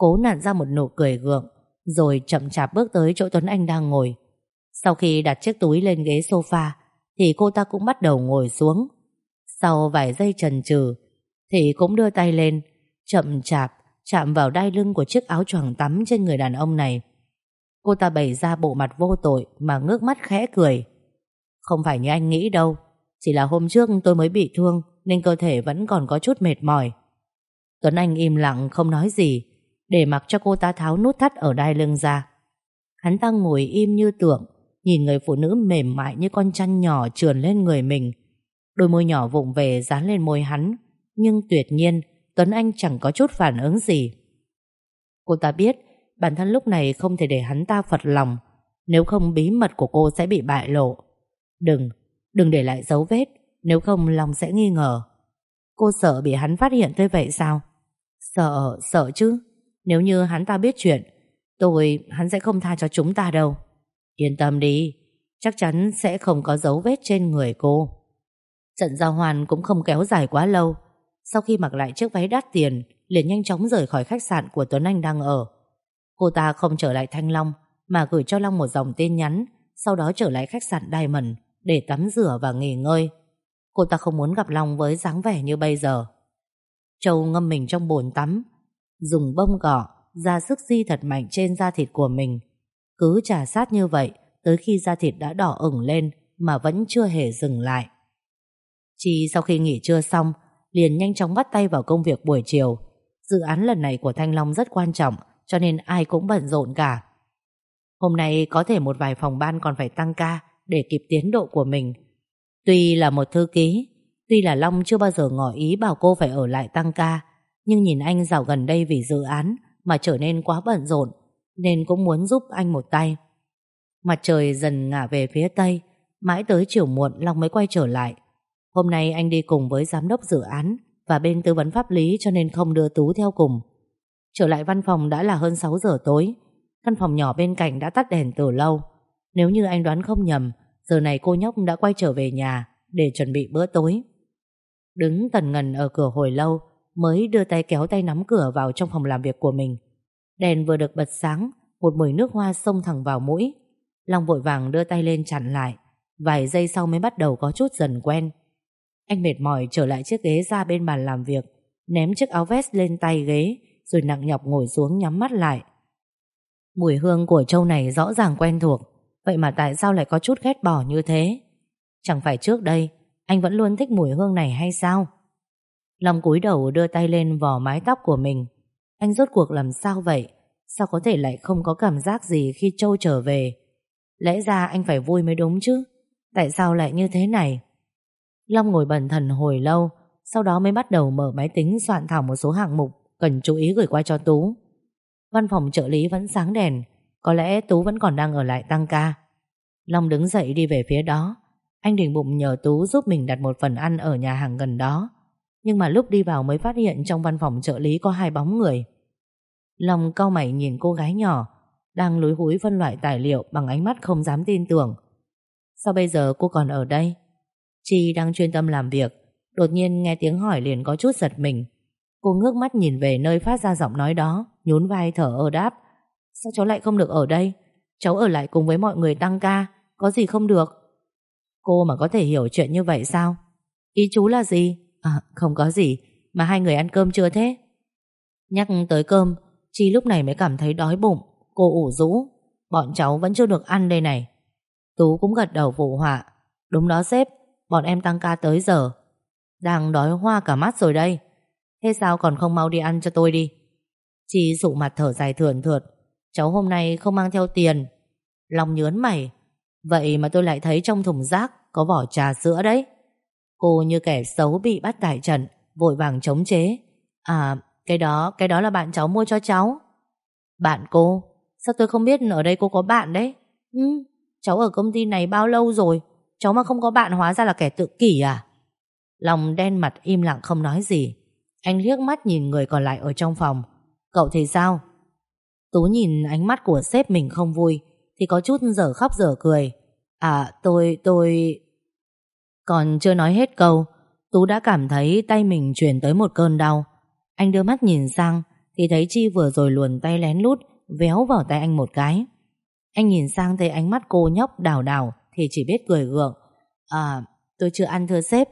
Cố nặn ra một nụ cười gượng. Rồi chậm chạp bước tới chỗ Tuấn Anh đang ngồi. Sau khi đặt chiếc túi lên ghế sofa, Thì cô ta cũng bắt đầu ngồi xuống. Sau vài giây chần chừ, Thì cũng đưa tay lên, Chậm chạp Chạm vào đai lưng của chiếc áo choàng tắm trên người đàn ông này. Cô ta bày ra bộ mặt vô tội Mà ngước mắt khẽ cười. Không phải như anh nghĩ đâu, Chỉ là hôm trước tôi mới bị thương Nên cơ thể vẫn còn có chút mệt mỏi. Tuấn Anh im lặng không nói gì để mặc cho cô ta tháo nút thắt ở đai lưng ra. Hắn ta ngồi im như tượng Nhìn người phụ nữ mềm mại như con chăn nhỏ trườn lên người mình. Đôi môi nhỏ vụng về dán lên môi hắn Nhưng tuyệt nhiên Tuấn Anh chẳng có chút phản ứng gì. Cô ta biết Bản thân lúc này không thể để hắn ta phật lòng Nếu không bí mật của cô sẽ bị bại lộ. Đừng Đừng để lại dấu vết Nếu không lòng sẽ nghi ngờ. Cô sợ bị hắn phát hiện tới vậy sao? Sợ, sợ chứ. Nếu như hắn ta biết chuyện Tôi, hắn sẽ không tha cho chúng ta đâu. Yên tâm đi Chắc chắn sẽ không có dấu vết trên người cô. Trận giao hoàn cũng không kéo dài quá lâu. Sau khi mặc lại chiếc váy đắt tiền liền nhanh chóng rời khỏi khách sạn của Tuấn Anh đang ở. Cô ta không trở lại Thanh Long Mà gửi cho Long một dòng tin nhắn Sau đó trở lại khách sạn Diamond Để tắm rửa và nghỉ ngơi. Cô ta không muốn gặp Long với dáng vẻ như bây giờ. Châu ngâm mình trong bồn tắm Dùng bông cỏ ra sức di thật mạnh trên da thịt của mình. Cứ trà sát như vậy, Tới khi da thịt đã đỏ ửng lên Mà vẫn chưa hề dừng lại. Chi sau khi nghỉ trưa xong, Liền nhanh chóng bắt tay vào công việc buổi chiều. Dự án lần này của Thanh Long rất quan trọng, Cho nên ai cũng bận rộn cả. Hôm nay có thể một vài phòng ban còn phải tăng ca Để kịp tiến độ của mình. Tuy là một thư ký, Tuy là Long chưa bao giờ ngỏ ý bảo cô phải ở lại tăng ca nhưng nhìn anh dạo gần đây vì dự án Mà trở nên quá bận rộn, Nên cũng muốn giúp anh một tay. Mặt trời dần ngả về phía tây, Mãi tới chiều muộn Long mới quay trở lại. Hôm nay anh đi cùng với giám đốc dự án Và bên tư vấn pháp lý cho nên không đưa Tú theo cùng. Trở lại văn phòng đã là hơn 6 giờ tối, Căn phòng nhỏ bên cạnh đã tắt đèn từ lâu. Nếu như anh đoán không nhầm, Giờ này cô nhóc đã quay trở về nhà Để chuẩn bị bữa tối. Đứng tần ngần ở cửa hồi lâu Mới đưa tay kéo tay nắm cửa vào trong phòng làm việc của mình. Đèn vừa được bật sáng, Một mùi nước hoa xông thẳng vào mũi. Long vội vàng đưa tay lên chặn lại, Vài giây sau mới bắt đầu có chút dần quen. Anh mệt mỏi trở lại chiếc ghế ra bên bàn làm việc, Ném chiếc áo vest lên tay ghế, Rồi nặng nhọc ngồi xuống nhắm mắt lại. Mùi hương của châu này rõ ràng quen thuộc, Vậy mà tại sao lại có chút ghét bỏ như thế? Chẳng phải trước đây, Anh vẫn luôn thích mùi hương này hay sao? Long cúi đầu đưa tay lên vò mái tóc của mình. Anh rốt cuộc làm sao vậy? Sao có thể lại không có cảm giác gì Khi Châu trở về? Lẽ ra anh phải vui mới đúng chứ? Tại sao lại như thế này? Long ngồi bần thần hồi lâu, Sau đó mới bắt đầu mở máy tính soạn thảo một số hạng mục Cần chú ý gửi qua cho Tú. Văn phòng trợ lý vẫn sáng đèn, có lẽ Tú vẫn còn đang ở lại tăng ca. Long đứng dậy đi về phía đó. Anh định bụng nhờ Tú giúp mình đặt một phần ăn Ở nhà hàng gần đó. Nhưng mà lúc đi vào mới phát hiện Trong văn phòng trợ lý có hai bóng người. Lòng cau mày nhìn cô gái nhỏ, Đang lúi húi phân loại tài liệu Bằng ánh mắt không dám tin tưởng. Sao bây giờ cô còn ở đây? Chi đang chuyên tâm làm việc, Đột nhiên nghe tiếng hỏi liền có chút giật mình. Cô ngước mắt nhìn về nơi phát ra giọng nói đó, Nhún vai thở ơ đáp. Sao cháu lại không được ở đây? Cháu ở lại cùng với mọi người tăng ca, Có gì không được? Cô mà có thể hiểu chuyện như vậy sao? Ý chú là gì? À không có gì, Mà hai người ăn cơm chưa thế? Nhắc tới cơm, Chi lúc này mới cảm thấy đói bụng, Cô ủ rũ. Bọn cháu vẫn chưa được ăn đây này. Tú cũng gật đầu phụ họa. Đúng đó sếp, Bọn em tăng ca tới giờ. Đang đói hoa cả mắt rồi đây. Thế sao còn không mau đi ăn cho tôi đi? Chi sụ mặt thở dài thườn thượt. Cháu hôm nay không mang theo tiền. Lòng nhớn mày. Vậy mà tôi lại thấy trong thùng rác Có vỏ trà sữa đấy. Cô như kẻ xấu bị bắt tại trận, Vội vàng chống chế. À cái đó cái đó là bạn cháu mua cho cháu. Bạn cô? Sao tôi không biết ở đây cô có bạn đấy? Ừ cháu ở công ty này bao lâu rồi? Cháu mà không có bạn hóa ra là kẻ tự kỷ à? Lòng đen mặt im lặng không nói gì. Anh liếc mắt nhìn người còn lại ở trong phòng. Cậu thì sao? Tú nhìn ánh mắt của sếp mình không vui, Thì có chút dở khóc dở cười. À tôi tôi còn chưa nói hết câu, Tú đã cảm thấy tay mình truyền tới một cơn đau. Anh đưa mắt nhìn sang, Thì thấy Chi vừa rồi luồn tay lén lút, Véo vào tay anh một cái. Anh nhìn sang thấy ánh mắt cô nhóc đào đào, Thì chỉ biết cười gượng. À tôi chưa ăn thưa sếp.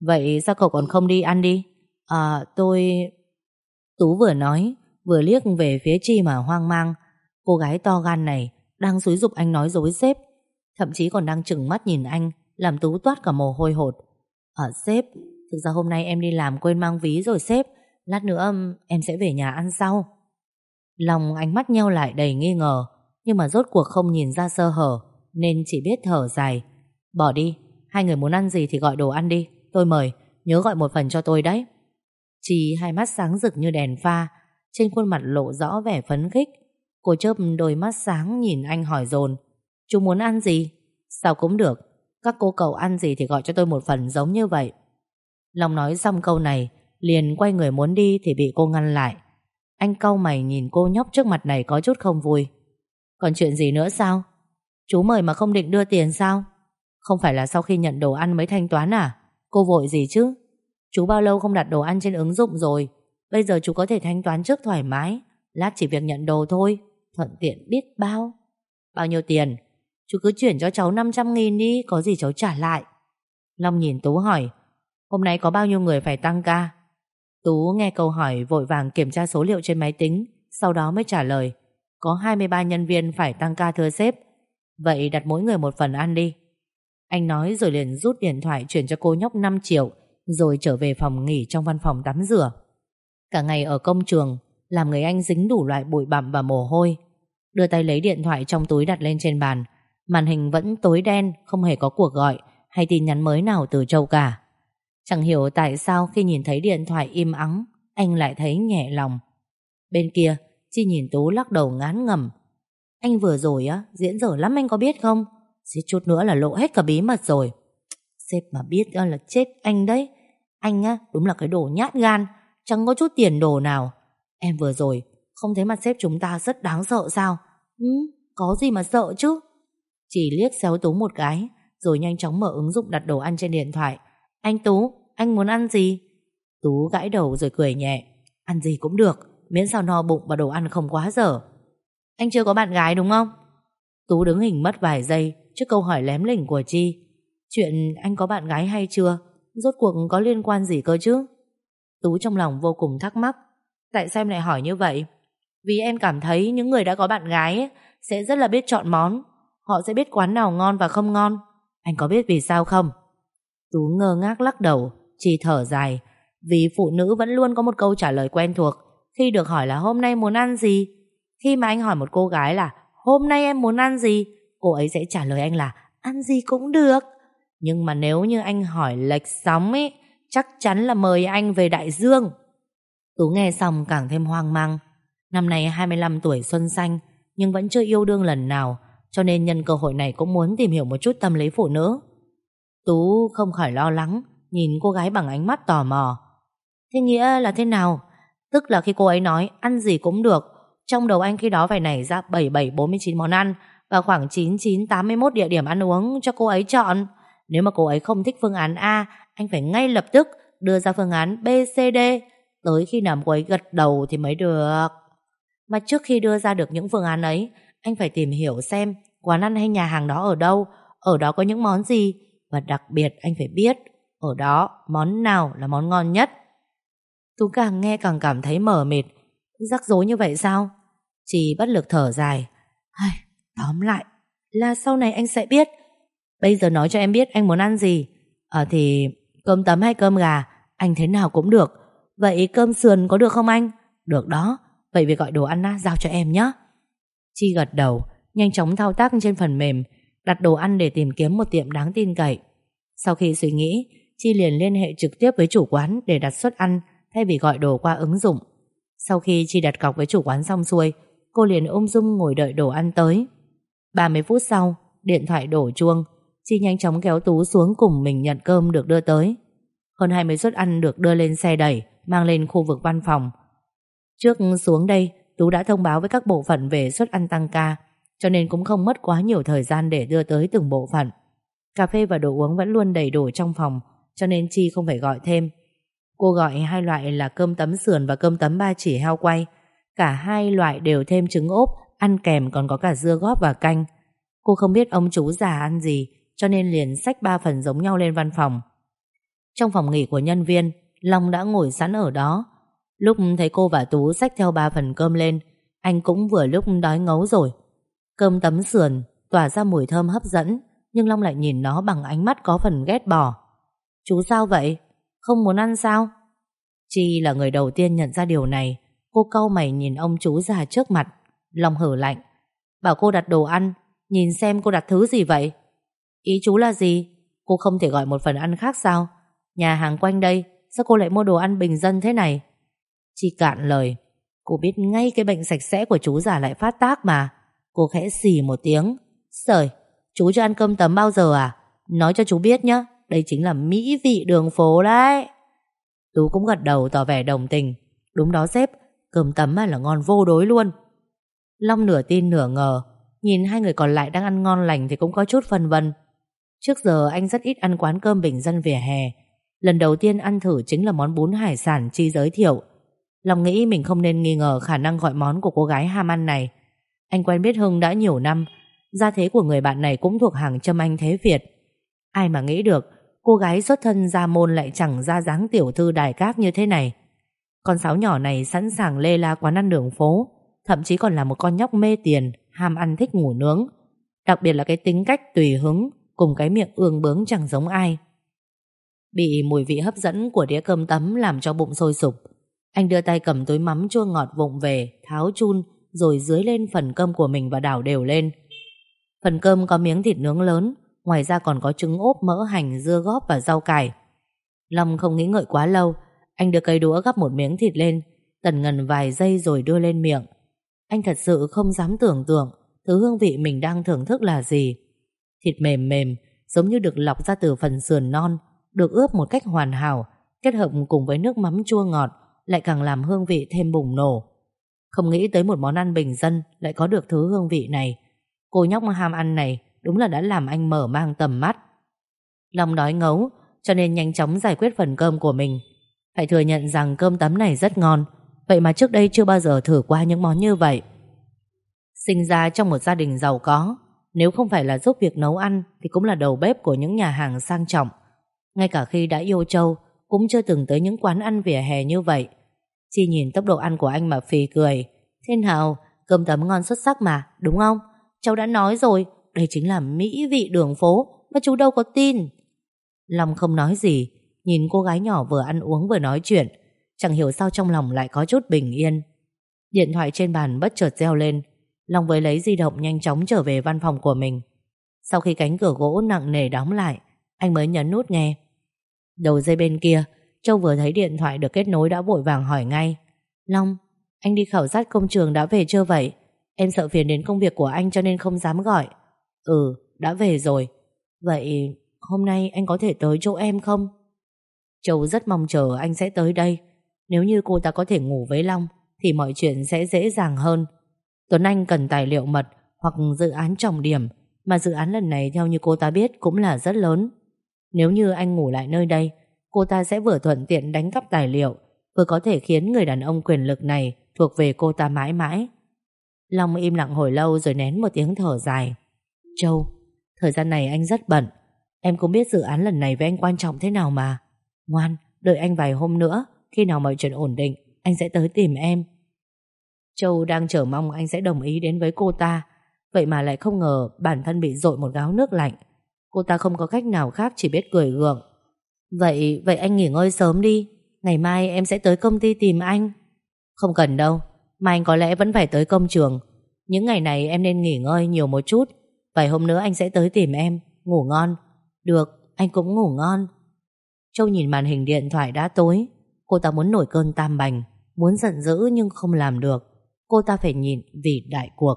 Vậy sao cậu còn không đi ăn đi? À tôi Tú vừa nói, Vừa liếc về phía Chi mà hoang mang. Cô gái to gan này Đang xúi dục anh nói dối sếp. Thậm chí còn đang chừng mắt nhìn anh làm Tú toát cả mồ hôi hột. Ở à, sếp Thực ra hôm nay em đi làm quên mang ví rồi sếp. Lát nữa um, em sẽ về nhà ăn sau. Lòng ánh mắt nheo lại đầy nghi ngờ Nhưng mà rốt cuộc không nhìn ra sơ hở Nên chỉ biết thở dài. Bỏ đi, hai người muốn ăn gì thì gọi đồ ăn đi. Tôi mời, nhớ gọi một phần cho tôi đấy. Chi hai mắt sáng rực như đèn pha Trên khuôn mặt lộ rõ vẻ phấn khích. Cô chớp đôi mắt sáng nhìn anh hỏi dồn Chú muốn ăn gì? Sao cũng được các cô cậu ăn gì thì gọi cho tôi một phần giống như vậy Long nói xong câu này, Liền quay người muốn đi thì bị cô ngăn lại Anh cau mày nhìn cô nhóc trước mặt này có chút không vui Còn chuyện gì nữa sao? Chú mời mà không định đưa tiền sao? Không phải là sau khi nhận đồ ăn mới thanh toán à? Cô vội gì chứ? Chú bao lâu không đặt đồ ăn trên ứng dụng rồi Bây giờ chú có thể thanh toán trước thoải mái Lát chỉ việc nhận đồ thôi Thuận tiện biết bao Bao nhiêu tiền Chú cứ chuyển cho cháu 500 nghìn đi, Có gì cháu trả lại. Long nhìn Tú hỏi, Hôm nay có bao nhiêu người phải tăng ca? Tú nghe câu hỏi vội vàng kiểm tra số liệu trên máy tính, Sau đó mới trả lời, Có 23 nhân viên phải tăng ca thưa sếp. Vậy đặt mỗi người một phần ăn đi. Anh nói rồi liền rút điện thoại Chuyển cho cô nhóc 5 triệu, Rồi trở về phòng nghỉ trong văn phòng tắm rửa. Cả ngày ở công trường, Làm người anh dính đủ loại bụi bặm và mồ hôi. Đưa tay lấy điện thoại trong túi đặt lên trên bàn Màn hình vẫn tối đen, Không hề có cuộc gọi, Hay tin nhắn mới nào từ Châu cả. Chẳng hiểu tại sao khi nhìn thấy điện thoại im ắng, Anh lại thấy nhẹ lòng. Bên kia, Chi nhìn Tú lắc đầu ngán ngầm Anh vừa rồi á, Diễn dở lắm anh có biết không? Xích chút nữa là lộ hết cả bí mật rồi. Sếp mà biết là chết anh đấy. Anh á, đúng là cái đồ nhát gan, Chẳng có chút tiền đồ nào. Em vừa rồi, không thấy mặt sếp chúng ta rất đáng sợ sao? Ừ có gì mà sợ chứ? Chỉ liếc xéo Tú một cái Rồi nhanh chóng mở ứng dụng đặt đồ ăn trên điện thoại. Anh Tú anh muốn ăn gì? Tú gãi đầu rồi cười nhẹ. Ăn gì cũng được Miễn sao no bụng và đồ ăn không quá dở. Anh chưa có bạn gái đúng không? Tú đứng hình mất vài giây Trước câu hỏi lém lỉnh của Chi. Chuyện anh có bạn gái hay chưa? Rốt cuộc có liên quan gì cơ chứ? Tú trong lòng vô cùng thắc mắc. Tại sao em lại hỏi như vậy? Vì em cảm thấy những người đã có bạn gái ấy, Sẽ rất là biết chọn món. Họ sẽ biết quán nào ngon và không ngon. Anh có biết vì sao không? Tú ngơ ngác lắc đầu, Chỉ thở dài. Vì phụ nữ vẫn luôn có một câu trả lời quen thuộc Khi được hỏi là hôm nay muốn ăn gì? Khi mà anh hỏi một cô gái là Hôm nay em muốn ăn gì? Cô ấy sẽ trả lời anh là Ăn gì cũng được. Nhưng mà nếu như anh hỏi lệch sóng ấy Chắc chắn là mời anh về đại dương. Tú nghe xong càng thêm hoang mang. Năm nay 25 tuổi xuân xanh, Nhưng vẫn chưa yêu đương lần nào. Cho nên nhân cơ hội này cũng muốn tìm hiểu một chút tâm lý phụ nữ. Tú không khỏi lo lắng Nhìn cô gái bằng ánh mắt tò mò. Thế nghĩa là thế nào? Tức là khi cô ấy nói ăn gì cũng được. Trong đầu anh khi đó phải nảy ra 7749 món ăn Và khoảng 9981 địa điểm ăn uống cho cô ấy chọn. Nếu mà cô ấy không thích phương án A Anh phải ngay lập tức đưa ra phương án B, C, D. Tới khi nào cô ấy gật đầu thì mới được. Mà trước khi đưa ra được những phương án ấy anh phải tìm hiểu xem Quán ăn hay nhà hàng đó ở đâu Ở đó có những món gì Và đặc biệt anh phải biết Ở đó món nào là món ngon nhất. Tú càng nghe càng cảm thấy mờ mịt. Rắc rối như vậy sao? Chỉ bất lực thở dài. Ai, Tóm lại Là sau này anh sẽ biết. Bây giờ nói cho em biết anh muốn ăn gì. Ờ thì cơm tấm hay cơm gà Anh thế nào cũng được. Vậy cơm sườn có được không anh? Được đó. Vậy việc gọi đồ ăn á, giao cho em nhé Chi gật đầu, Nhanh chóng thao tác trên phần mềm, Đặt đồ ăn để tìm kiếm một tiệm đáng tin cậy. Sau khi suy nghĩ, Chi liền liên hệ trực tiếp với chủ quán Để đặt suất ăn, Thay vì gọi đồ qua ứng dụng. Sau khi Chi đặt cọc với chủ quán xong xuôi, Cô liền ôm dung ngồi đợi đồ ăn tới. 30 phút sau, Điện thoại đổ chuông. Chi nhanh chóng kéo Tú xuống cùng mình nhận cơm được đưa tới. Hơn 20 suất ăn được đưa lên xe đẩy, Mang lên khu vực văn phòng. Trước xuống đây Tú đã thông báo với các bộ phận về suất ăn tăng ca, Cho nên cũng không mất quá nhiều thời gian Để đưa tới từng bộ phận. Cà phê và đồ uống vẫn luôn đầy đủ trong phòng, Cho nên Chi không phải gọi thêm. Cô gọi hai loại là cơm tấm sườn Và cơm tấm ba chỉ heo quay. Cả hai loại đều thêm trứng ốp, Ăn kèm còn có cả dưa góp và canh. Cô không biết ông chú già ăn gì, Cho nên liền xách ba phần giống nhau lên văn phòng. Trong phòng nghỉ của nhân viên, Long đã ngồi sẵn ở đó Lúc thấy cô và Tú xách theo ba phần cơm lên, Anh cũng vừa lúc đói ngấu rồi. Cơm tấm sườn, Tỏa ra mùi thơm hấp dẫn, Nhưng Long lại nhìn nó bằng ánh mắt có phần ghét bỏ. Chú sao vậy? Không muốn ăn sao? Chi là người đầu tiên nhận ra điều này, Cô cau mày nhìn ông chú già trước mặt. Long hở lạnh, Bảo cô đặt đồ ăn, Nhìn xem cô đặt thứ gì vậy? Ý chú là gì? Cô không thể gọi một phần ăn khác sao? Nhà hàng quanh đây, Sao cô lại mua đồ ăn bình dân thế này? Chi cạn lời. Cô biết ngay cái bệnh sạch sẽ của chú già lại phát tác mà. Cô khẽ xì một tiếng. Sời, Chú chưa ăn cơm tấm bao giờ à? Nói cho chú biết nhé Đây chính là mỹ vị đường phố đấy. Tú cũng gật đầu tỏ vẻ đồng tình. Đúng đó sếp Cơm tấm là ngon vô đối luôn. Long nửa tin nửa ngờ Nhìn hai người còn lại đang ăn ngon lành Thì cũng có chút phân vân. Trước giờ anh rất ít ăn quán cơm bình dân vỉa hè. Lần đầu tiên ăn thử chính là món bún hải sản Chi giới thiệu. Long nghĩ mình không nên nghi ngờ khả năng gọi món của cô gái ham ăn này. Anh quen biết Hưng đã nhiều năm, Gia thế của người bạn này cũng thuộc hàng châm anh thế Việt. Ai mà nghĩ được, Cô gái xuất thân ra môn lại chẳng ra dáng tiểu thư đài cát như thế này. Con sáo nhỏ này sẵn sàng lê la quán ăn đường phố, Thậm chí còn là một con nhóc mê tiền, Ham ăn thích ngủ nướng. Đặc biệt là cái tính cách tùy hứng, Cùng cái miệng ương bướng chẳng giống ai. Bị mùi vị hấp dẫn của đĩa cơm tấm Làm cho bụng sôi sục anh đưa tay cầm túi mắm chua ngọt vụng về, Tháo chun, Rồi dưới lên phần cơm của mình và đảo đều lên. Phần cơm có miếng thịt nướng lớn, Ngoài ra còn có trứng ốp mỡ hành, Dưa góp và rau cải. Long không nghĩ ngợi quá lâu, Anh đưa cây đũa gắp một miếng thịt lên, Tần ngần vài giây rồi đưa lên miệng. Anh thật sự không dám tưởng tượng Thứ hương vị mình đang thưởng thức là gì. Thịt mềm mềm, Giống như được lọc ra từ phần sườn non, Được ướp một cách hoàn hảo, Kết hợp cùng với nước mắm chua ngọt lại càng làm hương vị thêm bùng nổ. Không nghĩ tới một món ăn bình dân Lại có được thứ hương vị này. Cô nhóc ham ăn này Đúng là đã làm anh mở mang tầm mắt. Long đói ngấu, Cho nên nhanh chóng giải quyết phần cơm của mình. Phải thừa nhận rằng cơm tấm này rất ngon, Vậy mà trước đây chưa bao giờ thử qua những món như vậy. Sinh ra trong một gia đình giàu có, Nếu không phải là giúp việc nấu ăn Thì cũng là đầu bếp của những nhà hàng sang trọng. Ngay cả khi đã yêu Châu, Cũng chưa từng tới những quán ăn vỉa hè như vậy. Chi nhìn tốc độ ăn của anh mà phì cười. Thế nào Cơm tấm ngon xuất sắc mà, Đúng không? Cháu đã nói rồi, Đây chính là mỹ vị đường phố Mà chú đâu có tin. Long không nói gì, Nhìn cô gái nhỏ vừa ăn uống vừa nói chuyện, Chẳng hiểu sao trong lòng lại có chút bình yên. Điện thoại trên bàn bất chợt reo lên, Long với lấy di động nhanh chóng trở về văn phòng của mình. Sau khi cánh cửa gỗ nặng nề đóng lại, Anh mới nhấn nút nghe. Đầu dây bên kia Châu vừa thấy điện thoại được kết nối đã vội vàng hỏi ngay. Long, anh đi khảo sát công trường đã về chưa vậy? Em sợ phiền đến công việc của anh cho nên không dám gọi. Ừ, đã về rồi. Vậy hôm nay anh có thể tới chỗ em không? Châu rất mong chờ anh sẽ tới đây. Nếu như cô ta có thể ngủ với Long Thì mọi chuyện sẽ dễ dàng hơn. Tuấn Anh cần tài liệu mật Hoặc dự án trọng điểm Mà dự án lần này theo như cô ta biết Cũng là rất lớn. Nếu như anh ngủ lại nơi đây Cô ta sẽ vừa thuận tiện đánh cắp tài liệu Vừa có thể khiến người đàn ông quyền lực này Thuộc về cô ta mãi mãi. Long im lặng hồi lâu rồi nén một tiếng thở dài. Châu Thời gian này anh rất bận. Em cũng biết dự án lần này với anh quan trọng thế nào mà. Ngoan, đợi anh vài hôm nữa Khi nào mọi chuyện ổn định Anh sẽ tới tìm em. Châu đang chờ mong anh sẽ đồng ý đến với cô ta Vậy mà lại không ngờ Bản thân bị dội một gáo nước lạnh. Cô ta không có cách nào khác chỉ biết cười gượng. Vậy, vậy anh nghỉ ngơi sớm đi. Ngày mai em sẽ tới công ty tìm anh. Không cần đâu. Mai anh có lẽ vẫn phải tới công trường. Những ngày này em nên nghỉ ngơi nhiều một chút. Vài hôm nữa anh sẽ tới tìm em. Ngủ ngon. Được, anh cũng ngủ ngon. Châu nhìn màn hình điện thoại đã tối. Cô ta muốn nổi cơn tam bành. Muốn giận dữ nhưng không làm được. Cô ta phải nhìn vì đại cuộc.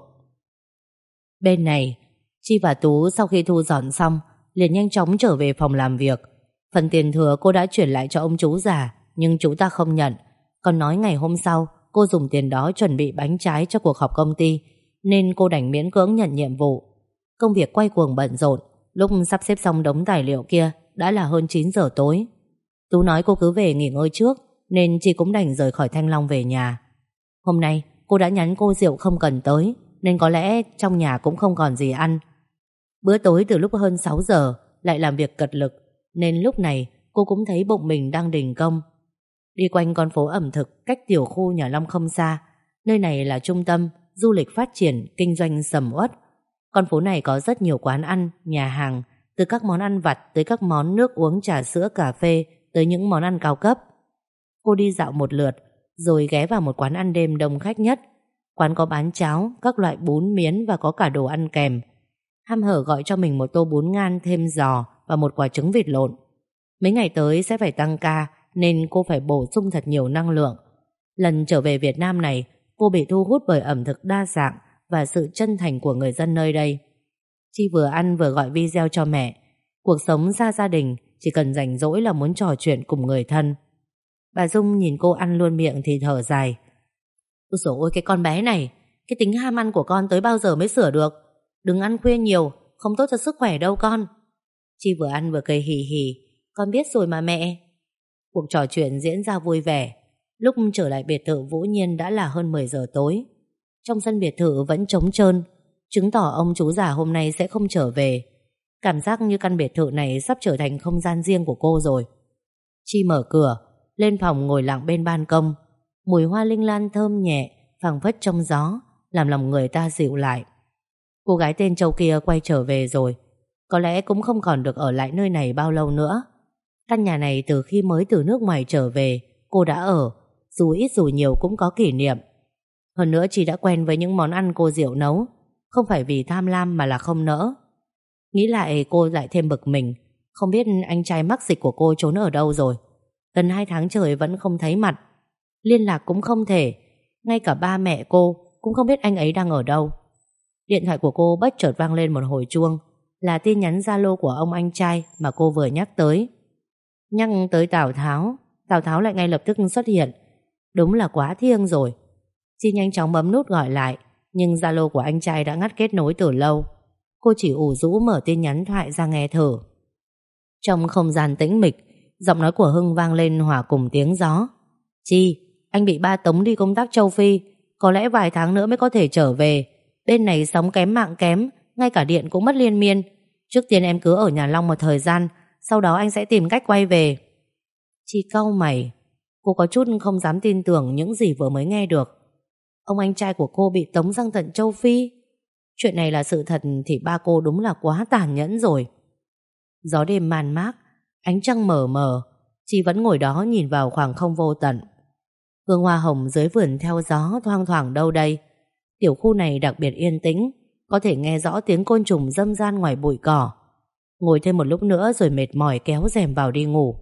Bên này Chi và Tú sau khi thu dọn xong liền nhanh chóng trở về phòng làm việc. Phần tiền thừa cô đã chuyển lại cho ông chú già, Nhưng chú ta không nhận. Còn nói ngày hôm sau, Cô dùng tiền đó chuẩn bị bánh trái cho cuộc họp công ty, Nên cô đành miễn cưỡng nhận nhiệm vụ. Công việc quay cuồng bận rộn, Lúc sắp xếp xong đống tài liệu kia, Đã là hơn 9 giờ tối. Tú nói cô cứ về nghỉ ngơi trước, Nên chị cũng đành rời khỏi Thanh Long về nhà. Hôm nay, Cô đã nhắn cô rượu không cần tới, Nên có lẽ trong nhà cũng không còn gì ăn. Bữa tối từ lúc hơn 6 giờ, Lại làm việc cật lực. Nên lúc này cô cũng thấy bụng mình đang đình công. Đi quanh con phố ẩm thực Cách tiểu khu nhà Long không xa. Nơi này là trung tâm Du lịch phát triển, kinh doanh sầm uất. Con phố này có rất nhiều quán ăn, nhà hàng Từ các món ăn vặt Tới các món nước uống trà sữa cà phê Tới những món ăn cao cấp. Cô đi dạo một lượt Rồi ghé vào một quán ăn đêm đông khách nhất. Quán có bán cháo, các loại bún miến Và có cả đồ ăn kèm. Ham hở gọi cho mình một tô bún ngan thêm giò. Và một quả trứng vịt lộn. Mấy ngày tới sẽ phải tăng ca, Nên cô phải bổ sung thật nhiều năng lượng. Lần trở về Việt Nam này, Cô bị thu hút bởi ẩm thực đa dạng Và sự chân thành của người dân nơi đây. Chi vừa ăn vừa gọi video cho mẹ. Cuộc sống xa gia đình, Chỉ cần rảnh rỗi là muốn trò chuyện cùng người thân. Bà Dung nhìn cô ăn luôn miệng thì thở dài. Ôi dồi ôi, cái con bé này, Cái tính ham ăn của con tới bao giờ mới sửa được? Đừng ăn khuya nhiều, Không tốt cho sức khỏe đâu con. Chi vừa ăn vừa cười hì hì. Con biết rồi mà mẹ. Cuộc trò chuyện diễn ra vui vẻ. Lúc trở lại biệt thự Vũ Nhiên đã là hơn 10 giờ tối. Trong sân biệt thự vẫn trống trơn. Chứng tỏ ông chú già hôm nay sẽ không trở về. Cảm giác như căn biệt thự này Sắp trở thành không gian riêng của cô rồi. Chi mở cửa, Lên phòng ngồi lặng bên ban công. Mùi hoa linh lan thơm nhẹ, phảng phất trong gió, Làm lòng người ta dịu lại. Cô gái tên Châu kia quay trở về rồi. Có lẽ cũng không còn được ở lại nơi này bao lâu nữa. Căn nhà này từ khi mới từ nước ngoài trở về, Cô đã ở, Dù ít dù nhiều cũng có kỷ niệm. Hơn nữa chị đã quen với những món ăn cô Diệu nấu, Không phải vì tham lam mà là không nỡ. Nghĩ lại cô lại thêm bực mình, Không biết anh trai mắc dịch của cô trốn ở đâu rồi. Gần hai tháng trời vẫn không thấy mặt. Liên lạc cũng không thể, Ngay cả ba mẹ cô Cũng không biết anh ấy đang ở đâu. Điện thoại của cô bất chợt vang lên một hồi chuông. Là tin nhắn Zalo của ông anh trai Mà cô vừa nhắc tới. Nhắc tới Tào Tháo Tào Tháo lại ngay lập tức xuất hiện. Đúng là quá thiêng rồi. Chi nhanh chóng bấm nút gọi lại Nhưng Zalo của anh trai đã ngắt kết nối từ lâu. Cô chỉ ủ rũ mở tin nhắn thoại ra nghe thử. Trong không gian tĩnh mịch Giọng nói của Hưng vang lên hòa cùng tiếng gió. Chi, anh bị ba tống đi công tác châu Phi Có lẽ vài tháng nữa mới có thể trở về. Bên này sóng kém mạng kém ngay cả điện cũng mất liên miên. Trước tiên em cứ ở nhà Long một thời gian Sau đó anh sẽ tìm cách quay về. Chi cau mày. Cô có chút không dám tin tưởng những gì vừa mới nghe được. Ông anh trai của cô bị tống sang tận châu Phi. Chuyện này là sự thật Thì ba cô đúng là quá tàn nhẫn rồi. Gió đêm màn mát, Ánh trăng mờ mờ. Chi vẫn ngồi đó nhìn vào khoảng không vô tận. Hương hoa hồng dưới vườn theo gió thoang thoảng đâu đây. Tiểu khu này đặc biệt yên tĩnh. Có thể nghe rõ tiếng côn trùng dâm gian ngoài bụi cỏ. Ngồi thêm một lúc nữa rồi mệt mỏi kéo rèm vào đi ngủ.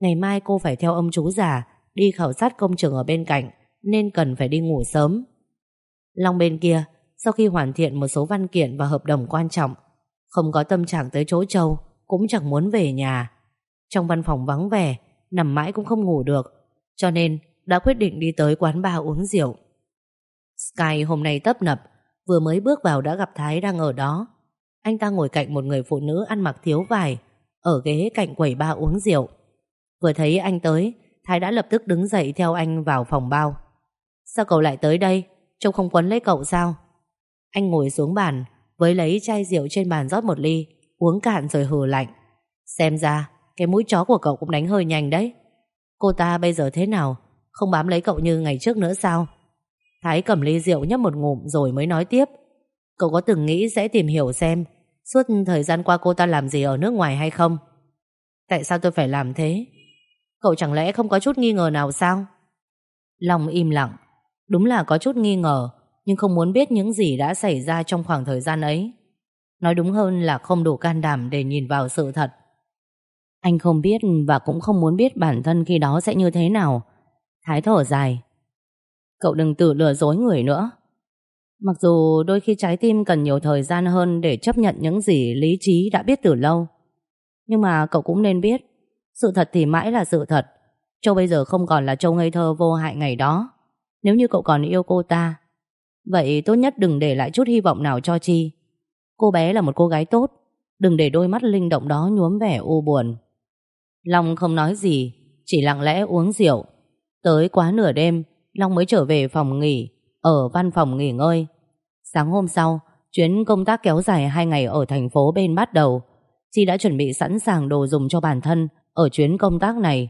Ngày mai cô phải theo ông chú già, Đi khảo sát công trường ở bên cạnh, Nên cần phải đi ngủ sớm. Long bên kia, Sau khi hoàn thiện một số văn kiện và hợp đồng quan trọng, Không có tâm trạng tới chỗ châu, Cũng chẳng muốn về nhà. Trong văn phòng vắng vẻ, Nằm mãi cũng không ngủ được, Cho nên đã quyết định đi tới quán bar uống rượu. Sky hôm nay tấp nập Vừa mới bước vào đã gặp Thái đang ở đó. Anh ta ngồi cạnh một người phụ nữ ăn mặc thiếu vải, Ở ghế cạnh quầy ba uống rượu. Vừa thấy anh tới, Thái đã lập tức đứng dậy theo anh vào phòng bao. Sao cậu lại tới đây? Trông không quấn lấy cậu sao? Anh ngồi xuống bàn, Với lấy chai rượu trên bàn rót một ly, Uống cạn rồi hừ lạnh. Xem ra, cái mũi chó của cậu cũng đánh hơi nhanh đấy. Cô ta bây giờ thế nào? Không bám lấy cậu như ngày trước nữa sao? Thái cầm ly rượu nhấp một ngụm rồi mới nói tiếp. Cậu có từng nghĩ sẽ tìm hiểu xem Suốt thời gian qua cô ta làm gì ở nước ngoài hay không? Tại sao tôi phải làm thế? Cậu chẳng lẽ không có chút nghi ngờ nào sao? Long im lặng. Đúng là có chút nghi ngờ, Nhưng không muốn biết những gì đã xảy ra trong khoảng thời gian ấy. Nói đúng hơn là không đủ can đảm để nhìn vào sự thật. Anh không biết và cũng không muốn biết bản thân khi đó sẽ như thế nào. Thái thở dài. Cậu đừng tự lừa dối người nữa Mặc dù đôi khi trái tim cần nhiều thời gian hơn để chấp nhận những gì lý trí đã biết từ lâu. Nhưng mà cậu cũng nên biết, sự thật thì mãi là sự thật. Châu bây giờ không còn là Châu ngây thơ vô hại ngày đó. Nếu như cậu còn yêu cô ta, vậy tốt nhất đừng để lại chút hy vọng nào cho Chi. Cô bé là một cô gái tốt, đừng để đôi mắt linh động đó nhuốm vẻ u buồn. Long không nói gì, chỉ lặng lẽ uống rượu. Tới quá nửa đêm, Long mới trở về phòng nghỉ ở văn phòng nghỉ ngơi. Sáng hôm sau, chuyến công tác kéo dài hai ngày ở thành phố bên bắt đầu. Chi đã chuẩn bị sẵn sàng đồ dùng cho bản thân ở chuyến công tác này.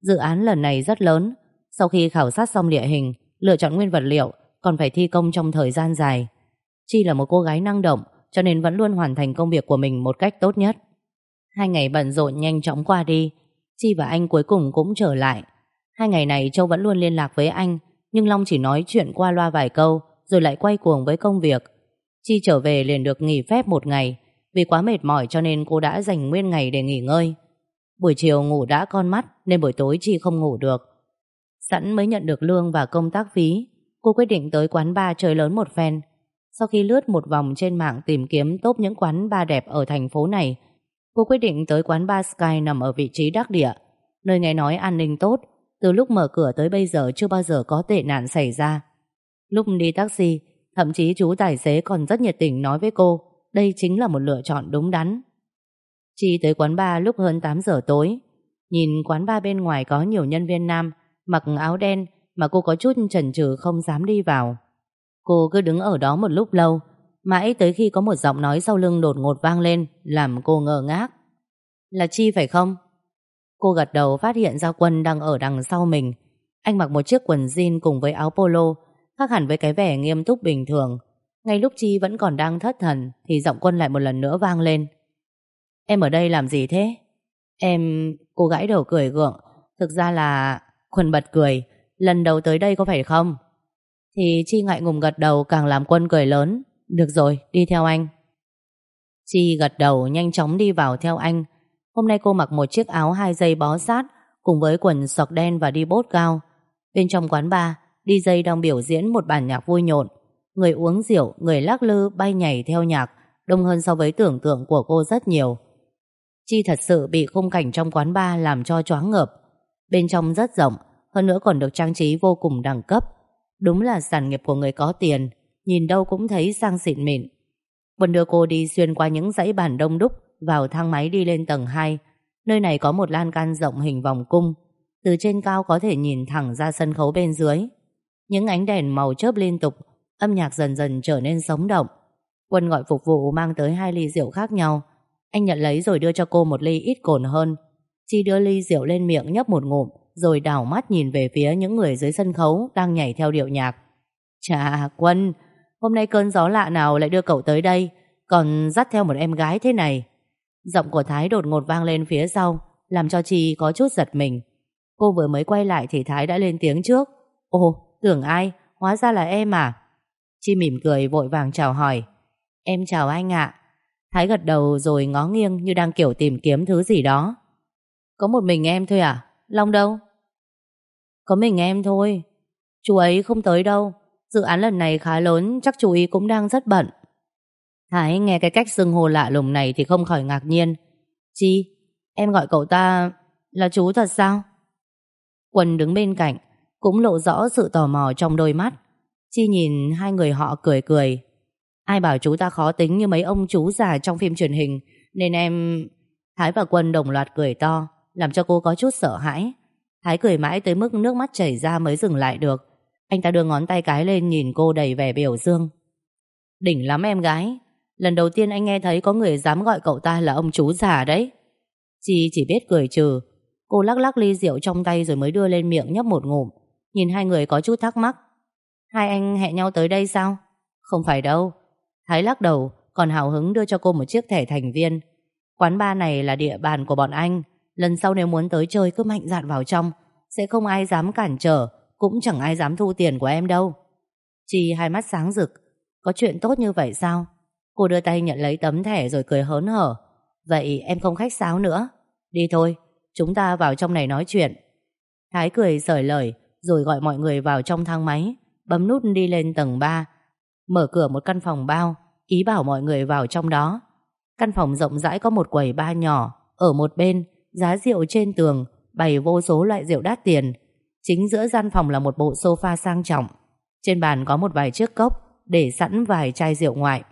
Dự án lần này rất lớn. Sau khi khảo sát xong địa hình, lựa chọn nguyên vật liệu, còn phải thi công trong thời gian dài. Chi là một cô gái năng động, cho nên vẫn luôn hoàn thành công việc của mình một cách tốt nhất. Hai ngày bận rộn nhanh chóng qua đi, Chi và anh cuối cùng cũng trở lại. Hai ngày này Châu vẫn luôn liên lạc với anh, nhưng Long chỉ nói chuyện qua loa vài câu, rồi lại quay cuồng với công việc. Chi trở về liền được nghỉ phép một ngày, vì quá mệt mỏi cho nên cô đã dành nguyên ngày để nghỉ ngơi. Buổi chiều ngủ đã con mắt nên buổi tối Chi không ngủ được. Sẵn mới nhận được lương và công tác phí, cô quyết định tới quán bar chơi lớn một phen. Sau khi lướt một vòng trên mạng tìm kiếm top những quán bar đẹp ở thành phố này, cô quyết định tới quán bar Sky nằm ở vị trí đắc địa, nơi nghe nói an ninh tốt, từ lúc mở cửa tới bây giờ chưa bao giờ có tệ nạn xảy ra. Lúc đi taxi, thậm chí chú tài xế còn rất nhiệt tình nói với cô đây chính là một lựa chọn đúng đắn. Chi tới quán bar lúc hơn 8 giờ tối, nhìn quán bar bên ngoài có nhiều nhân viên nam mặc áo đen mà cô có chút chần chừ không dám đi vào. Cô cứ đứng ở đó một lúc lâu, mãi tới khi có một giọng nói sau lưng đột ngột vang lên, làm cô ngờ ngác. Là Chi phải không? Cô gật đầu phát hiện ra Quân đang ở đằng sau mình. Anh mặc một chiếc quần jean cùng với áo polo, khác hẳn với cái vẻ nghiêm túc bình thường. Ngay lúc Chi vẫn còn đang thất thần, thì giọng Quân lại một lần nữa vang lên. Em ở đây làm gì thế? Em... Cô gãi đầu cười gượng. Thực ra là... Quân bật cười. Lần đầu tới đây có phải không? Thì Chi ngại ngùng gật đầu càng làm Quân cười lớn. Được rồi, đi theo anh. Chi gật đầu nhanh chóng đi vào theo anh. Hôm nay cô mặc một chiếc áo hai dây bó sát cùng với quần sọc đen và đi bốt cao. Bên trong quán bar, DJ đang biểu diễn một bản nhạc vui nhộn. Người uống rượu, người lắc lư bay nhảy theo nhạc đông hơn so với tưởng tượng của cô rất nhiều. Chi thật sự bị khung cảnh trong quán bar làm cho choáng ngợp. Bên trong rất rộng, hơn nữa còn được trang trí vô cùng đẳng cấp. Đúng là sản nghiệp của người có tiền, nhìn đâu cũng thấy sang xịn mịn. Vân đưa cô đi xuyên qua những dãy bàn đông đúc, vào thang máy đi lên tầng 2. Nơi này có một lan can rộng hình vòng cung. Từ trên cao có thể nhìn thẳng ra sân khấu bên dưới. Những ánh đèn màu chớp liên tục, âm nhạc dần dần trở nên sống động. Quân gọi phục vụ mang tới hai ly rượu khác nhau. Anh nhận lấy rồi đưa cho cô một ly ít cồn hơn. Chi đưa ly rượu lên miệng nhấp một ngụm, rồi đảo mắt nhìn về phía những người dưới sân khấu đang nhảy theo điệu nhạc. Chà, Quân, hôm nay cơn gió lạ nào lại đưa cậu tới đây, còn dắt theo một em gái thế này. Giọng của Thái đột ngột vang lên phía sau, làm cho Chi có chút giật mình. Cô vừa mới quay lại thì Thái đã lên tiếng trước. Ồ, tưởng ai, hóa ra là em à? Chi mỉm cười vội vàng chào hỏi. Em chào anh ạ. Thái gật đầu rồi ngó nghiêng như đang kiểu tìm kiếm thứ gì đó. Có một mình em thôi à? Long đâu? Có mình em thôi. Chú ấy không tới đâu. Dự án lần này khá lớn, chắc chú ý cũng đang rất bận. Thái nghe cái cách xưng hô lạ lùng này thì không khỏi ngạc nhiên. Chi, em gọi cậu ta là chú thật sao? Quân đứng bên cạnh, cũng lộ rõ sự tò mò trong đôi mắt. Chi nhìn hai người họ cười cười. Ai bảo chú ta khó tính như mấy ông chú già trong phim truyền hình, nên em... Thái và Quân đồng loạt cười to, làm cho cô có chút sợ hãi. Thái cười mãi tới mức nước mắt chảy ra mới dừng lại được. Anh ta đưa ngón tay cái lên nhìn cô đầy vẻ biểu dương. Đỉnh lắm em gái, Lần đầu tiên anh nghe thấy có người dám gọi cậu ta là ông chú già đấy. Chi chỉ biết cười trừ. Cô lắc lắc ly rượu trong tay rồi mới đưa lên miệng nhấp một ngụm. Nhìn hai người có chút thắc mắc. Hai anh hẹn nhau tới đây sao? Không phải đâu. Thái lắc đầu, còn hào hứng đưa cho cô một chiếc thẻ thành viên. Quán bar này là địa bàn của bọn anh. Lần sau nếu muốn tới chơi cứ mạnh dạn vào trong. Sẽ không ai dám cản trở, cũng chẳng ai dám thu tiền của em đâu. Chi hai mắt sáng rực. Có chuyện tốt như vậy sao? Cô đưa tay nhận lấy tấm thẻ rồi cười hớn hở. Vậy em không khách sáo nữa. Đi thôi, chúng ta vào trong này nói chuyện. Thái cười sởi lời rồi gọi mọi người vào trong thang máy, bấm nút đi lên tầng 3, mở cửa một căn phòng bao, ý bảo mọi người vào trong đó. Căn phòng rộng rãi có một quầy ba nhỏ, ở một bên, giá rượu trên tường, bày vô số loại rượu đắt tiền. Chính giữa gian phòng là một bộ sofa sang trọng. Trên bàn có một vài chiếc cốc, để sẵn vài chai rượu ngoại.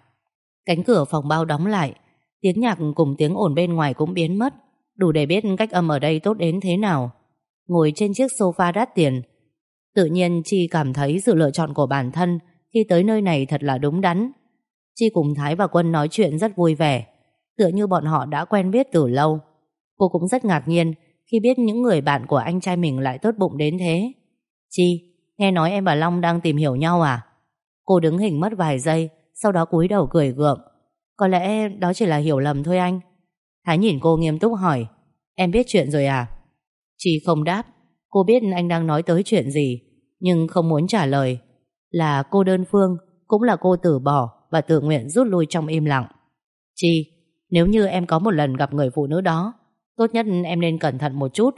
Cánh cửa phòng bao đóng lại Tiếng nhạc cùng tiếng ồn bên ngoài cũng biến mất Đủ để biết cách âm ở đây tốt đến thế nào Ngồi trên chiếc sofa đắt tiền Tự nhiên Chi cảm thấy sự lựa chọn của bản thân khi tới nơi này thật là đúng đắn. Chi cùng Thái và Quân nói chuyện rất vui vẻ, tựa như bọn họ đã quen biết từ lâu. Cô cũng rất ngạc nhiên khi biết những người bạn của anh trai mình lại tốt bụng đến thế. Chi, nghe nói em và Long đang tìm hiểu nhau à? Cô đứng hình mất vài giây, sau đó cúi đầu cười gượng. Có lẽ đó chỉ là hiểu lầm thôi anh. Thái nhìn cô nghiêm túc hỏi, em biết chuyện rồi à? Chi không đáp, cô biết anh đang nói tới chuyện gì, nhưng không muốn trả lời. Là cô đơn phương, cũng là cô từ bỏ và tự nguyện rút lui trong im lặng. Chi, nếu như em có một lần gặp người phụ nữ đó, tốt nhất em nên cẩn thận một chút.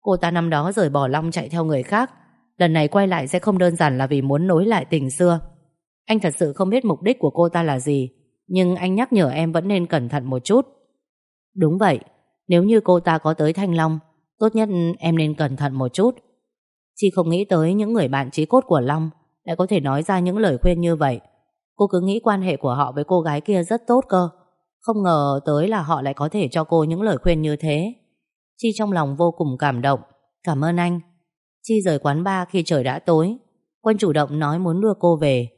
Cô ta năm đó rời bỏ Long chạy theo người khác, lần này quay lại sẽ không đơn giản là vì muốn nối lại tình xưa. Anh thật sự không biết mục đích của cô ta là gì, nhưng anh nhắc nhở em vẫn nên cẩn thận một chút. Đúng vậy, nếu như cô ta có tới Thanh Long, tốt nhất em nên cẩn thận một chút. Chi không nghĩ tới những người bạn trí cốt của Long lại có thể nói ra những lời khuyên như vậy. Cô cứ nghĩ quan hệ của họ với cô gái kia rất tốt cơ. Không ngờ tới là họ lại có thể cho cô những lời khuyên như thế. Chi trong lòng vô cùng cảm động. Cảm ơn anh. Chi rời quán bar khi trời đã tối. Quân chủ động nói muốn đưa cô về.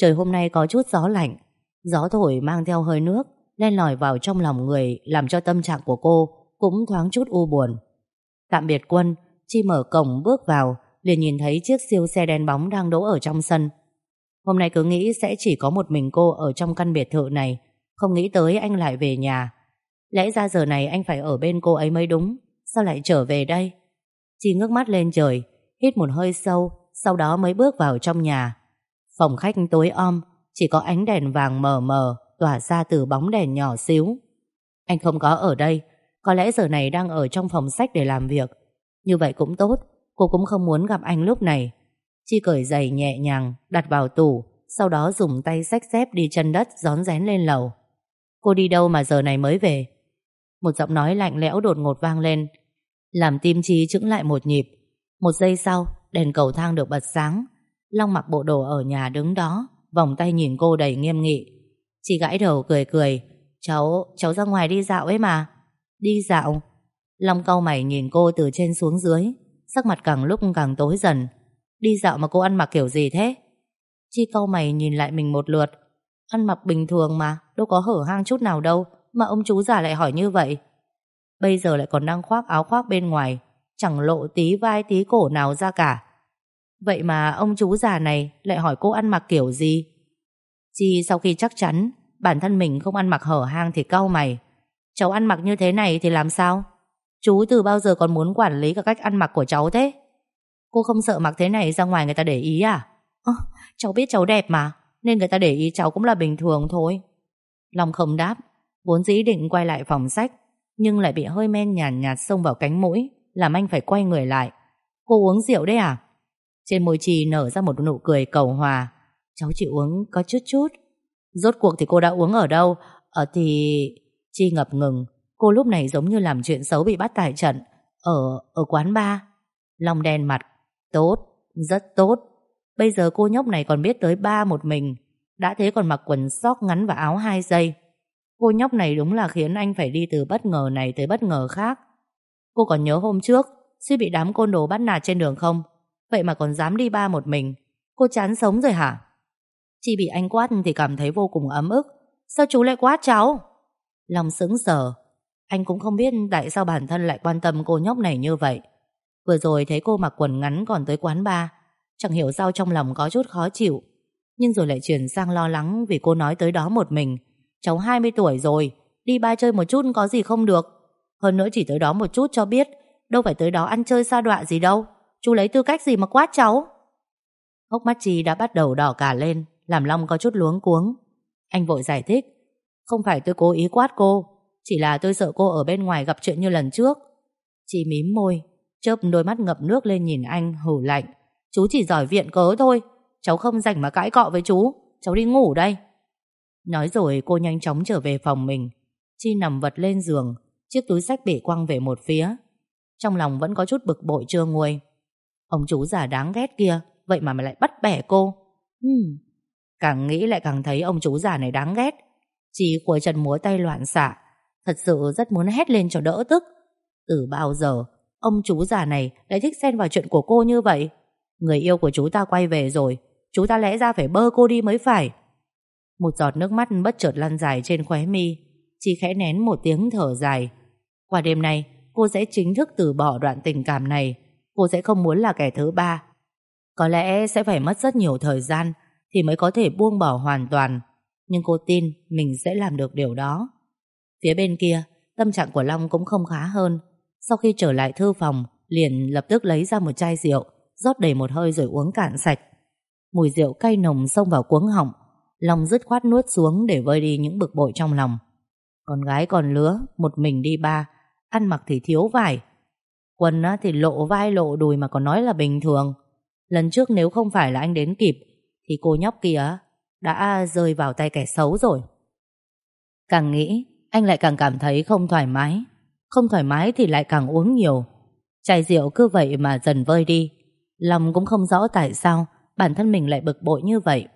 Trời hôm nay có chút gió lạnh. Gió thổi mang theo hơi nước, len lỏi vào trong lòng người làm cho tâm trạng của cô cũng thoáng chút u buồn. Tạm biệt quân, Chi mở cổng bước vào, liền nhìn thấy chiếc siêu xe đen bóng đang đỗ ở trong sân. Hôm nay cứ nghĩ sẽ chỉ có một mình cô ở trong căn biệt thự này, không nghĩ tới anh lại về nhà. Lẽ ra giờ này anh phải ở bên cô ấy mới đúng, sao lại trở về đây? Chi ngước mắt lên trời, hít một hơi sâu, sau đó mới bước vào trong nhà. Phòng khách tối om, chỉ có ánh đèn vàng mờ mờ tỏa ra từ bóng đèn nhỏ xíu. Anh không có ở đây, có lẽ giờ này đang ở trong phòng sách để làm việc. Như vậy cũng tốt, cô cũng không muốn gặp anh lúc này. Chi cởi giày nhẹ nhàng, đặt vào tủ, sau đó dùng tay xách dép đi chân đất gión rén lên lầu. Cô đi đâu mà giờ này mới về? Một giọng nói lạnh lẽo đột ngột vang lên, làm tim Chi chững lại một nhịp. Một giây sau, đèn cầu thang được bật sáng. Long mặc bộ đồ ở nhà đứng đó, vòng tay nhìn cô đầy nghiêm nghị. Chị gãi đầu cười cười, cháu, cháu ra ngoài đi dạo ấy mà. Đi dạo? Long cau mày nhìn cô từ trên xuống dưới, sắc mặt càng lúc càng tối dần. Đi dạo mà cô ăn mặc kiểu gì thế? Chi cau mày nhìn lại mình một lượt. Ăn mặc bình thường mà, đâu có hở hang chút nào đâu, mà ông chú già lại hỏi như vậy. Bây giờ lại còn đang khoác áo khoác bên ngoài, chẳng lộ tí vai tí cổ nào ra cả. Vậy mà ông chú già này lại hỏi cô ăn mặc kiểu gì? Chi sau khi chắc chắn bản thân mình không ăn mặc hở hang thì cau mày. Cháu ăn mặc như thế này thì làm sao? Chú từ bao giờ còn muốn quản lý cả cách ăn mặc của cháu thế? Cô không sợ mặc thế này ra ngoài người ta để ý à? à cháu biết cháu đẹp mà, nên người ta để ý cháu cũng là bình thường thôi. Long không đáp, vốn dĩ định quay lại phòng sách, nhưng lại bị hơi men nhàn nhạt, nhạt xông vào cánh mũi, làm anh phải quay người lại. Cô uống rượu đấy à? Trên môi trì nở ra một nụ cười cầu hòa. Cháu chỉ uống có chút chút. Rốt cuộc thì cô đã uống ở đâu? Ở thì... Chi ngập ngừng, Cô lúc này giống như làm chuyện xấu bị bắt tại trận. Ở, ở quán bar. Long đen mặt. Tốt, rất tốt. Bây giờ cô nhóc này còn biết tới ba một mình. Đã thế còn mặc quần sóc ngắn và áo hai giây Cô nhóc này đúng là khiến anh phải đi từ bất ngờ này tới bất ngờ khác. Cô còn nhớ hôm trước Suy bị đám côn đồ bắt nạt trên đường không? Vậy mà còn dám đi ba một mình Cô chán sống rồi hả chị bị anh quát thì cảm thấy vô cùng ấm ức Sao chú lại quát cháu Long sững sờ anh cũng không biết tại sao bản thân lại quan tâm cô nhóc này như vậy. Vừa rồi thấy cô mặc quần ngắn còn tới quán bar, chẳng hiểu sao trong lòng có chút khó chịu. Nhưng rồi lại chuyển sang lo lắng vì cô nói tới đó một mình. Cháu 20 tuổi rồi, đi ba chơi một chút có gì không được. Hơn nữa chỉ tới đó một chút cho biết, đâu phải tới đó ăn chơi xa đọa gì đâu. Chú lấy tư cách gì mà quát cháu. Hốc mắt Chi đã bắt đầu đỏ cả lên, làm Long có chút luống cuống. Anh vội giải thích, không phải tôi cố ý quát cô, chỉ là tôi sợ cô ở bên ngoài gặp chuyện như lần trước. Chị mím môi Chớp đôi mắt ngập nước lên nhìn anh hử lạnh Chú chỉ giỏi viện cớ thôi Cháu không rảnh mà cãi cọ với chú Cháu đi ngủ đây. Nói rồi cô nhanh chóng trở về phòng mình. Chi nằm vật lên giường Chiếc túi sách bị quăng về một phía. Trong lòng vẫn có chút bực bội chưa nguôi. Ông chú già đáng ghét kia Vậy mà mày lại bắt bẻ cô. Hmm. Càng nghĩ lại càng thấy ông chú già này đáng ghét. Chi khuấy chân múa tay loạn xạ Thật sự rất muốn hét lên cho đỡ tức. Từ bao giờ Ông chú già này lại thích xen vào chuyện của cô như vậy? Người yêu của chú ta quay về rồi Chú ta lẽ ra phải bơ cô đi mới phải. Một giọt nước mắt bất chợt lăn dài trên khóe mi. Chỉ khẽ nén một tiếng thở dài. Qua đêm nay Cô sẽ chính thức từ bỏ đoạn tình cảm này Cô sẽ không muốn là kẻ thứ ba Có lẽ sẽ phải mất rất nhiều thời gian Thì mới có thể buông bỏ hoàn toàn Nhưng cô tin Mình sẽ làm được điều đó Phía bên kia Tâm trạng của Long cũng không khá hơn Sau khi trở lại thư phòng Liền lập tức lấy ra một chai rượu rót đầy một hơi rồi uống cạn sạch. Mùi rượu cay nồng xông vào cuống họng, Long dứt khoát nuốt xuống để vơi đi những bực bội trong lòng. Con gái còn lứa, một mình đi ba, ăn mặc thì thiếu vải. Quần thì lộ vai lộ đùi mà còn nói là bình thường. Lần trước nếu không phải là anh đến kịp, thì cô nhóc kia đã rơi vào tay kẻ xấu rồi. Càng nghĩ, anh lại càng cảm thấy không thoải mái. Không thoải mái thì lại càng uống nhiều. Chai rượu cứ vậy mà dần vơi đi. Lòng cũng không rõ tại sao bản thân mình lại bực bội như vậy.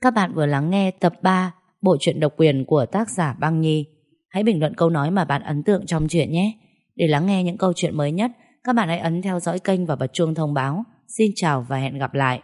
Các bạn vừa lắng nghe tập 3 bộ truyện độc quyền của tác giả Băng Nhi. Hãy bình luận câu nói mà bạn ấn tượng trong chuyện nhé. Để lắng nghe những câu chuyện mới nhất, các bạn hãy ấn theo dõi kênh và bật chuông thông báo. Xin chào và hẹn gặp lại.